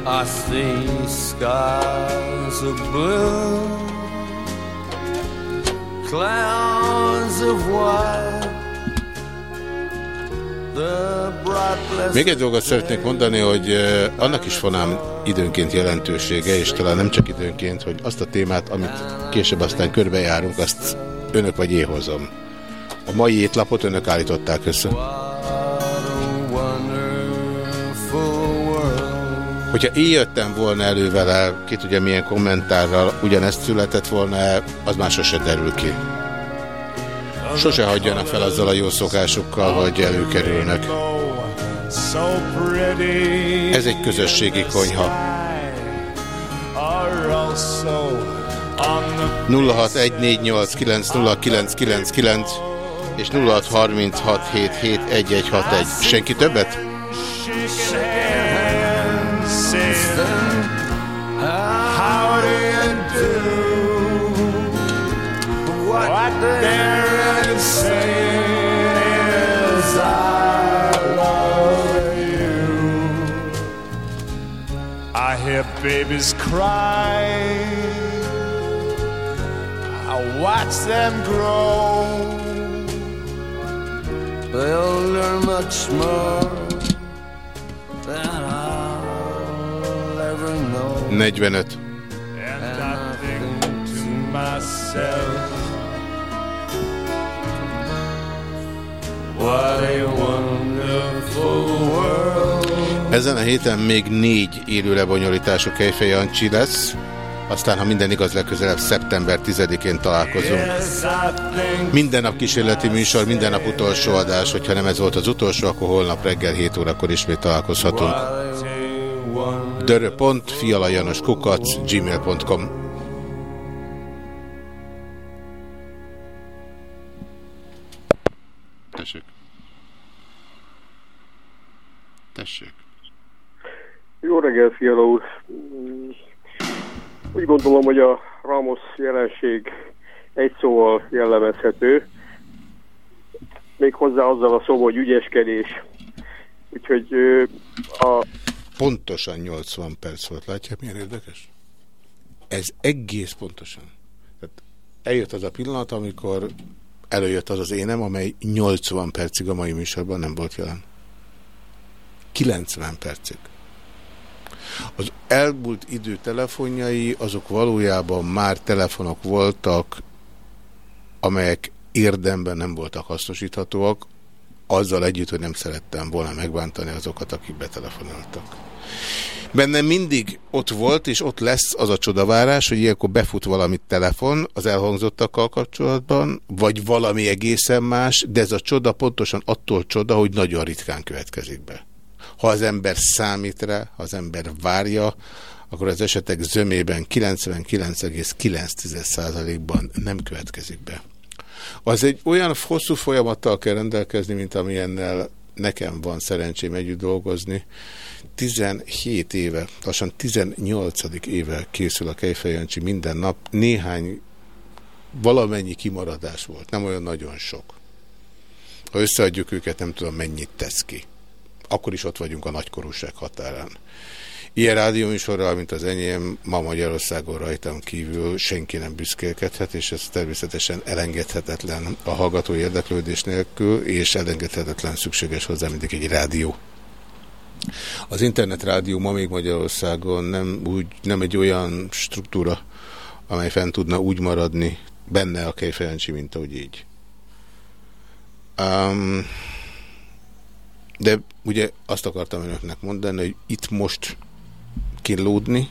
I see skies of blue, clouds of white. Még egy dolgot szeretnék mondani, hogy eh, annak is van ám időnként jelentősége, és talán nem csak időnként, hogy azt a témát, amit később aztán körbejárunk, azt önök vagy én hozom. A mai étlapot önök állították össze. Hogyha én jöttem volna elő vele, ki tudja milyen kommentárral, ugyanezt született volna az már sose derül ki. Sose hagyjanak fel azzal a jó szokásukkal, hogy előkerülnek. Ez egy közösségi konyha. Are also on the 0614890999 és 0636771161. Senki többet? How do you do? What they're hear babies cry. I watch them grow. They'll learn much more than I'll ever know. 45. And I think to myself, what a wonderful. Ezen a héten még négy élő lebonyolítású Kejfej Jancsi lesz, aztán, ha minden igaz, legközelebb szeptember 10-én találkozunk. Minden nap kísérleti műsor, minden nap utolsó adás, hogyha nem ez volt az utolsó, akkor holnap reggel 7 órakor ismét találkozhatunk. dörö.fialajanoskukac gmail.com Tessék. Tessék. Jó reggelt, Fiala úr! Úgy gondolom, hogy a Ramos jelenség egy szóval jellemezhető, még hozzá azzal a szóval, hogy ügyeskedés. Úgyhogy a Pontosan 80 perc volt, látják milyen érdekes? Ez egész pontosan. Tehát eljött az a pillanat, amikor előjött az az énem, amely 80 percig a mai műsorban nem volt jelen. 90 percig. Az elmúlt idő telefonjai, azok valójában már telefonok voltak, amelyek érdemben nem voltak hasznosíthatóak, azzal együtt, hogy nem szerettem volna megbántani azokat, akik betelefonáltak. Bennem mindig ott volt, és ott lesz az a csodavárás, hogy ilyenkor befut valamit telefon az elhangzottakkal kapcsolatban, vagy valami egészen más, de ez a csoda pontosan attól csoda, hogy nagyon ritkán következik be. Ha az ember számít rá, ha az ember várja, akkor az esetek zömében 99,9%-ban nem következik be. Az egy olyan hosszú folyamattal kell rendelkezni, mint amilyennel nekem van szerencsém együtt dolgozni. 17 éve, lassan 18. éve készül a Kejfej Jancsi minden nap. Néhány valamennyi kimaradás volt, nem olyan nagyon sok. Ha összeadjuk őket, nem tudom mennyit tesz ki. Akkor is ott vagyunk a nagykorúság határán. Ilyen rádióműsorral, mint az enyém, ma Magyarországon rajtam kívül senki nem büszkélkedhet, és ez természetesen elengedhetetlen a hallgató érdeklődés nélkül, és elengedhetetlen szükséges hozzá mindig egy rádió. Az internetrádió ma még Magyarországon nem, úgy, nem egy olyan struktúra, amely fenn tudna úgy maradni benne a Kejfejancsi, mint ahogy így. Um, de ugye azt akartam önöknek mondani, hogy itt most kilódni,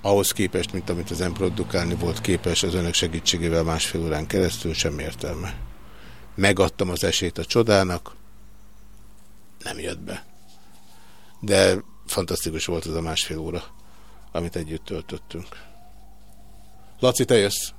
ahhoz képest, mint amit az produkálni volt képes az önök segítségével másfél órán keresztül, sem értelme. Megadtam az esélyt a csodának, nem jött be. De fantasztikus volt ez a másfél óra, amit együtt töltöttünk. Laci, te jössz?